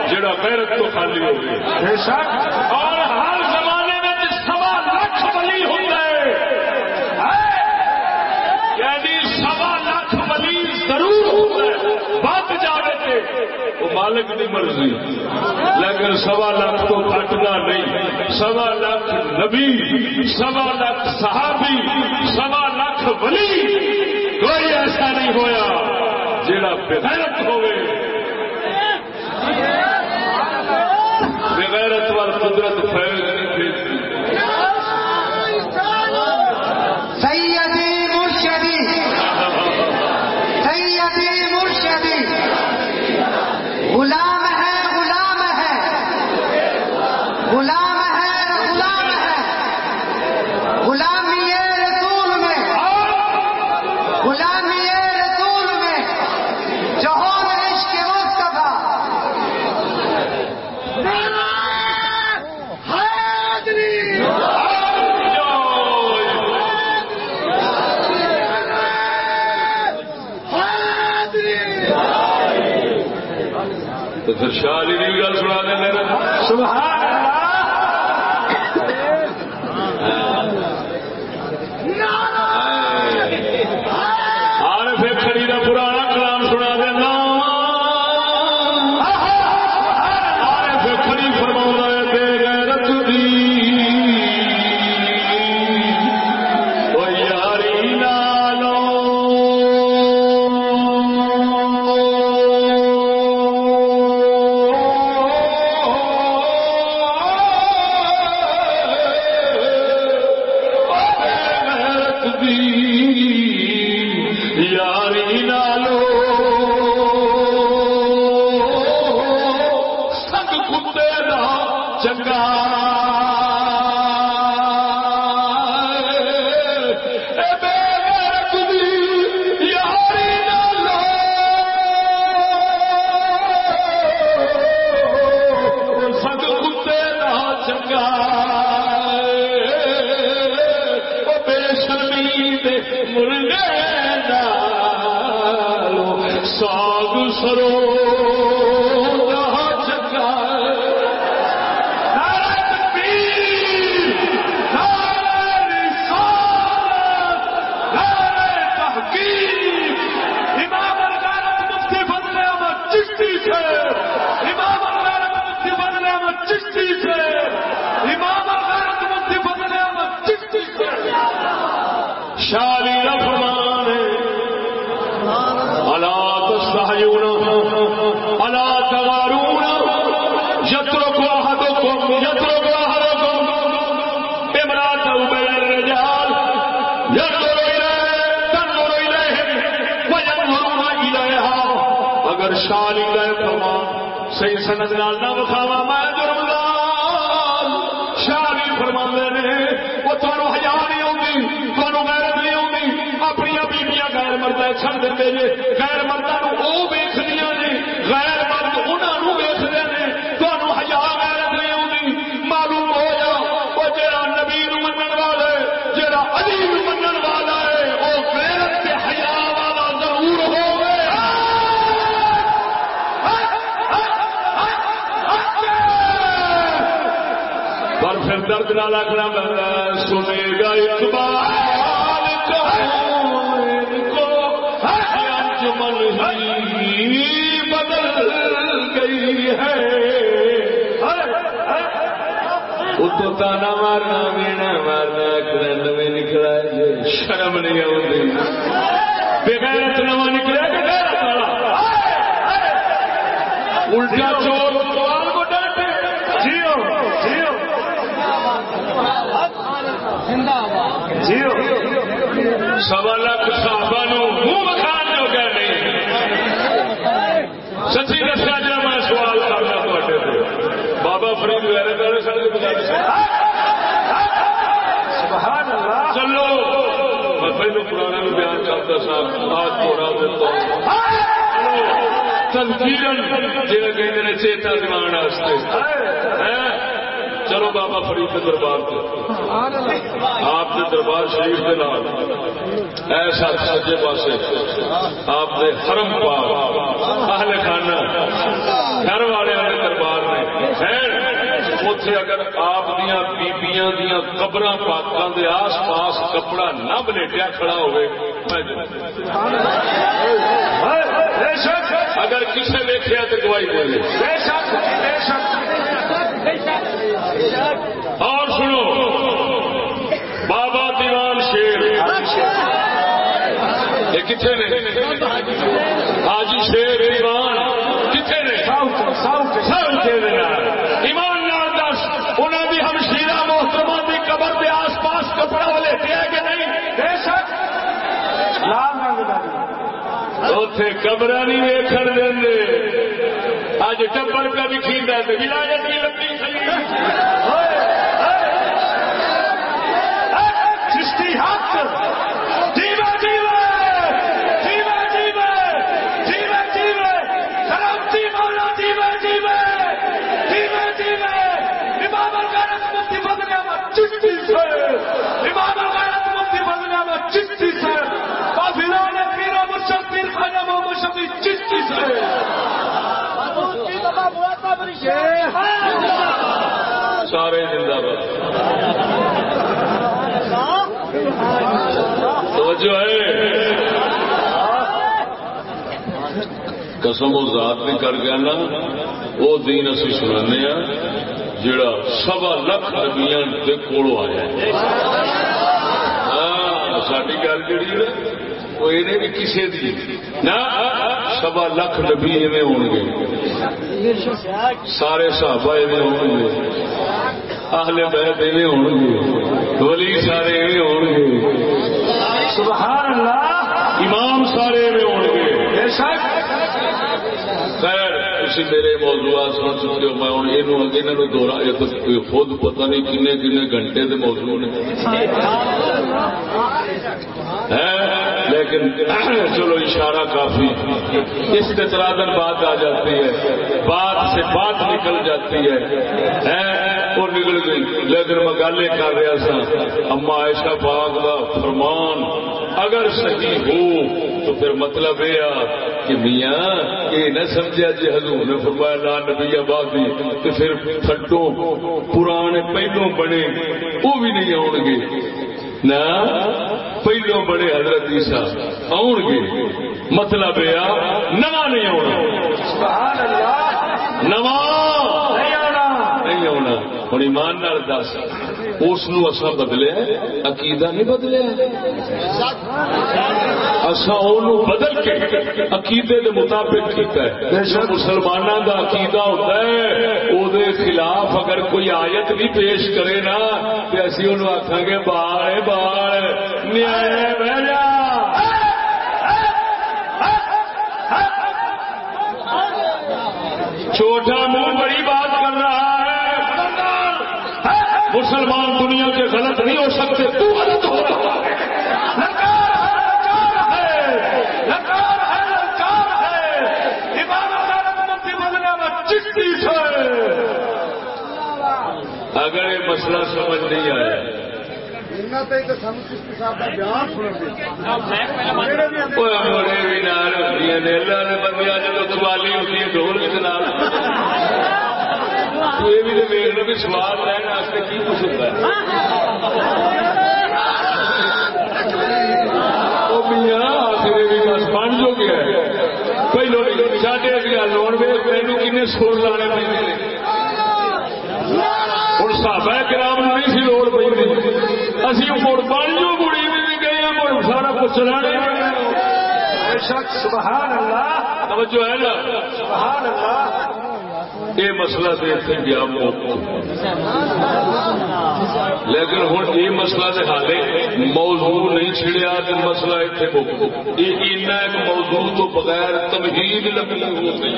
جڑا غیرت تو خالی ہو گیا اور ہر زمانے میں سوا لاکھ ولی ہوتا ہے یعنی سوا لاکھ ولی ضرور ہوتا ہے بات جاوے تھے مالک کی مرضی. لیکن سوا لاکھ تو کٹنا نہیں. سوا لاکھ نبی، سوا لاکھ صحابی، سوا لاکھ ولی، کوئی ایسا نہیں ہویا جیڑا بغیرت ہوئے. بغیرت وال قدرت فیض نہیں بھیجتی سیدی مرشدی سیدی مرشدی غلام کے سارے زندہ باد۔ توجہ ہے۔ قسم و ذات نے کر گیا نا، وہ دین اسی سنانے ہیں جڑا سوا لکھ نبیاں دے کولو آیا ہاں ساری گل جڑی ہے وہ یہ بھی کسی دی نہ سوا لکھ نبی ایویں ہون گے سارے صحابہ ایویں ہون گے اہل بیت ایویں ہون گے ولی سارے ایویں ہون گے سبحان اللہ امام سارے ایویں ہون گے بے شک۔ خیر تھی میرے موضوعات سن چکے ہو۔ میں ہوں یہ انہوں دورا یہ تو خود پتہ نہیں کنے کنے گھنٹے موضوع نے۔ لیکن چلو اشارہ کافی۔ اس کے بات آ جاتی ہے۔ بات سے بات نکل جاتی ہے۔ وہ نکل گئی۔ لیکن میں گل یہ کر رہا سا اما عائشہ پاک کا فرمان، اگر صحیح ہو، تو پھر مطلب یہ کہ میاں، یہ نہ سمجھا جی حضور نے فرمایا، لا نبی آبادی۔ تو پھر کھٹو پرانے پہلو بنے، وہ بھی نہیں آؤ گے نہ پہلو بڑے حضرت عیسیٰ آؤ گے۔ مطلب یہ نواں نہیں آنا نواں نہیں آنا۔ نہیں آنا ہوں ایمان دس۔ اس اصا بدلیا عقیدہ نہیں بدلیا اصا بدل کے عقیدے کے مطابق کیتا ہے۔ مسلمانوں کا عقیدہ ہوتا ہے وہ خلاف اگر کوئی آیت بھی پیش کرے نا تو اسی انہوں آخان گے بال بال نیا چھوٹا منہ بڑی بات کر رہا مسلمان دنیا کے غلط نہیں ہو سکتے تو غلط ہو رہا ہے۔ اگر یہ مسئلہ سمجھ نہیں آیا۔ بڑے بھی نال ہوتی ہیں۔ بندے جب قوالی ہوتی ہے ڈول بھی نال یہ بھی تو ویگ بھی سواد رہنے واسطے کی کچھ ہوتا ہے؟ آخر بھی بس بن جو گیا پہلو ساڈے اگلا لوڑ ویگ مینو کن سر لانے پہ ہوں سابا گرام نہیں سی لوڑ پہ اسی مڑ بن جو کڑی بھی گئے مڑ سارا کچھ سبحان اللہ۔ توجہ ہے نا؟ سبحان اللہ۔ یہ مسئلہ تو اتنے گیا لیکن ہوں یہ مسئلہ تو حالے موضوع نہیں چھڑیا تو مسئلہ اتنے یہ ایک موضوع تو بغیر تمہید لگی ہو گئی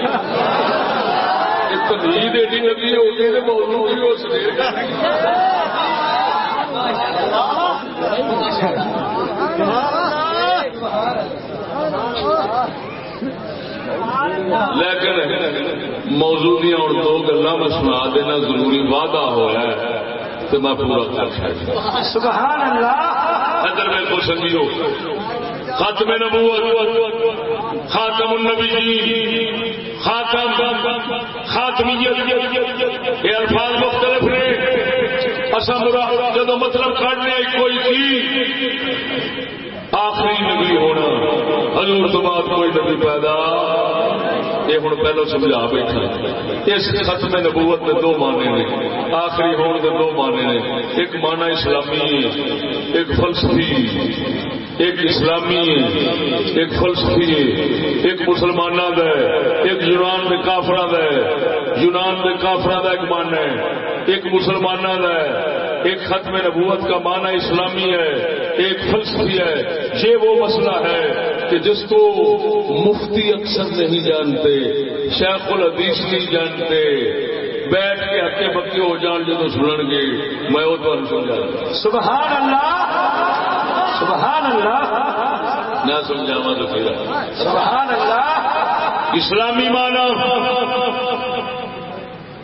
تمہید ایڈی لگی ہو گئی تو موضوع بھی ہو سکے لیکن موضوع دیا ہوں دو گلا میں سنا دینا ضروری وعدہ ہوا ہے تو میں پورا کر سکتا سبحان اللہ ادھر میرے کو سمجھو خاتم نبوت خاتم النبی خاتم خاتمیت۔ یہ الفاظ مختلف نے۔ اصل جب مطلب کھڑنے کوئی تھی آخری نبی ہونا حضور تو بعد کوئی نبی پیدا۔ یہ ہوں پہلو سمجھا بیٹھا۔ اس ختم نبوت کے دو معنی نے۔ آخری ہون کے دو معنی نے۔ ایک معنی اسلامی ایک فلسفی ایک اسلامی ایک فلسفی ایک مسلمانوں کا ایک یونان کے کافر کا یونان کے کافر کا ایک مان ہے۔ ایک مسلمانوں کا ایک ختم نبوت کا معنی اسلامی ہے ایک فلسفی ہے۔ یہ وہ مسئلہ ہے کہ جس کو مفتی اکثر نہیں جانتے شیخ الحدیث نہیں جانتے۔ بیٹھ کے ہکے بکے ہو جان جب سنن گے۔ میں وہ تو سمجھا سبحان اللہ سبحان اللہ۔ نہ سمجھاوا تو پھر۔ سبحان اللہ۔ اسلامی مانا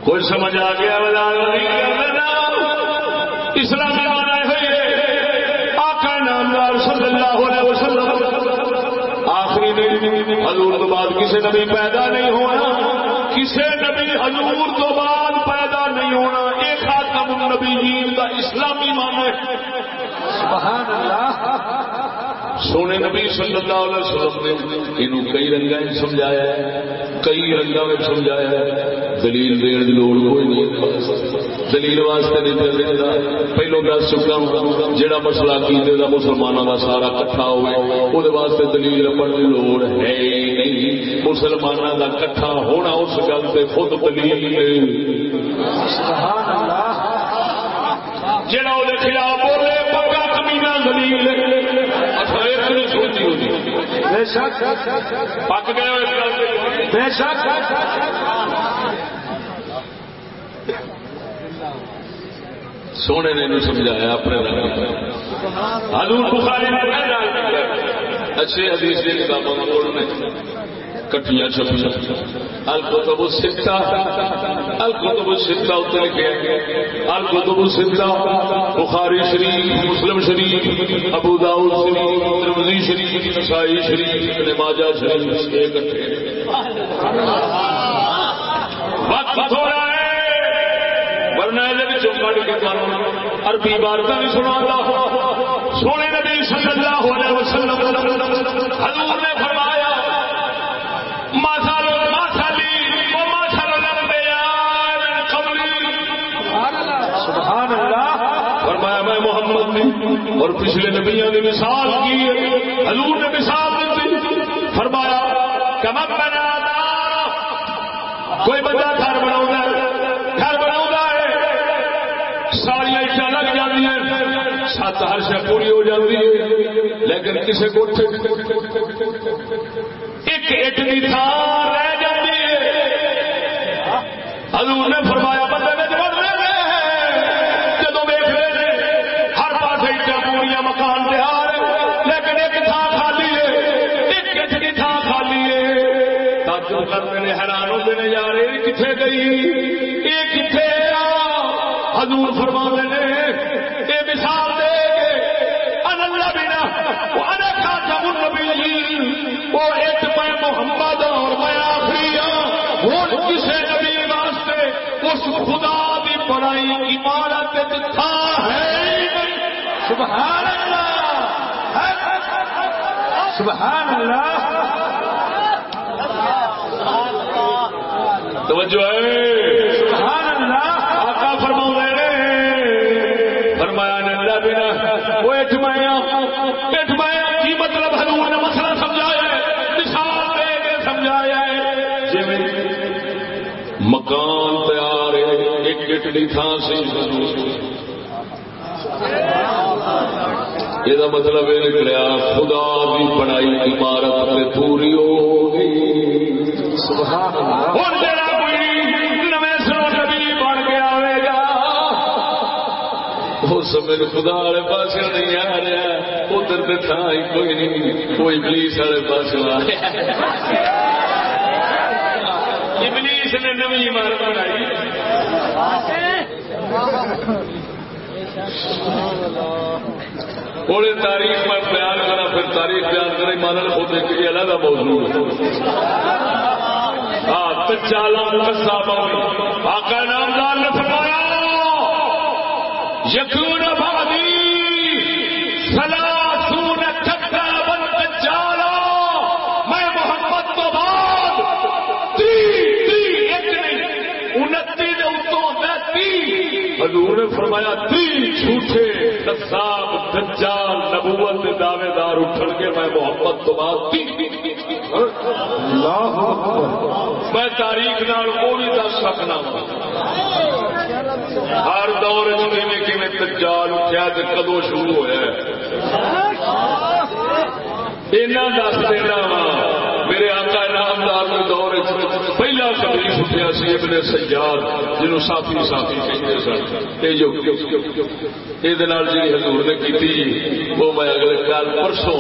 کوئی سمجھ آ گیا؟ اسلامی مانا ہے آقا نامدار صلی اللہ علیہ وسلم۔ آخری نبی حضور تو بعد کسی نبی پیدا نہیں ہونا کسی نبی حضور تو بعد پیدا نہیں ہونا ایک خاتم النبیین کا اسلامی مانا ہے۔ سبحان اللہ سونے نبی صلی اللہ علیہ وسلم نے انہوں کئی رنگا سمجھایا ہے، کئی رنگا میں سمجھایا ہے۔ دلیل دین کی لوڑ کوئی نہیں۔ دلیل واسطے نہیں دے دیتا۔ پہلو دس چکا ہوں جہاں مسئلہ کیتے کا مسلمانوں کا سارا کٹھا ہوئے وہ واسطے دلیل لبن کی لوڑ ہے ہی نہیں۔ مسلمانوں کا کٹھا ہونا اس گل سے خود دلیل سبحان اللہ۔ جہاں وہ خلاف بولے پکا کمینا دلیل پک گئے بے شک۔ سونے نے انہوں سمجھایا اپنے رنگ حضور بخاری نے پہلا اچھے حدیث کی کتابوں میں پڑھنے کٹیاں چھپیاں الکتب الستہ الکتب الستہ اتنے لکھے الکتب الستہ، بخاری شریف، مسلم شریف، ابو داؤد شریف، ترمذی شریف، نسائی شریف، ابن ماجہ شریف یہ کٹھے وقت تھوڑا ورنہ یہ کٹ کے تمہیں عربی عبارت بھی سنا سونے نبی صلی اللہ علیہ وسلم حضور نے فرمایا اللہ فرمایا میں محمد نے اور پچھلے نبیوں نے مثال کی حضور نے مثال دی فرمایا کمک بنا کوئی بندہ گھر بنا ہیں ہر شہ پوری ہو جاتی ہے، لیکن کسی کو ایک اٹ کی تھان رہ جاتی ہے۔ حضور نے فرمایا، بندے میں جب جدو رہے ہیں، ہر پاس اٹھا پوریا مکان تیار ہے لیکن ایک تھان خالی ہے۔ ایک اٹ کی تھان خالی ہے۔ کرتے ہیں حیران ہوتے ہیں یار، یہ کتنے گئی؟ یہ کتنے حضور فرما نے، یہ مثال انکھا جب النبی وہ ایک میں محمد اور میں آخری ہاں۔ ہوں ہوں کسی نبی واسطے اس خدا دی بڑائی عمارت تھا ہے سبحان اللہ سبحان اللہ۔ توجہ ہے۔ سبحان اللہ۔ آقا فرما فرمایا نے اللہ بنا وہ اٹھمایا نے مسئلہ سمجھایا ہے مثال دے کے سمجھایا ہے۔ جی مکان تیار ہے ایک اٹلی تھان سے یہ مطلب یہ نکلیا خدا کی بنائی عمارت میں پوری ہو گئی سبحان اللہ میرے خدا والے پاس نہیں آ رہا ادھر تو تھان ہی کوئی نہیں کوئی پولیس والے پاس ابلیس نے نوی عمارت بنائی تھوڑے تاریخ میں بیان کرا پھر تاریخ بیان کرے مانن خود ایک یہ علیحدہ موضوع ہے ہاں تچالا کسا آقا نامدار نے فرمایا یقین بادی سلاسون حضور نے فرمایا تین جھوٹے کساب دجال نبوت کے دعوے دار اٹھن کے میں محمد تو بعد میں تاریخ نال وہ بھی دس سکنا ہر دور چیویں دجال اٹھا تو کدو شروع ہوا اینا دس دینا وا۔ نامدار کے دور پہلا کبھی اٹھیا سی ابن سجاد جنہوں ساتھی ساتھی کہتے سن۔ یہ جی حضور نے کی وہ میں اگلے کل پرسوں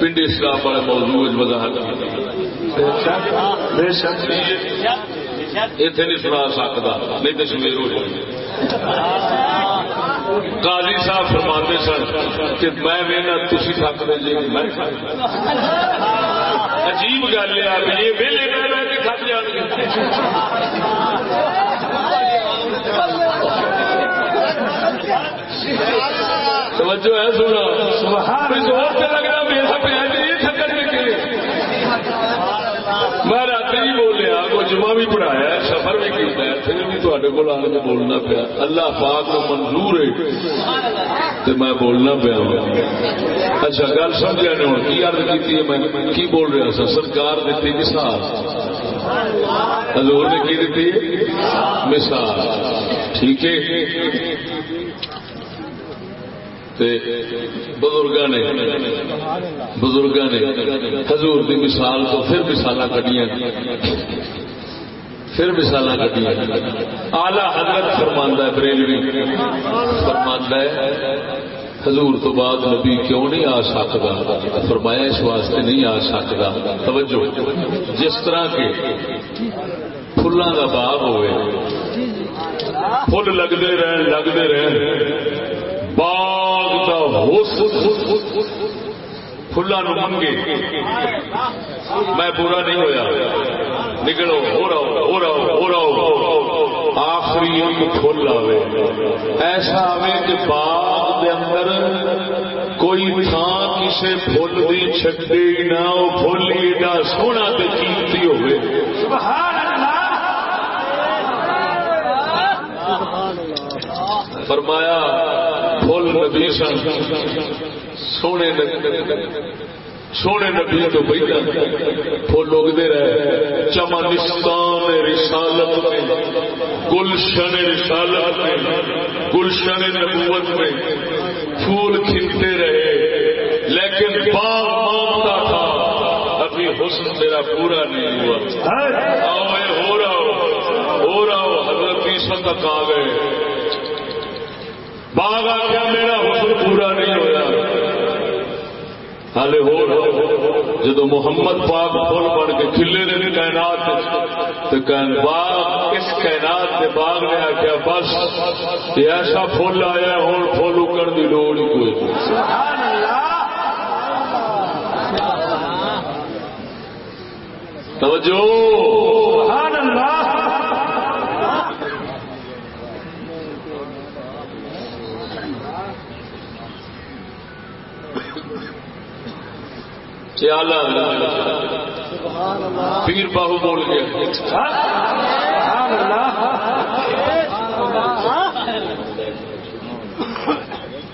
پنڈی اسلام والے موضوع وضاحت اتنے نہیں سنا سکتا نہیں تو سمیر ہو جائے۔ قاضی صاحب فرماتے سن کہ میں محنت تھی تھکتے جی میں عجیب گل ہے آپ یہ ویلے میں رہ کے تھک جان گے توجہ ہے سونا زور سے لگ رہا میرا پیا نہیں تھکن کے میں رات بھی بولیا کو جمعہ بھی پڑھایا سفر بھی کیا پھر بھی تے کو آنے میں بولنا پیا اللہ پاک کو منظور ہے تو میں بولنا پیا اچھا گل سمجھا نے ہوں کی عرض کی میں کی بول رہا سا سرکار دیتی مثال حضور نے کی دیتی مثال ٹھیک ہے بزرگ نے بزرگ نے حضور کی مثال تو پھر مثال کٹیاں پھر مثال کٹیاں آلہ حضرت فرماندہ ہے بریلوی فرماندہ ہے، حضور تو بعد نبی کیوں نہیں آ سکتا فرمایا اس واسطے نہیں آ سکتا توجہ، جس طرح کے فلاں کا باغ ہوئے فل لگتے رہن لگتے رہن۔ باغ کا فلا نو منگے۔ میں پورا نہیں ہویا۔ نکلو، ہو رہا ہو رہا ہو رہا آخری ایک فل آوے۔ ایسا آوے کہ باغ دے اندر کوئی تھان کسی فل دی چھٹے نہ وہ فل ایڈا سونا تے قیمتی ہوئے۔ سبحان اللہ فرمایا فل نبی سن، سونے سونے نبی تو پہلے فل اگتے رہے۔ چمنستان رسالت میں، گلشن رسالت میں، گلشن نبوت میں پھول کھلتے رہے۔ لیکن باغ مانتا تھا، ابھی حسن تیرا پورا نہیں ہوا۔ آؤ میں ہو رہا ہو ہو رہا ہو حضرت عیسیٰ تک آ گئے۔ باغ آخیا میرا حسن پورا نہیں ہوا ہالے ہو جب محمد پاک فل بن کے کھلے نے کائنات تو باغ، اس کائنات کے باغ نے آخیا بس، یہ ایسا فل آیا ہوں فل اگن کی لوڑ ہی کوئی۔ توجہ! سبحان اللہ! پیر باہو بول گیا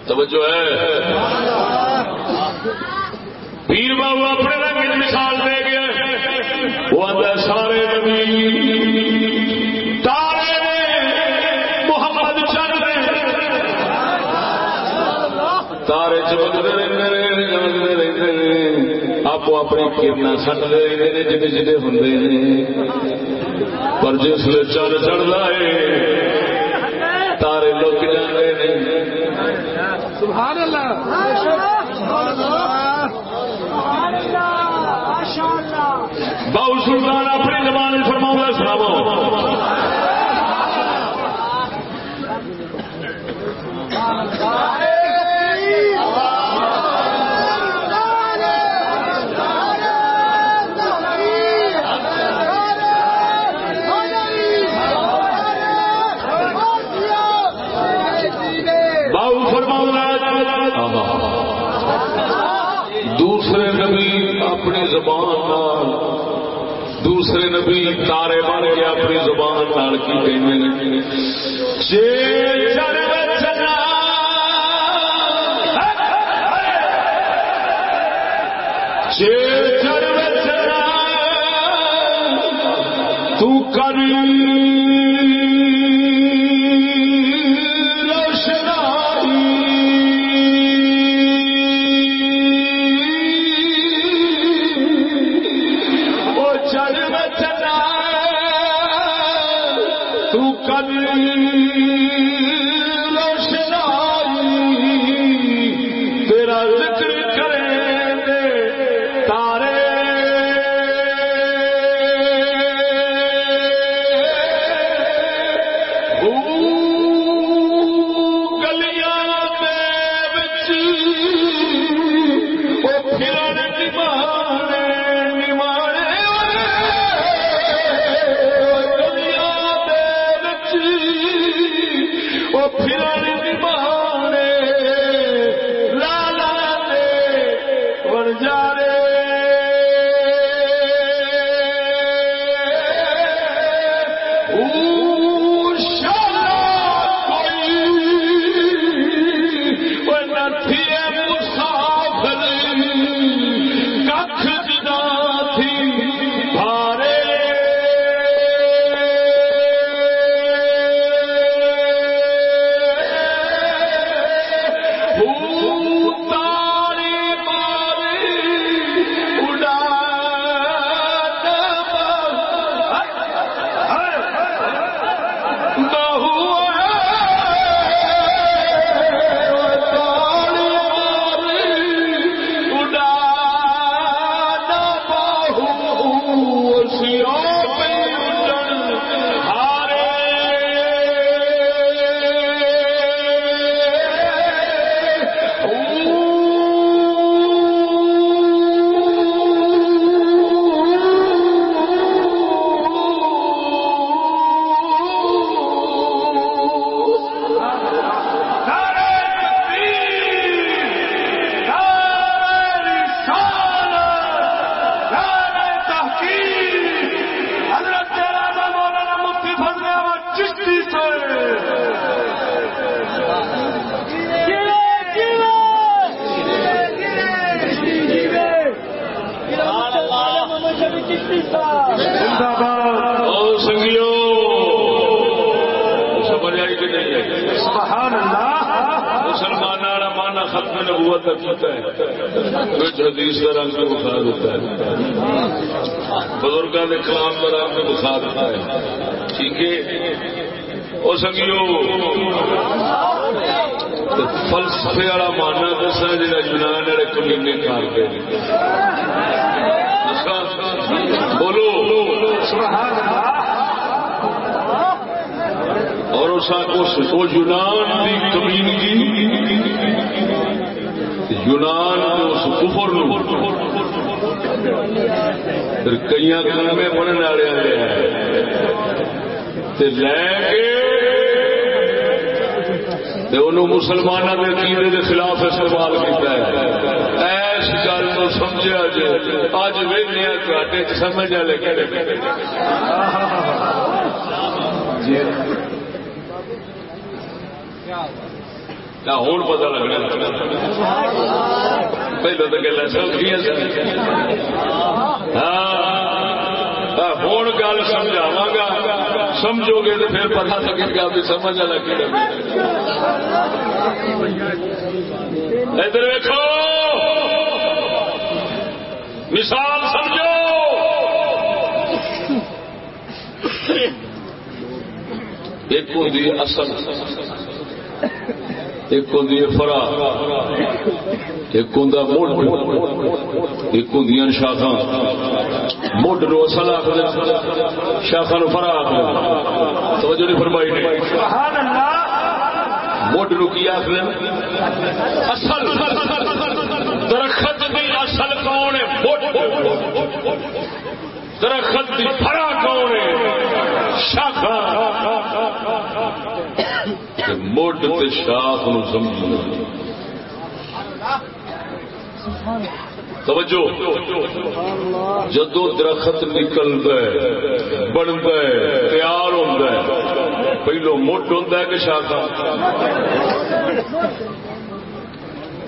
توجہ ہے۔ پیر باہو اپنے رنگ مثال دے گیا وہ سارے نبی۔ تارے محمد چل رہے تارے چمکتے رہتے آپ اپنی کرنا رہتے ہیں جڑے جڑے ہوں پر جس چل چڑھتا ہے تارے لک جاتے ہیں سبحان اللہ بہو سلطان اپنی زبان فرماؤں سناو زبان نال دوسرے نبی تارے مارے اپنی زبان نال کی کہیں جے چڑھ تو کر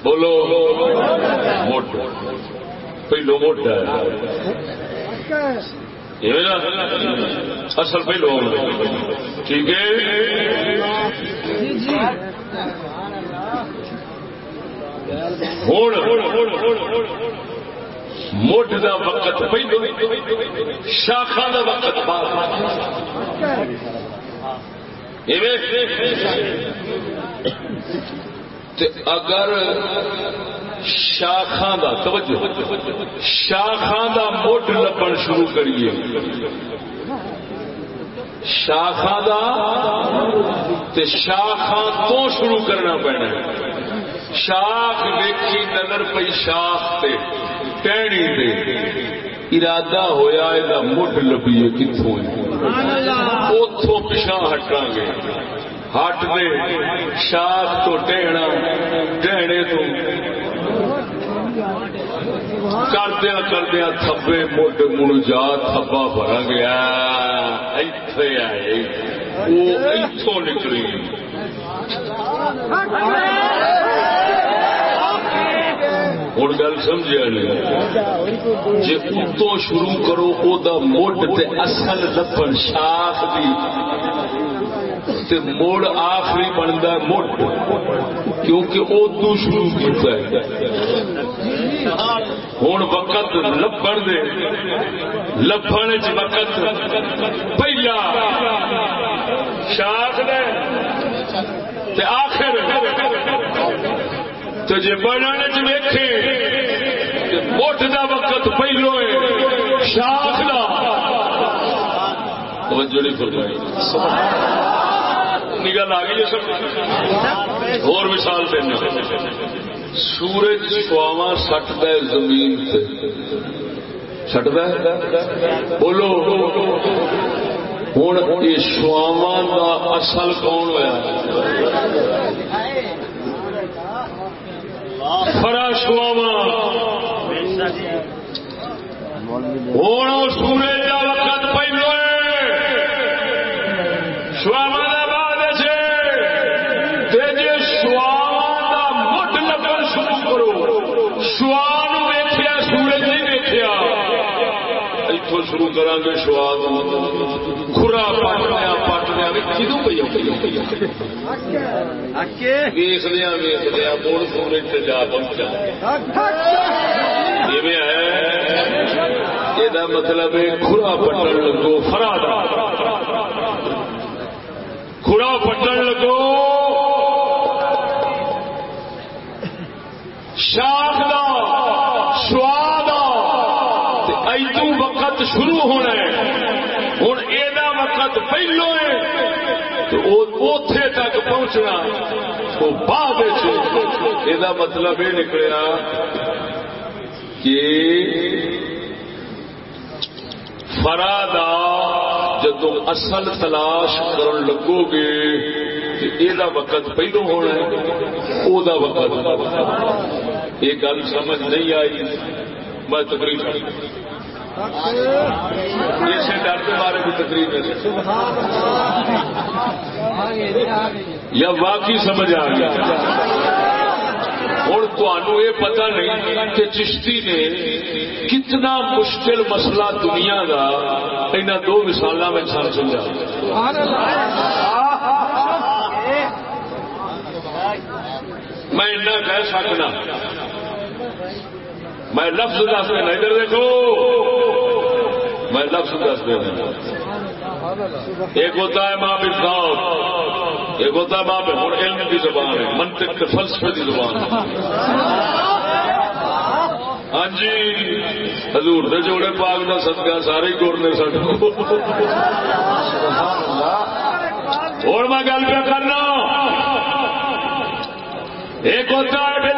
بولو مٹ پہلو مٹ اصل پہلو ٹھیک ہے؟ ہوں مٹھ دا وقت، پہلو۔ شاخا دا وقت۔ بعد اگر شاخا دا توجہ شاخا دا مٹھ لبن شروع کریے۔ شاخا دا تے شاخا تو شروع کرنا پینا شاخ دیکھی نظر پی شاخ تے، ٹہنی تے۔ ارادہ ہویا یہ مٹھ لبیے کتوں اتوں پچھا ہٹا گے ہٹ دے شاخ تو ٹہنا ٹہنے تو کردیا کردیا تھبے مٹ من جا تھبا بھرا گیا۔ ایتھے آئے۔ وہ اتوں نکلی۔ ہوں گل سمجھا نہیں جی اتوں شروع کرو، او مڈ تے اصل لبن شاخ دی۔ تے موڑ آخری بنتا مڈ کیونکہ ادو شروع کیتا ہے۔ ہوں وقت لبن دے۔ لبن چ وقت پہلا۔ شاخ دے۔ تے آخر۔ تو جی بڑھنے چ ویکھے مٹھ دا وقت پہلو ہے شاخ دا۔ توجہ فرمائی۔ نگل آ گئی سب۔ اور مثال دینا سورج سواوا سٹد زمین سٹد بولو۔ ہوں یہ سواوا کا اصل کون ہوا بڑا شواوا ہوں سورج کا وقت پہلو سواوا کا بعد سے مٹ لگن شروع کرو۔ سوا ویچیا سورج نہیں ویچیا اتوں شروع کرا گے سواد خورا پٹنیا پٹنیا کدو پہ ویسدیا ویسدیا مڑ سورج سے جا۔ پہنچا یہ مطلب ہے خورا پٹن لگو فرا خورا پٹن لگو۔ شاخ دا، سواد ادو وقت شروع ہونا ہے۔ ہوں یہ وقت پہلو ہے تو اتے تک پہنچنا۔ تو بعد یہ مطلب یہ نکلیا کہ فرادا جدو اصل تلاش کرن لگو گے یہ وقت پہلو ہونا ہے وہ وقت۔ یہ گل سمجھ نہیں آئی۔ میں تقریباً تقریر ڈر کے بارے میں تقریر یا واقعی سمجھ آ گیا ہوں تمہوں یہ پتا نہیں کہ چشتی نے کتنا مشکل مسئلہ دنیا کا ان دو مثال میں سن سمجھا۔ میں اتنا کہہ سکنا میں لفظ دس دینا ادھر دیکھو۔ میں لفظ دس دینا ایک ہوتا ہے ماں بات ایک ہوتا ہے ماں پہ علم کی زبان ہے، منطق کے فلسفے کی زبان ہے۔ ہاں جی حضور دے جوڑے پاک کا صدقہ، سارے گور نے سڈ اور میں گل پہ کرنا؟ ایک ہوتا ہے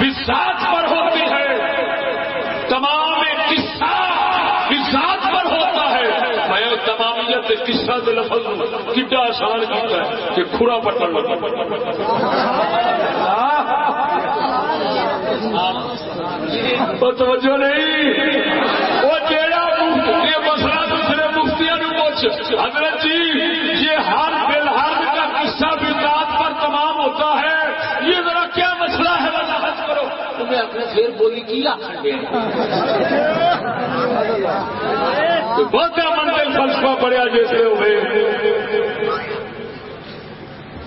بسات پر ہوتی ہے۔ تمام قصہ بسات پر ہوتا ہے۔ میں تمامیت قصہ کے لفظ کتا آسان کیتا ہے کہ کھرا پٹن لگا۔ توجہ نہیں؟ وہ جیڑا یہ مسئلہ دوسرے مفتیوں نے پوچھ۔ حضرت جی یہ ہر بل ہر کا قصہ بھی رات پر تمام ہوتا ہے۔ یہ ذرا کیا مسئلہ کرو اپنے پھر بولی کی آخر بہت منزل فلسفہ پڑیا جیسے ہوئے۔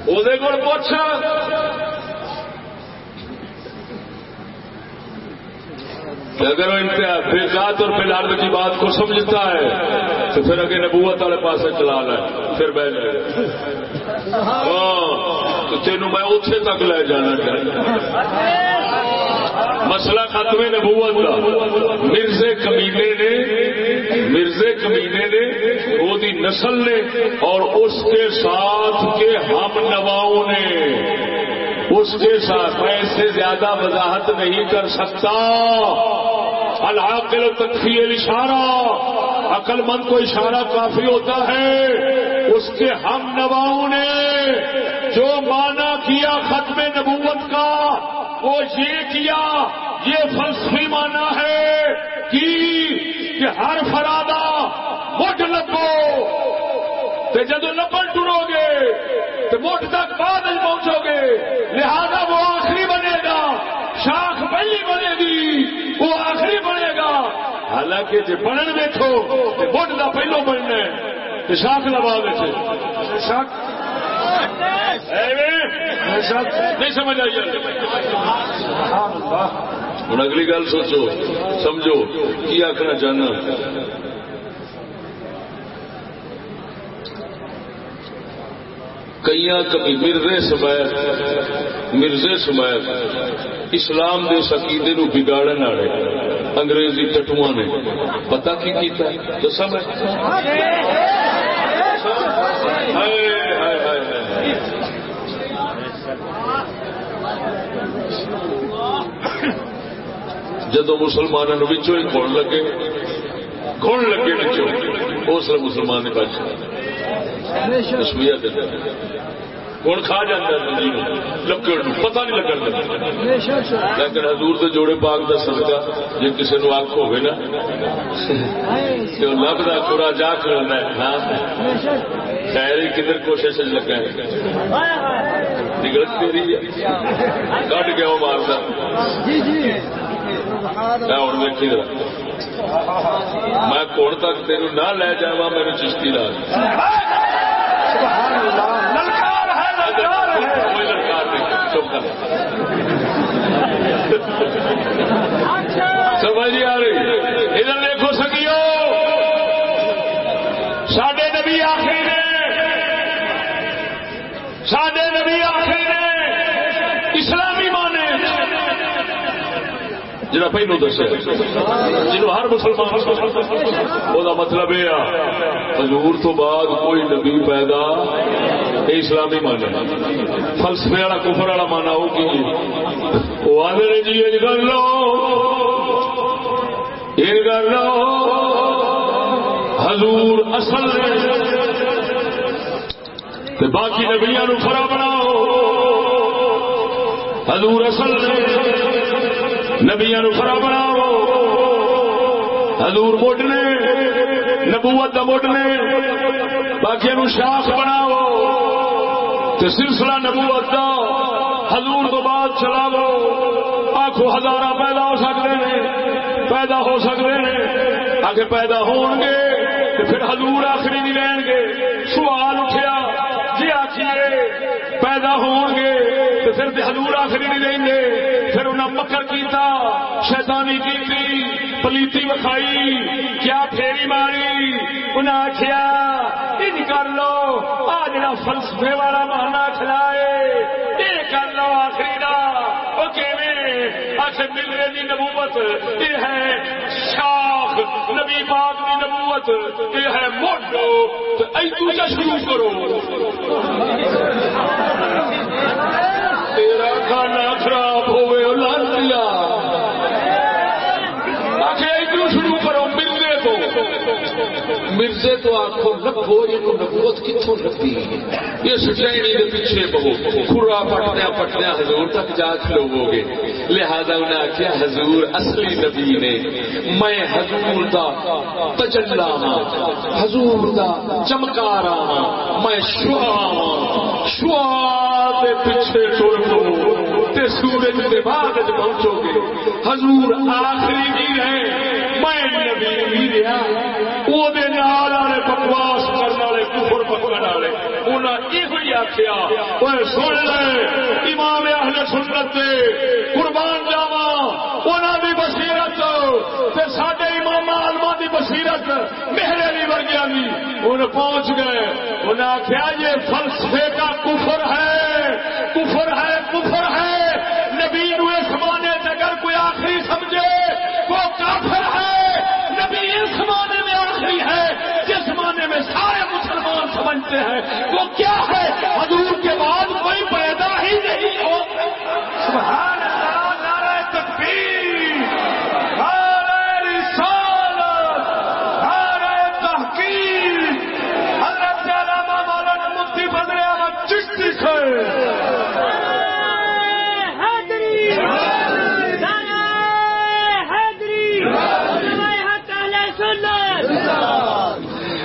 وہ پوچھ۔ اگر وہ انتہا اور فی کی بات کو سمجھتا ہے، تو پھر اگر نبوت والے پاس چلا لے، پھر بہ جائے ہاں، تو تینوں میں اتنے تک لے جانا چاہتا مسئلہ ختم نبوت کا۔ مرزے کمینے نے مرزے کمینے نے وہ دی نسل نے اور اس کے ساتھ کے ہم نواؤں نے۔ اس کے ساتھ میں اس سے زیادہ وضاحت نہیں کر سکتا۔ العاقل تکفی اشارہ عقل مند کو اشارہ کافی ہوتا ہے۔ اس کے ہم نواؤں نے جو مانا کیا ختم نبوت وہ یہ کیا، یہ فلسفی مانا ہے کہ ہر فرادہ مٹ لگو۔ جب لبن ٹرو گے تو مٹھ تک بعد پہنچو گے، لہذا وہ آخری بنے گا، شاخ پہلی بنے گی، وہ آخری بنے گا۔ حالانکہ جی بنن دیکھو تو مٹھ کا پہلو بننا ہے تو شاخ لگا دے شاخ نہیں سمجھ آئی ہوں اگلی گل سوچو سمجھو کی آخنا چاہنا؟ کئی کبھی مرزے سمیت مرزے سمیت اسلام دے سکیدے نو بگاڑن والے انگریزی ٹٹوا نے۔ پتا کی کیتا دسا میں۔ جدو مسلمانوں ہی لگے کھول لگے بچوں اس لیے مسلمان نے بچ ہوں۔ کھا جاتا لکڑ پتا نہیں لگن لیکن حضور سے جوڑے پاک کا سدکا جی کسی نو آخ ہوگی نا لگتا پورا جا کرنا ہاں۔ خیر کدھر کوشش لگا نگڑ تیری ہے۔ کٹ گیا وہ مارتا ہوں دیکھی میں کون تک تین نہ لے جا میرے چشتی لا سمجھ آ رہی۔ ادھر دیکھو سکیو سڈے نبی آخری نے سڈے نبی آخری نے اسلامی مانے جا پہلو دسے جنوب ہر مسلمان وہ مطلب یہ حضور تو بعد کوئی نبی پیدا یہ اسلامی مانا فلسفے والا، کفر والا مانا وہ کی؟ وہ آدھے جی یہ کر لو۔ یہ کر لو۔ حضور اصل باقی نبیا نو فرا بناؤ۔ حضور اصل نے نبیا نو فرا بناؤ حضور موٹ نے نبوت کا نے باقی نو شاخ بناؤ تو سلسلہ نبوت کا حضور تو بعد چلاو۔ آخو ہزار پیدا ہو سکتے ہیں پیدا ہو سکتے ہیں آگے پیدا ہون گے تو پھر حضور آخری نہیں رہن گے۔ سوال اٹھیا جی آخیے پیدا ہون گے تو پھر حضور آخری نہیں رہیں گے۔ پھر انہیں مکر کیتا، شیطانی کی پلیتی وکھائی، کیا پھیری ماری؟ انہیں آخیا ان کر لو، آ جا فلسفے والا مانا کھلائے یہ کر لو آخری دا آخر ملنے کی نبوت یہ ہے شاخ، نبی پاک کی نبوت یہ ہے موٹو تو ایتو شروع کرو۔ کھانا خراب ہوئے لانتیا آخر شروع کرو ملنے تو۔ مرزے تو آخو لکھو یہ نبوت کتوں لگی یہ سٹینی کے پیچھے بہو۔ کھرا پٹدیا پٹدیا حضور تک جا کھلوو گے لہذا انہیں آخیا حضور اصلی نبی نے میں حضور دا تجلا ہاں حضور دا چمکار ہاں میں شعا ہاں شعا دے پیچھے ٹر پو تے سورج کے بعد پہنچو گے۔ حضور آخری بھی رہے میں نبی بھی رہا وہ بکواس کرنے والے کفر پکڑ والے انہیں یہ آخیا وہ سن لے، امام اہل سنت قربان جاوا انہوں کی بصیرت سڈے امام آلما کی بصیرت میرے بھی ورگیا بھی ان پہنچ گئے۔ انہیں آخیا یہ فلسفے کا کفر ہے۔ کفر ہے نبی نو اس زمانے اگر کوئی آخری سمجھے وہ کافر ہے نبی اس زمانے میں آخری ہے جس زمانے میں سارے مسلمان سمجھتے ہیں۔ وہ کیا ہے؟ حضور کے بعد کوئی پیدا ہی نہیں ہو۔ سبحان اللہ نعرہ تکبیر نعرہ رسالت نعرہ تحقیق حضرت علامہ مولانا مفتی بدر احمد چشتی سے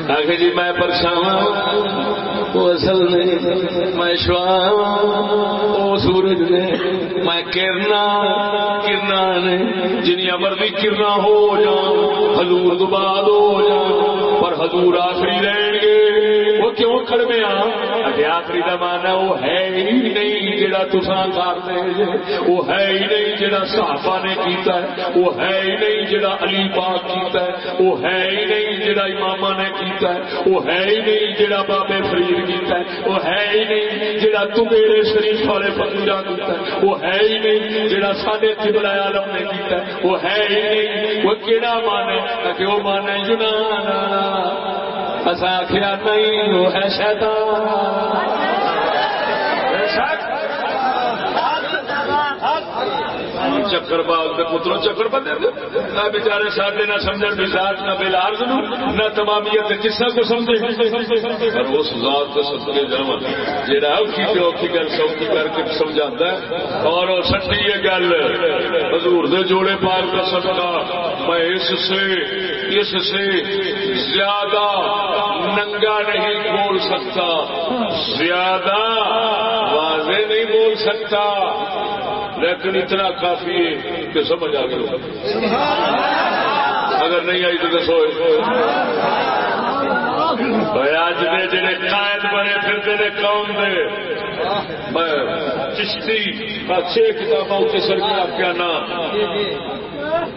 آخر جی میں پرچھاوا وہ اصل نے میں شوا وہ سورج نے میں کرنا کرنا نے جنیا مرضی کرنا ہو جا حضور تو بعد ہو جان حضور آخری رہن گے وہ کیوں کڑمے آخری کا مانا وہ ہے ہی نہیں جڑا تسا کرتے وہ ہے ہی نہیں جڑا صحابہ نے کیتا ہے وہ ہے ہی نہیں جڑا علی پاک کیتا ہے وہ ہے ہی نہیں جڑا امام نے کیتا ہے وہ ہے ہی نہیں جڑا بابے فرید کیتا ہے وہ ہے ہی نہیں جڑا تمیرے شریف والے فکیرا کیتا ہے وہ ہے ہی نہیں جڑا سارے قبلہ عالم نے کیتا ہے وہ ہے ہی نہیں وہ کیڑا مان ہے کہ وہ مان ہے یونان اصا آخیا نہیں وہ ہے شیطان چکر باغ کے پتروں چکر بندے نہ بےچارے سارے نہ سمجھ بزاج نہ بلارز نہ تمامیت قصہ کو سمجھے۔ پر اس ذات کو سب کے جاوا جہاں اوکھی کے اوکھی گل سوکھی کر کے سمجھا ہے۔ اور سچی یہ گل۔ حضور دے جوڑے پال کا صدقہ۔ میں اس سے اس سے زیادہ ننگا نہیں بول سکتا۔ زیادہ واضح نہیں بول سکتا۔ لیکن اتنا کافی ہے کہ سمجھ آ گئی۔ اگر نہیں آئی تو دسو۔ آج دے جڑے قائد بنے پھرتے نے قوم دے۔ میں چشتی چھ کتابوں کے سر کی آپ کیا نام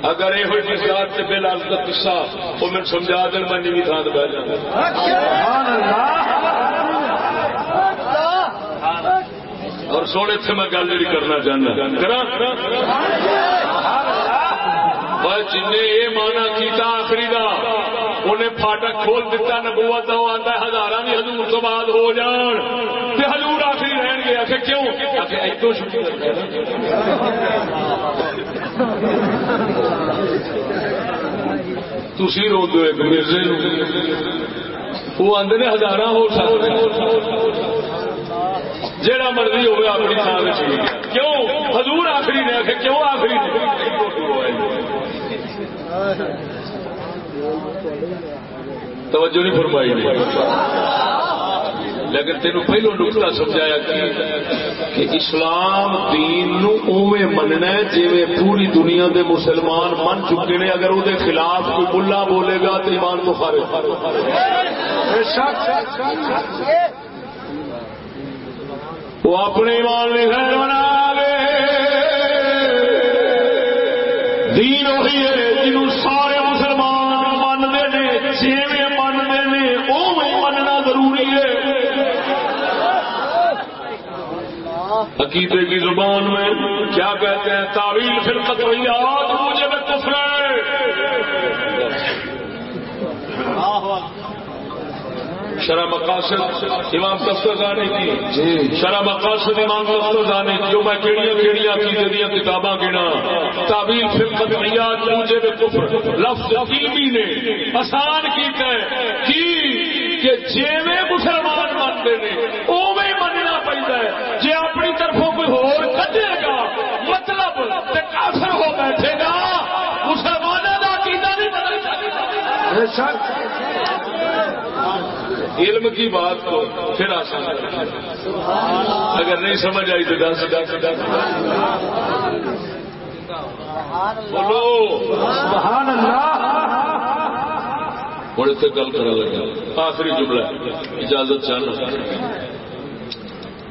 اگر یہ ہوئی جی ذات سے بے لال کا قصہ، وہ میں سمجھا دیں میں نہیں تھان بہ جاؤں اور سونے سے میں گل جی کرنا چاہنا۔ جن یہ مانا کیتا آخری کا انہیں فاٹک کھول دیتا، نبوت کا آتا ہے ہزار بھی ہزور تو بعد ہو جان۔ تے ہزور آخری رہن گے۔ آخر کیوں؟ ادو تھی رو دو ایک مرزے وہ آدھے ہزار ہو سکتے۔ جہاں مرضی ہوگا اپنی تھان کیوں؟ حضور آخری نے آخر کیوں آخری توجہ نہیں فرمائی نہیں لیکن تین پہلو نقطہ سمجھایا کہ اسلام دین نو اوے مننا جی پوری دنیا دے مسلمان من چکے نے۔ اگر وہ خلاف کوئی ملا بولے گا تو ایمان تو خارج۔ وہ اپنے ایمان میں خیر بنا لے۔ دین وہی ہے جنہوں سارے مسلمان منتے ہیں، جیویں منتے ہیں اوے مننا ضروری ہے۔ عقیدے کی زبان میں کیا کہتے ہیں؟ تعویل پھر قطعیات مجھے میں کفر۔ شرح مقاصد امام تفترزانے کی۔ شرح مقاصد امام تفترزانے کی۔ جو میں کیڑیاں کیڑیاں کی دیا کتاباں گنا تعبیر فرقت میاد مجھے میں کفر۔ لفظ علمی نے آسان کیتا ہے کی کہ جیویں مسلمان مانتے نے اوے مننا پڑتا ہے۔ جی اپنی طرفوں کوئی ہور کڈے گا مطلب تے کافر ہو بیٹھے گا۔ مسلمانوں کا عقیدہ نہیں بدل سکتا۔ علم کی بات کو پھر آسان اگر نہیں سمجھ آئی تو دس دس دس بولو۔ سبحان اللہ۔ ہوں اتنے گل کر لگا۔ آخری جملہ اجازت چاہنا۔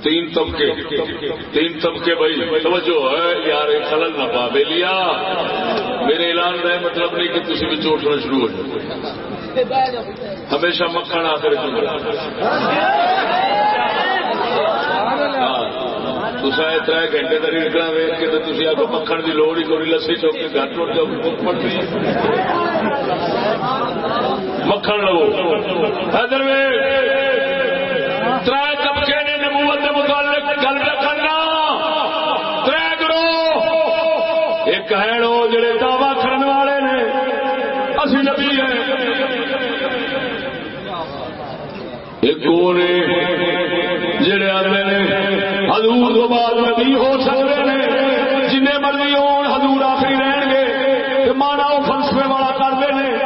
تین طبقے تین طبقے بھائی توجہ ہے۔ یار خلل نہ پا بے لیا۔ میرے اعلان کا مطلب نہیں کہ تھی بھی چوٹنا شروع ہو جائے۔ ہمیشہ مکھن آخر ہاں، تصا تر گھنٹے کا ریڑکنا ویچ کے تو تھی آپ مکھن کی لوڑ ہی کوئی لسی چوک کے گھر ٹوٹ جاؤ مکھن لو ادھر تر ایک وہ نے جڑے آتے ہیں حضور تو بعد نبی ہو سکتے ہیں۔ جن مرضی ہو حضور آخری رہن گے۔ مانا وہ فلسفے والا کرتے ہیں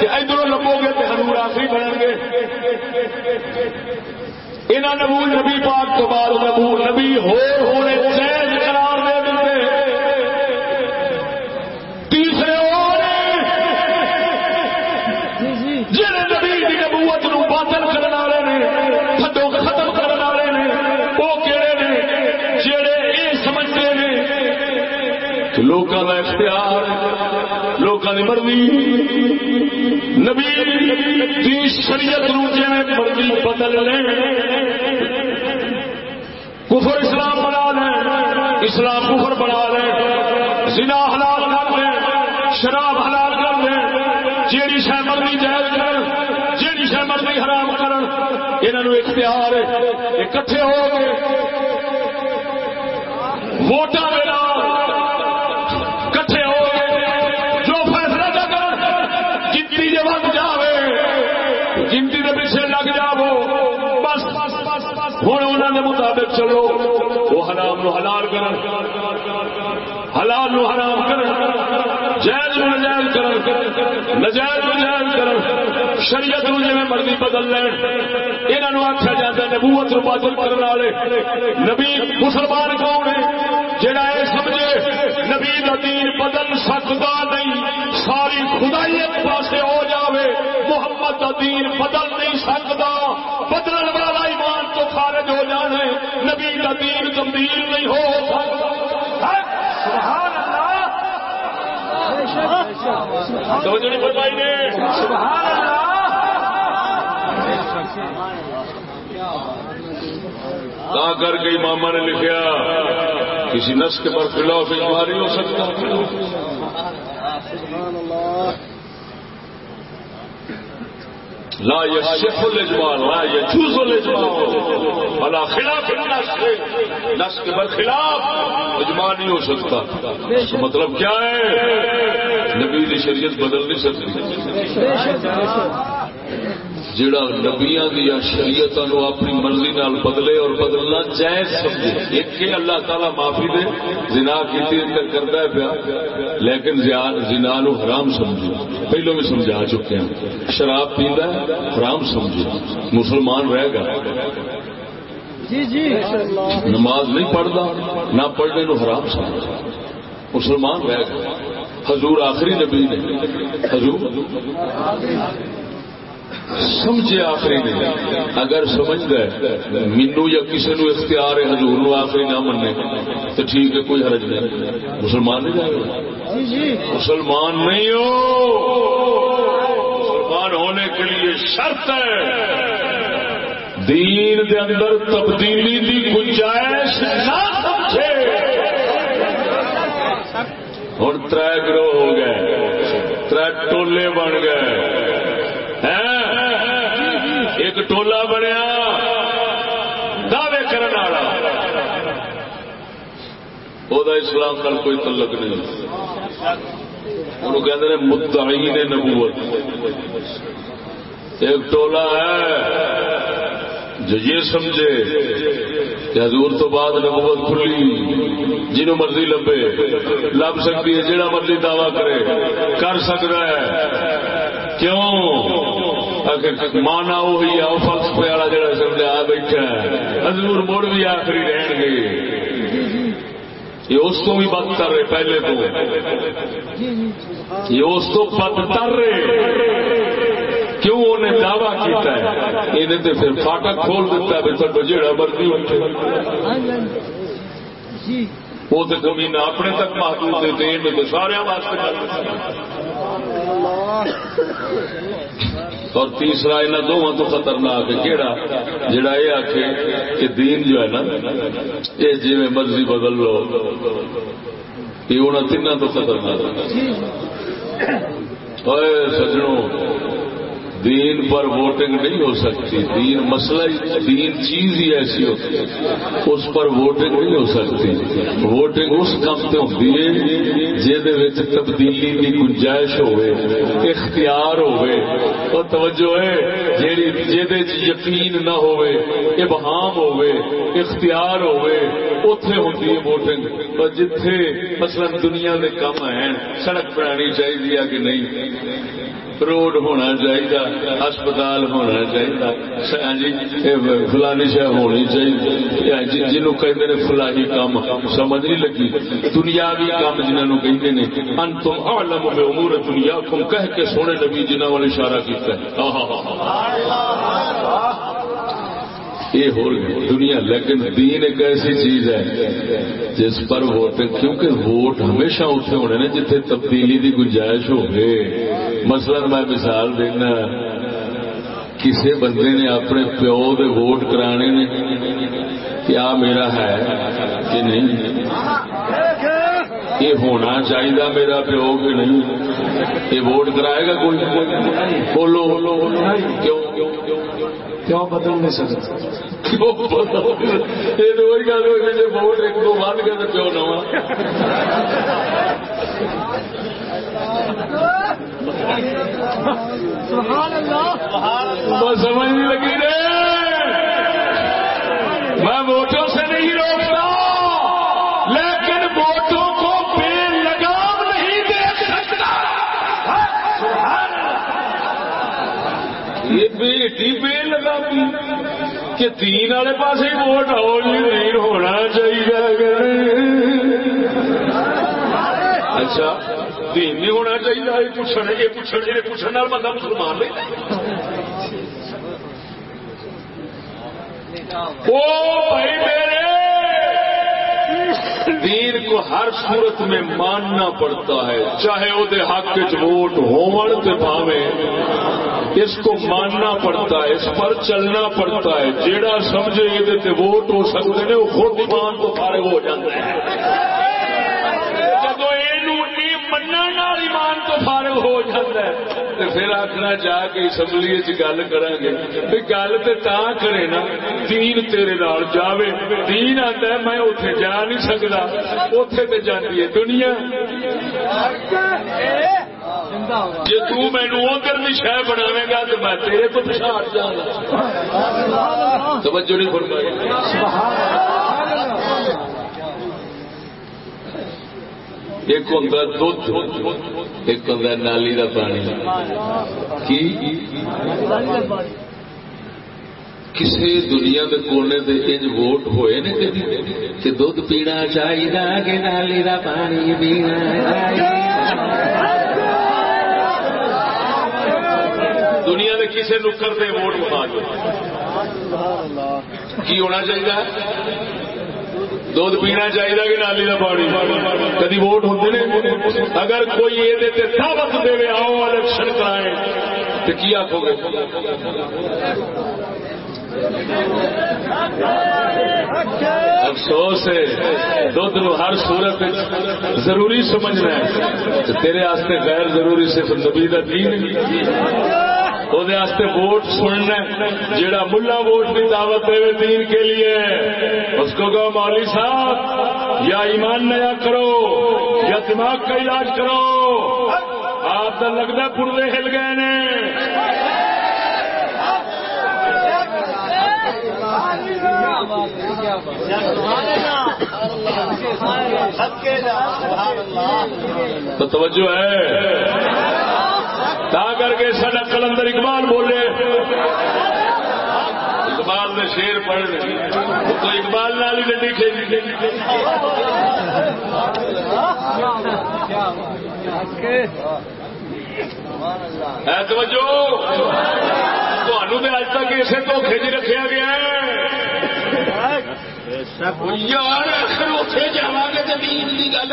کہ ادھر لبو گے تو حضور آخری بنیں گے۔ انہوں نبو نبی پاک تو بعد نبو نبی ہو ہونے چین اختیار لوگوں کی مرضی۔ نبی کی شریعت نو جی مرضی بدل لیں کفر اسلام بنا لیں اسلام کفر بنا لیں زنا حلال کر لیں شراب حلال کر لیں جیڑی شہ مرضی جائز کر جیڑی شہ مرضی حرام کرن انہوں اختیار ہے۔ اکٹھے ہو گئے ووٹاں چلو، وہ حرام نو حلال کر حلال نو حرام کر جائز نو نجائز کر نجائز نو جائز کر شریعت نو جی مرضی بدل لین۔ انہوں آخیا جاتا ہے نبوت نو باطل کرنے والے۔ نبی مسلمان کون ہے؟ جڑا یہ سمجھے، نبی کا دین بدل سکتا نہیں۔ ساری خدائی ایک پاسے ہو جاوے۔ محمد کا دین بدل نہیں سکتا بدلن خارج ہو جانے نبی کا دین گمبھیر نہیں ہو سکتا۔ سبحان اللہ! توجہ نہیں نے۔ سبحان اللہ! کر کے ماما نے لکھا، کسی نس کے پر خلاف اجماع نہیں ہو سکتا لا يصح الاجماع لا يجوز الاجماع على خلاف النص نص کے برخلاف اجماع نہیں ہو سکتا۔ اس کا مطلب کیا ہے؟ نبی کی شریعت بدل نہیں سکتی۔ جڑا نبیاں دیا شریعت اپنی مرضی نال بدلے اور بدلنا جائز سمجھے۔ ایک کہ اللہ تعالی معافی دے زنا کی کرتا ہے پیا۔ لیکن زنا نو حرام سمجھے۔ پہلو بھی سمجھا چکے ہیں۔ شراب پیندا ہے حرام سمجھے۔ مسلمان رہے گا۔ جی جی۔ نماز نہیں پڑھتا نہ پڑھنے نو حرام سمجھے۔ مسلمان رہے گا۔ حضور آخری نبی نے۔ حضور؟ سمجھے آخری نے اگر سمجھ گئے مینو یا کسی نو اختیار ہے حضور نو آخری نہ مننے تو ٹھیک ہے کوئی حرج نہیں۔ مسلمان نہیں جائے گا؟ مسلمان نہیں ہو۔ مسلمان ہونے کے لیے شرط ہے۔ دین دے اندر تبدیلی دی گنجائش نہ سمجھے۔ ہوں تر گروہ ہو گئے تر ٹولے بن گئے۔ ایک ٹولا بنیا، دعوے کرنے والا۔ وہ اسلام نال کوئی تعلق نہیں انہوں کہتے ہیں مدعین نبوت۔ ایک ٹولا ہے، جو یہ سمجھے کہ حضور تو بعد نبوت کھلی، جنہوں مرضی لبے، لب سکتی ہے جہاں مرضی دعوی کرے، کر سکتا ہے۔ کیوں؟ مانا وہی آ فلس پہ والا جڑا سمجھا بیٹھا ہے۔ حضور مڑ بھی آخری رہن گے۔ یہ اس کو بھی بدتر رہے، پہلے تو یہ اس کو بدتر رہے۔ کیوں انہیں دعوی کیتا ہے؟ انہیں تو پھر فاٹک کھول دیتا ہے بھی تو جڑا مرضی اٹھے وہ تو زمین اپنے تک محدود دیتے ہیں تو سارے واسطے اور تیسرا انہوں دونوں تو خطرناک ہے کہڑا جڑا یہ آخ کہ دین جو ہے نا یہ جی مرضی بدل لو۔ یہ انہوں تین تو خطرناک سجنوں دین پر ووٹنگ نہیں ہو سکتی۔ دین مسئلہ دین چیز ہی ایسی ہوتی ہے۔ اس پر ووٹنگ نہیں ہو سکتی۔ ووٹنگ اس کام سے ہوتی ہے جہد تبدیلی کی گنجائش ہوئے، اختیار ہوئے۔ اور توجہ ہے، جیڑی جہد یقین نہ ہوئے، ابہام ہوئے، اختیار ہوئے اتے ہوتی ہے ووٹنگ۔ اور جتھے مثلا دنیا کے کام ہیں، سڑک بنانی چاہیے کہ نہیں؟ روڈ ہونا چاہیے ہسپتال ہونا چاہیے جی، فلانی شہ ہونی چاہیے جی، جنہوں کہتے ہیں فلانی کام، سمجھ نہیں لگی۔ دنیاوی کام جنہوں کہتے ہیں ان تم عالم میں امور دنیا کم کہہ کے سونے نبی جنہوں نے اشارہ کیتا ہے۔ یہ ہو دنیا، لیکن دین ایک ایسی چیز ہے جس پر ووٹ، کیونکہ ووٹ ہمیشہ اتنے ہونے نے جتنے تبدیلی کی گنجائش ہوگی۔ مثلا میں مثال دینا کسی بندے نے اپنے پیو دے ووٹ کرانے نے کیا میرا ہے کہ نہیں؟ یہ ہونا چاہیے میرا پیو کہ نہیں؟ یہ ووٹ کرائے گا کوئی؟ بولو۔ کیوں؟ کیوں بدل نہیں سکتا؟ یہ وہی گل ہوئی ووٹ ایک دو بند کر پیو نواں سمجھ نہیں لگی رے۔ میں ووٹوں سے نہیں روکتا۔ لیکن ووٹوں کو بے لگام نہیں دیکھ سکتا۔ یہ بے لگامی کہ تین والے پاس ہی ووٹ آؤ نہیں ہونا چاہیے اچھا دین نہیں ہونا چاہیے یہ پوچھنے یہ پوچھنے یہ پوچھنے بندہ مسلمان نہیں او بھائی میرے دین کو ہر صورت میں ماننا پڑتا ہے۔ چاہے وہ حق ووٹ ہو پاوے، اس کو ماننا پڑتا ہے، اس پر چلنا پڑتا ہے۔ جیڑا سمجھے یہ ووٹ ہو سکتے ہیں وہ خود مان تو فارغ ہو جاتا ہے ایمان تو فارغ ہو جاتا ہے پھر آخنا جا کے اسمبلی گل کریں گے گل تو تا کرے نا دین تیرے نال جاوے دین آتا ہے میں اتے جا نہیں سکتا اتے تو جاتی ہے دنیا جی تینو ادھر بھی شہ بنا گا تو میں تیرے تو پچھا ہٹ جاؤں توجہ نہیں فرمائی ایک ہوں دھد ایک ہوں نالی کا پانی۔ کی؟ کسی دنیا کے کونے سے انج ووٹ ہوئے نا کہ دھد پینا چاہیے کہ نالی کا پانی پینا دنیا کے کسی نکر سے ووٹ مکا کی ہونا چاہیے دھد پینا چاہیے کہ نالی کا پانی۔ کدی ووٹ ہوتے اگر کوئی یہ دعوت دے آؤ الیکشن کرائے تو کی آخو گے؟ افسوس ہے دھد ہر صورت ضروری سمجھنا ہے۔ تیرے آستے غیر ضروری صرف نبی کا دین ووٹ سننا جڑا ملا ووٹ کی دعوت دے دین کے لیے اس کو کہو مولوی صاحب یا ایمان نیا کرو یا دماغ کا علاج کرو آپ کا لگتا پورے ہل گئے نے تو توجہ ہے تا کر کے سڈا کلندر اقبال بولے۔ اقبال نے شیر پڑھ تو اقبال نال ہی گڈی کھیلی توجہ۔ اج تک اسے دھوکھے چ رکھا گیا یار آخر اتنے جا گے کی گل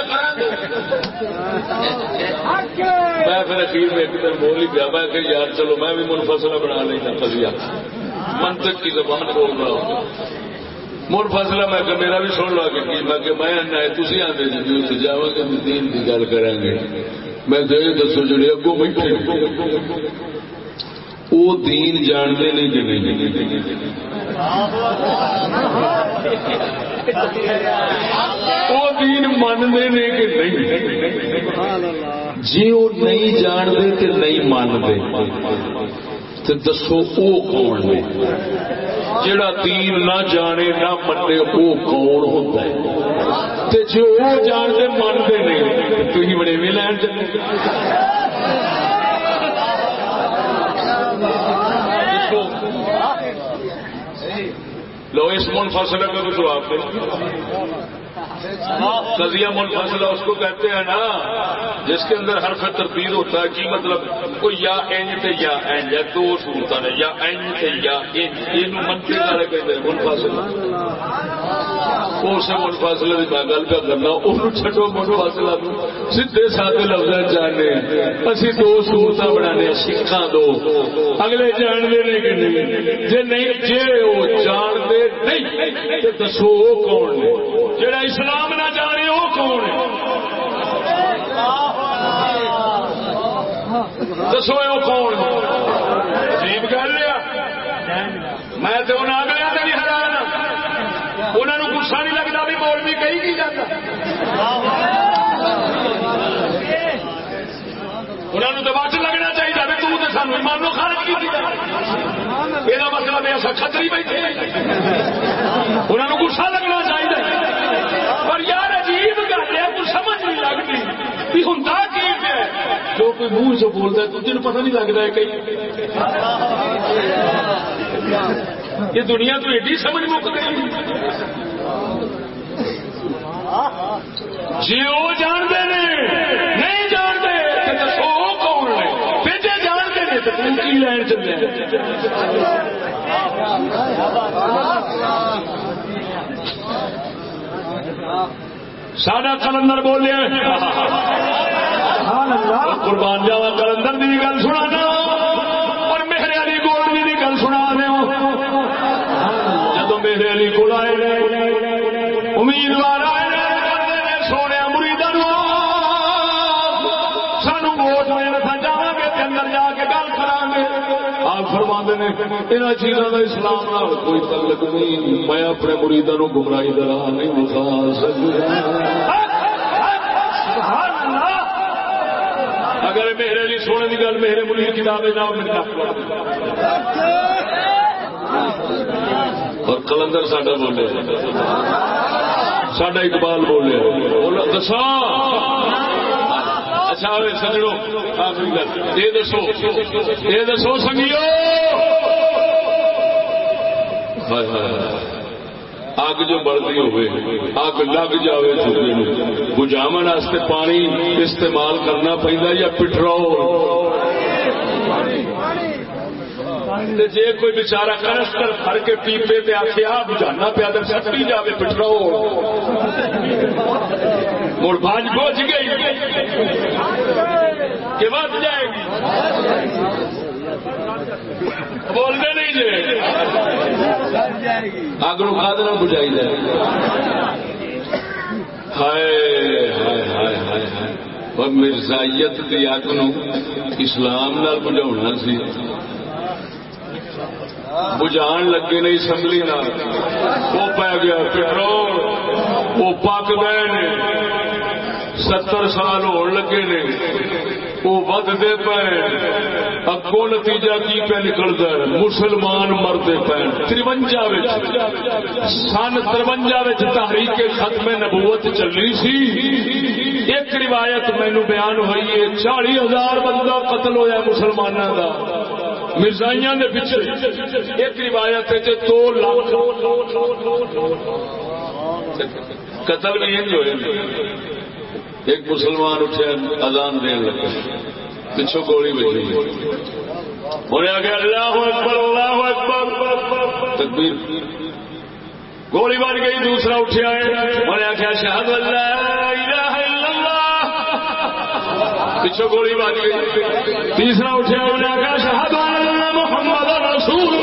میں پھر اخیر میں ایک دن بول ہی گیا میں کہ یار چلو میں بھی منفصلہ بنا لینا فضیا منطق کی زبان بول رہا ہوں مر منفصلہ میں کہ میرا بھی سن لو کہ میں کہ میں تھی آتے جی اتنے جا گے دین کی گل کریں گے میں تو دسو جڑے اگوں بیٹھے وہ دین جانتے نہیں کہ نہیں. وہ دین مانتے نے کہ نہیں. جی وہ نہیں جانتے تو نہیں مانتے تو دسو وہ کون نے جڑا دین نہ جانے نہ منے وہ کون ہوتا ہے؟ تے جی وہ جانتے مانتے نہیں تھی بڑے بھی لین چلے۔ لو اس منفصلہ کا بھی جواب دیں قضیہ منفصلہ اس کو کہتے ہیں نا، جس کے اندر حرف تربیت ہوتا ہے کی مطلب کوئی یا اینج تے یا اینج ہے دو صورت نے، یا اینج تے یا اینج یہ منفی والے کہتے ہیں منفصلہ اسے منفاصلے کی میں گل پہ کرنا وہ چڈو منفاصلہ سیدھے سادے لفظ جانے اسی دو سہولت بنا سکھا دو۔ اگلے جانتے نہیں کہ نہیں جی نہیں جی وہ جانتے نہیں تو دسو کون نے۔ جڑا اسلام نہ جانے وہ کون ہے؟ دسو وہ کون عجیب کر لیا میں تو انہیں اگلے سے بھی حیران انہوں نے گسا نہیں لگتا بھی بول بھی کہیں کی جاتا۔ انہوں نے تو بچ لگنا چاہیے بھی تو سانو ایمان خارج کی یہ مطلب ہے ایسا خطری بیٹھے انہوں نے گسا لگنا چاہیے پر یار عجیب گل ہے تو سمجھ نہیں لگتی بھی ہوں کی جو کوئی منہ سے بولتا ہے تو تین پتہ نہیں لگتا ہے کہیں۔ یہ دنیا تو ایڈی سمجھ مک گئی جی وہ جانتے نہیں جانتے دسو وہ کون نے پھر جی جانتے ہیں تو تم کی لین چلے سارا کلندر بولے قربان جاوا کلندر کی گل سنا اور میرے علی گولڈی کی گل سنا دو۔ جب میرے علی کو آئے امیدوار آئے سونے مریدا سانو ووٹ لینا جا گے اندر جا کے گل کرا گے۔ آپ فرما نے ان چیزوں کا اسلام نال کوئی تعلق نہیں میں اپنے مریدوں کو گمراہی کا راہ نہیں دکھا سکتا اگر میرے لیے سونے کی گل میرے مریض کتاب اور کلندر ساڈا بولے۔ ساڈا اقبال بولے۔ دسا اچھا سجڑو آخری گل۔ یہ دسو۔ یہ دسو سنگیو۔ اگ جو بڑھتی ہوئے اگ لگ جائے چکے بجاو پانی استعمال کرنا پہنا یا پٹرول جی کوئی بچارا کنسٹر فر کے پیپے پہ آخے آ بجانا پیا تو سٹی جائے پٹرول مڑ باج پہنچ گئی۔ کہ بچ جائے گی۔ بولتے نہیں جی۔ اگ نو کھاد نہ بجائی جائے۔ ہائے ہائے ہائے ہائے ہائے۔ مرزائیت کی اگ نو اسلام نال بجھا سی۔ بجھان لگے نہیں اسمبلی نہ وہ پی گیا پٹرول وہ پک گئے نے ستر سال ہو لگے نے۔ وہ ودتے پے۔ اگوں نتیجہ کی پہ نکلتا ہے؟ مسلمان مرتے پے۔ ترونجا سن ترونجا تحریک ختم نبوت چلی سی۔ ایک روایت مینو بیان ہوئی ہے چالی ہزار بندہ قتل ہوا مسلمانوں کا مرزائیاں دے پیچھے۔ ایک روایت ہے دو لاکھ۔ قتل بھی ہوئے۔ ایک مسلمان اٹھے اذان دین لگا پچھو گولی بجی۔ انہیں آگے اللہ اکبر اللہ اکبر۔ تکبیر۔ گولی بن گئی، دوسرا اٹھے آئے انہیں آخیا شہد اللہ۔ پچھو گولی بن گئی۔ تیسرا اٹھا انہیں آخیا شہد اللہ محمد رسول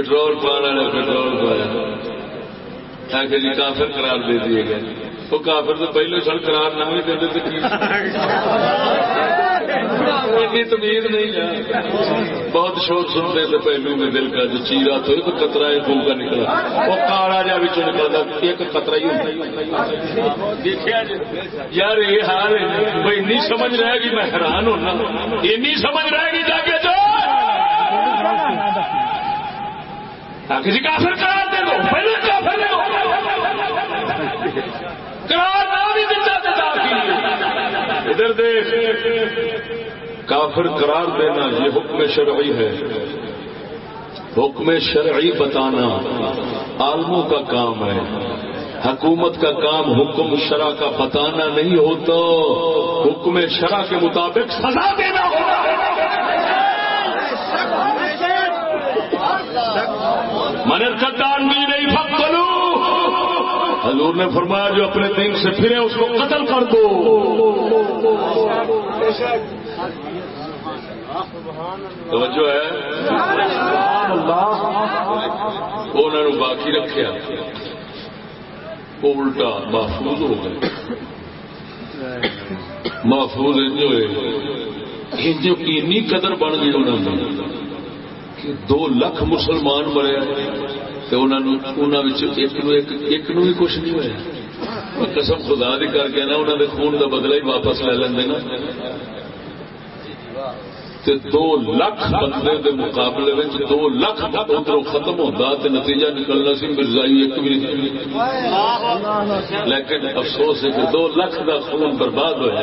پٹرول پانا نے پٹرول پایا۔ تاکہ جی کافر قرار دے دیے گئے۔ وہ کافر تو پہلے سن قرار نہ بھی دے تمیز۔ نہیں بہت شور سنتے تھے پہلو میں دل کا جو چیرا تو ایک قطرہ ایک بو کا نکلا۔ وہ کالا جا بچوں نکلتا ایک قطرہ ہی دیکھا جی، یار یہ حال بھائی نہیں سمجھ رہے گی میں حیران ہونا۔ یہ سمجھ رہے گی جا کے جو کسی کافر قرار دے دو، پہلے کافر دے دو قرار نہ بھی دیتا ادھر دیکھ، کافر قرار دینا یہ حکم شرعی ہے۔ حکم شرعی بتانا عالموں کا کام ہے۔ حکومت کا کام حکم شرع کا بتانا نہیں ہوتا۔ حکم شرع کے مطابق سزا دینا ہوتا۔ من قدان بھی نہیں پکلو حضور نے فرمایا، جو اپنے دین سے پھرے، اس کو قتل کر دو. توجہ ہے؟ انہوں نے باقی رکھا وہ الٹا محفوظ ہو گئے. محفوظ ہوئے. اینی قدر بن گئی انہوں نے کہ دو لاکھ مسلمان مرے تو ایک نو ہی کچھ نہیں ہوا قسم خدا دی کر کے نا انہوں نے خون کا بدلا ہی واپس لے لیں نا۔ دو لاکھ بندے دے مقابلے میں دو لاکھ ادھر ختم ہوتا تو نتیجہ نکلنا سی مرزائی ایک بھی لیکن افسوس ہے کہ دو لاکھ کا خون برباد ہوا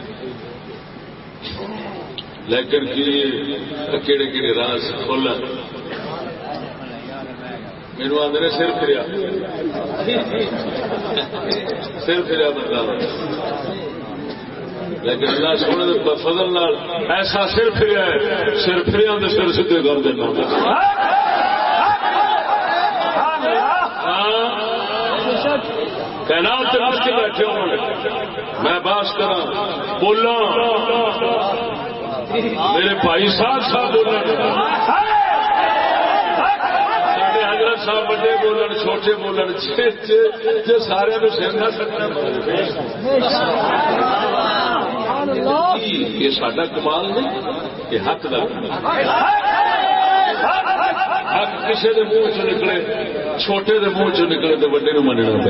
لیکن جی، کہڑے کہڑے راز کھولا میرے آدھے سر پھریا۔ سر پھریا بندہ۔ لیکن اللہ سونے فضل نال ایسا سر پھریا ہے، سر پھریا تو سر سیدے کر دینا تعینات کے بیٹھے ہوں میں باس کرا، بولا۔ میرے بھائی صاحب صاحب بولنا۔ حضرت صاحب بڑے بولن، چھوٹے بولن۔ جی سارے سیرنا سکنا۔ یہ سڈا کمال نہیں، یہ حق کا حق کسی کے منہ چ نکلے، چھوٹے کے منہ چ نکلے تو وڈے نو مننا پہ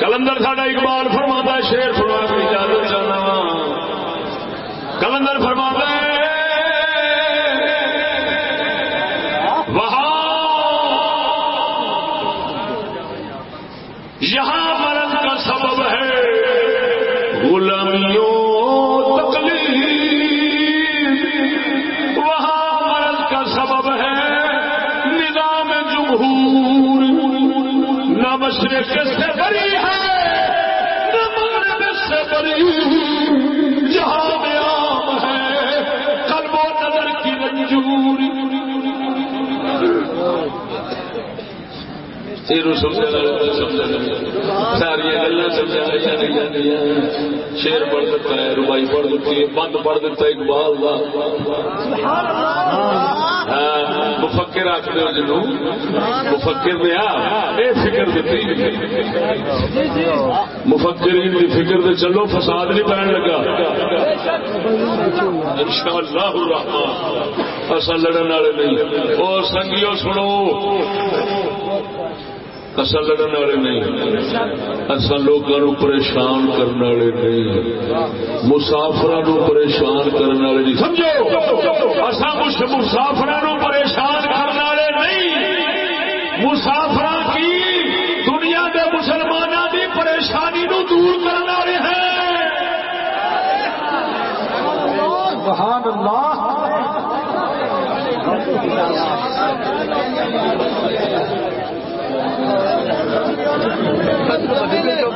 کلندر ساڈا اقبال فرما شیر سنا کے اجازت چاہنا کلندر فرما ہے مشرق سے بری ہے۔ نہ مغرب سے بری جہاں میں عام ہے قلب و نظر کی رنجوری ساری گلا سمجھا شیر پڑھ دیتا ہے روبائی پڑھ دیتی ہے بند پڑھ دیتا ہے اقبال کا مفکر آخر جنو مفکر نے یہ فکر دیتی مفکر کی فکر دے چلو، فساد نہیں پہن لگا۔ ان شاء اللہ اصل لڑن والے نہیں۔ اور سنگیو سنو۔ اصل لڑن والے نہیں. اصل لوگوں پریشان کرنے والے نہیں. مسافر پریشان کرنے والے نہیں. سمجھو؟ اصا مسافر پریشان کرنے والے نہیں. مسافر کی دنیا کے مسلمانوں کی پریشانی نو دور کرنے والے ہیں. سبحان اللہ جس گھڑی چمکا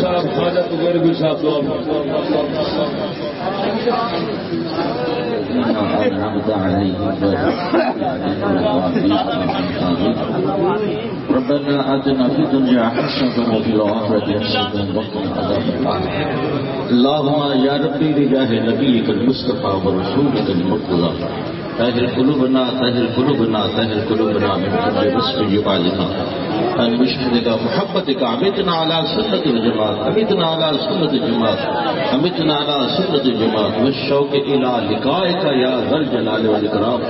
صاحب خواجہ تغیر بھی صاحب ربنا آتنا في الدنيا حسنة وفي الآخرة حسنة وقنا عذاب النار. اللهم يا ربي بجاه نبيك المصطفى ورسولك المرتضى طهر قلوبنا طهر قلوبنا طهر قلوبنا من كل وصف يبعدنا عن مشهدك محبتك، أمتنا على سنة الجماعة، أمتنا على سنة الجماعة، أمتنا على سنة الجماعة. والشوق إلى لقائك يا ذا الجلال والإكرام،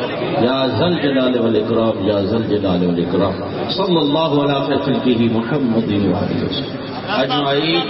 يا ذا الجلال والإكرام، يا ذا الجلال والإكرام. صلى الله على خير خلقه محمد وعلى آله وسلم. أجمعين.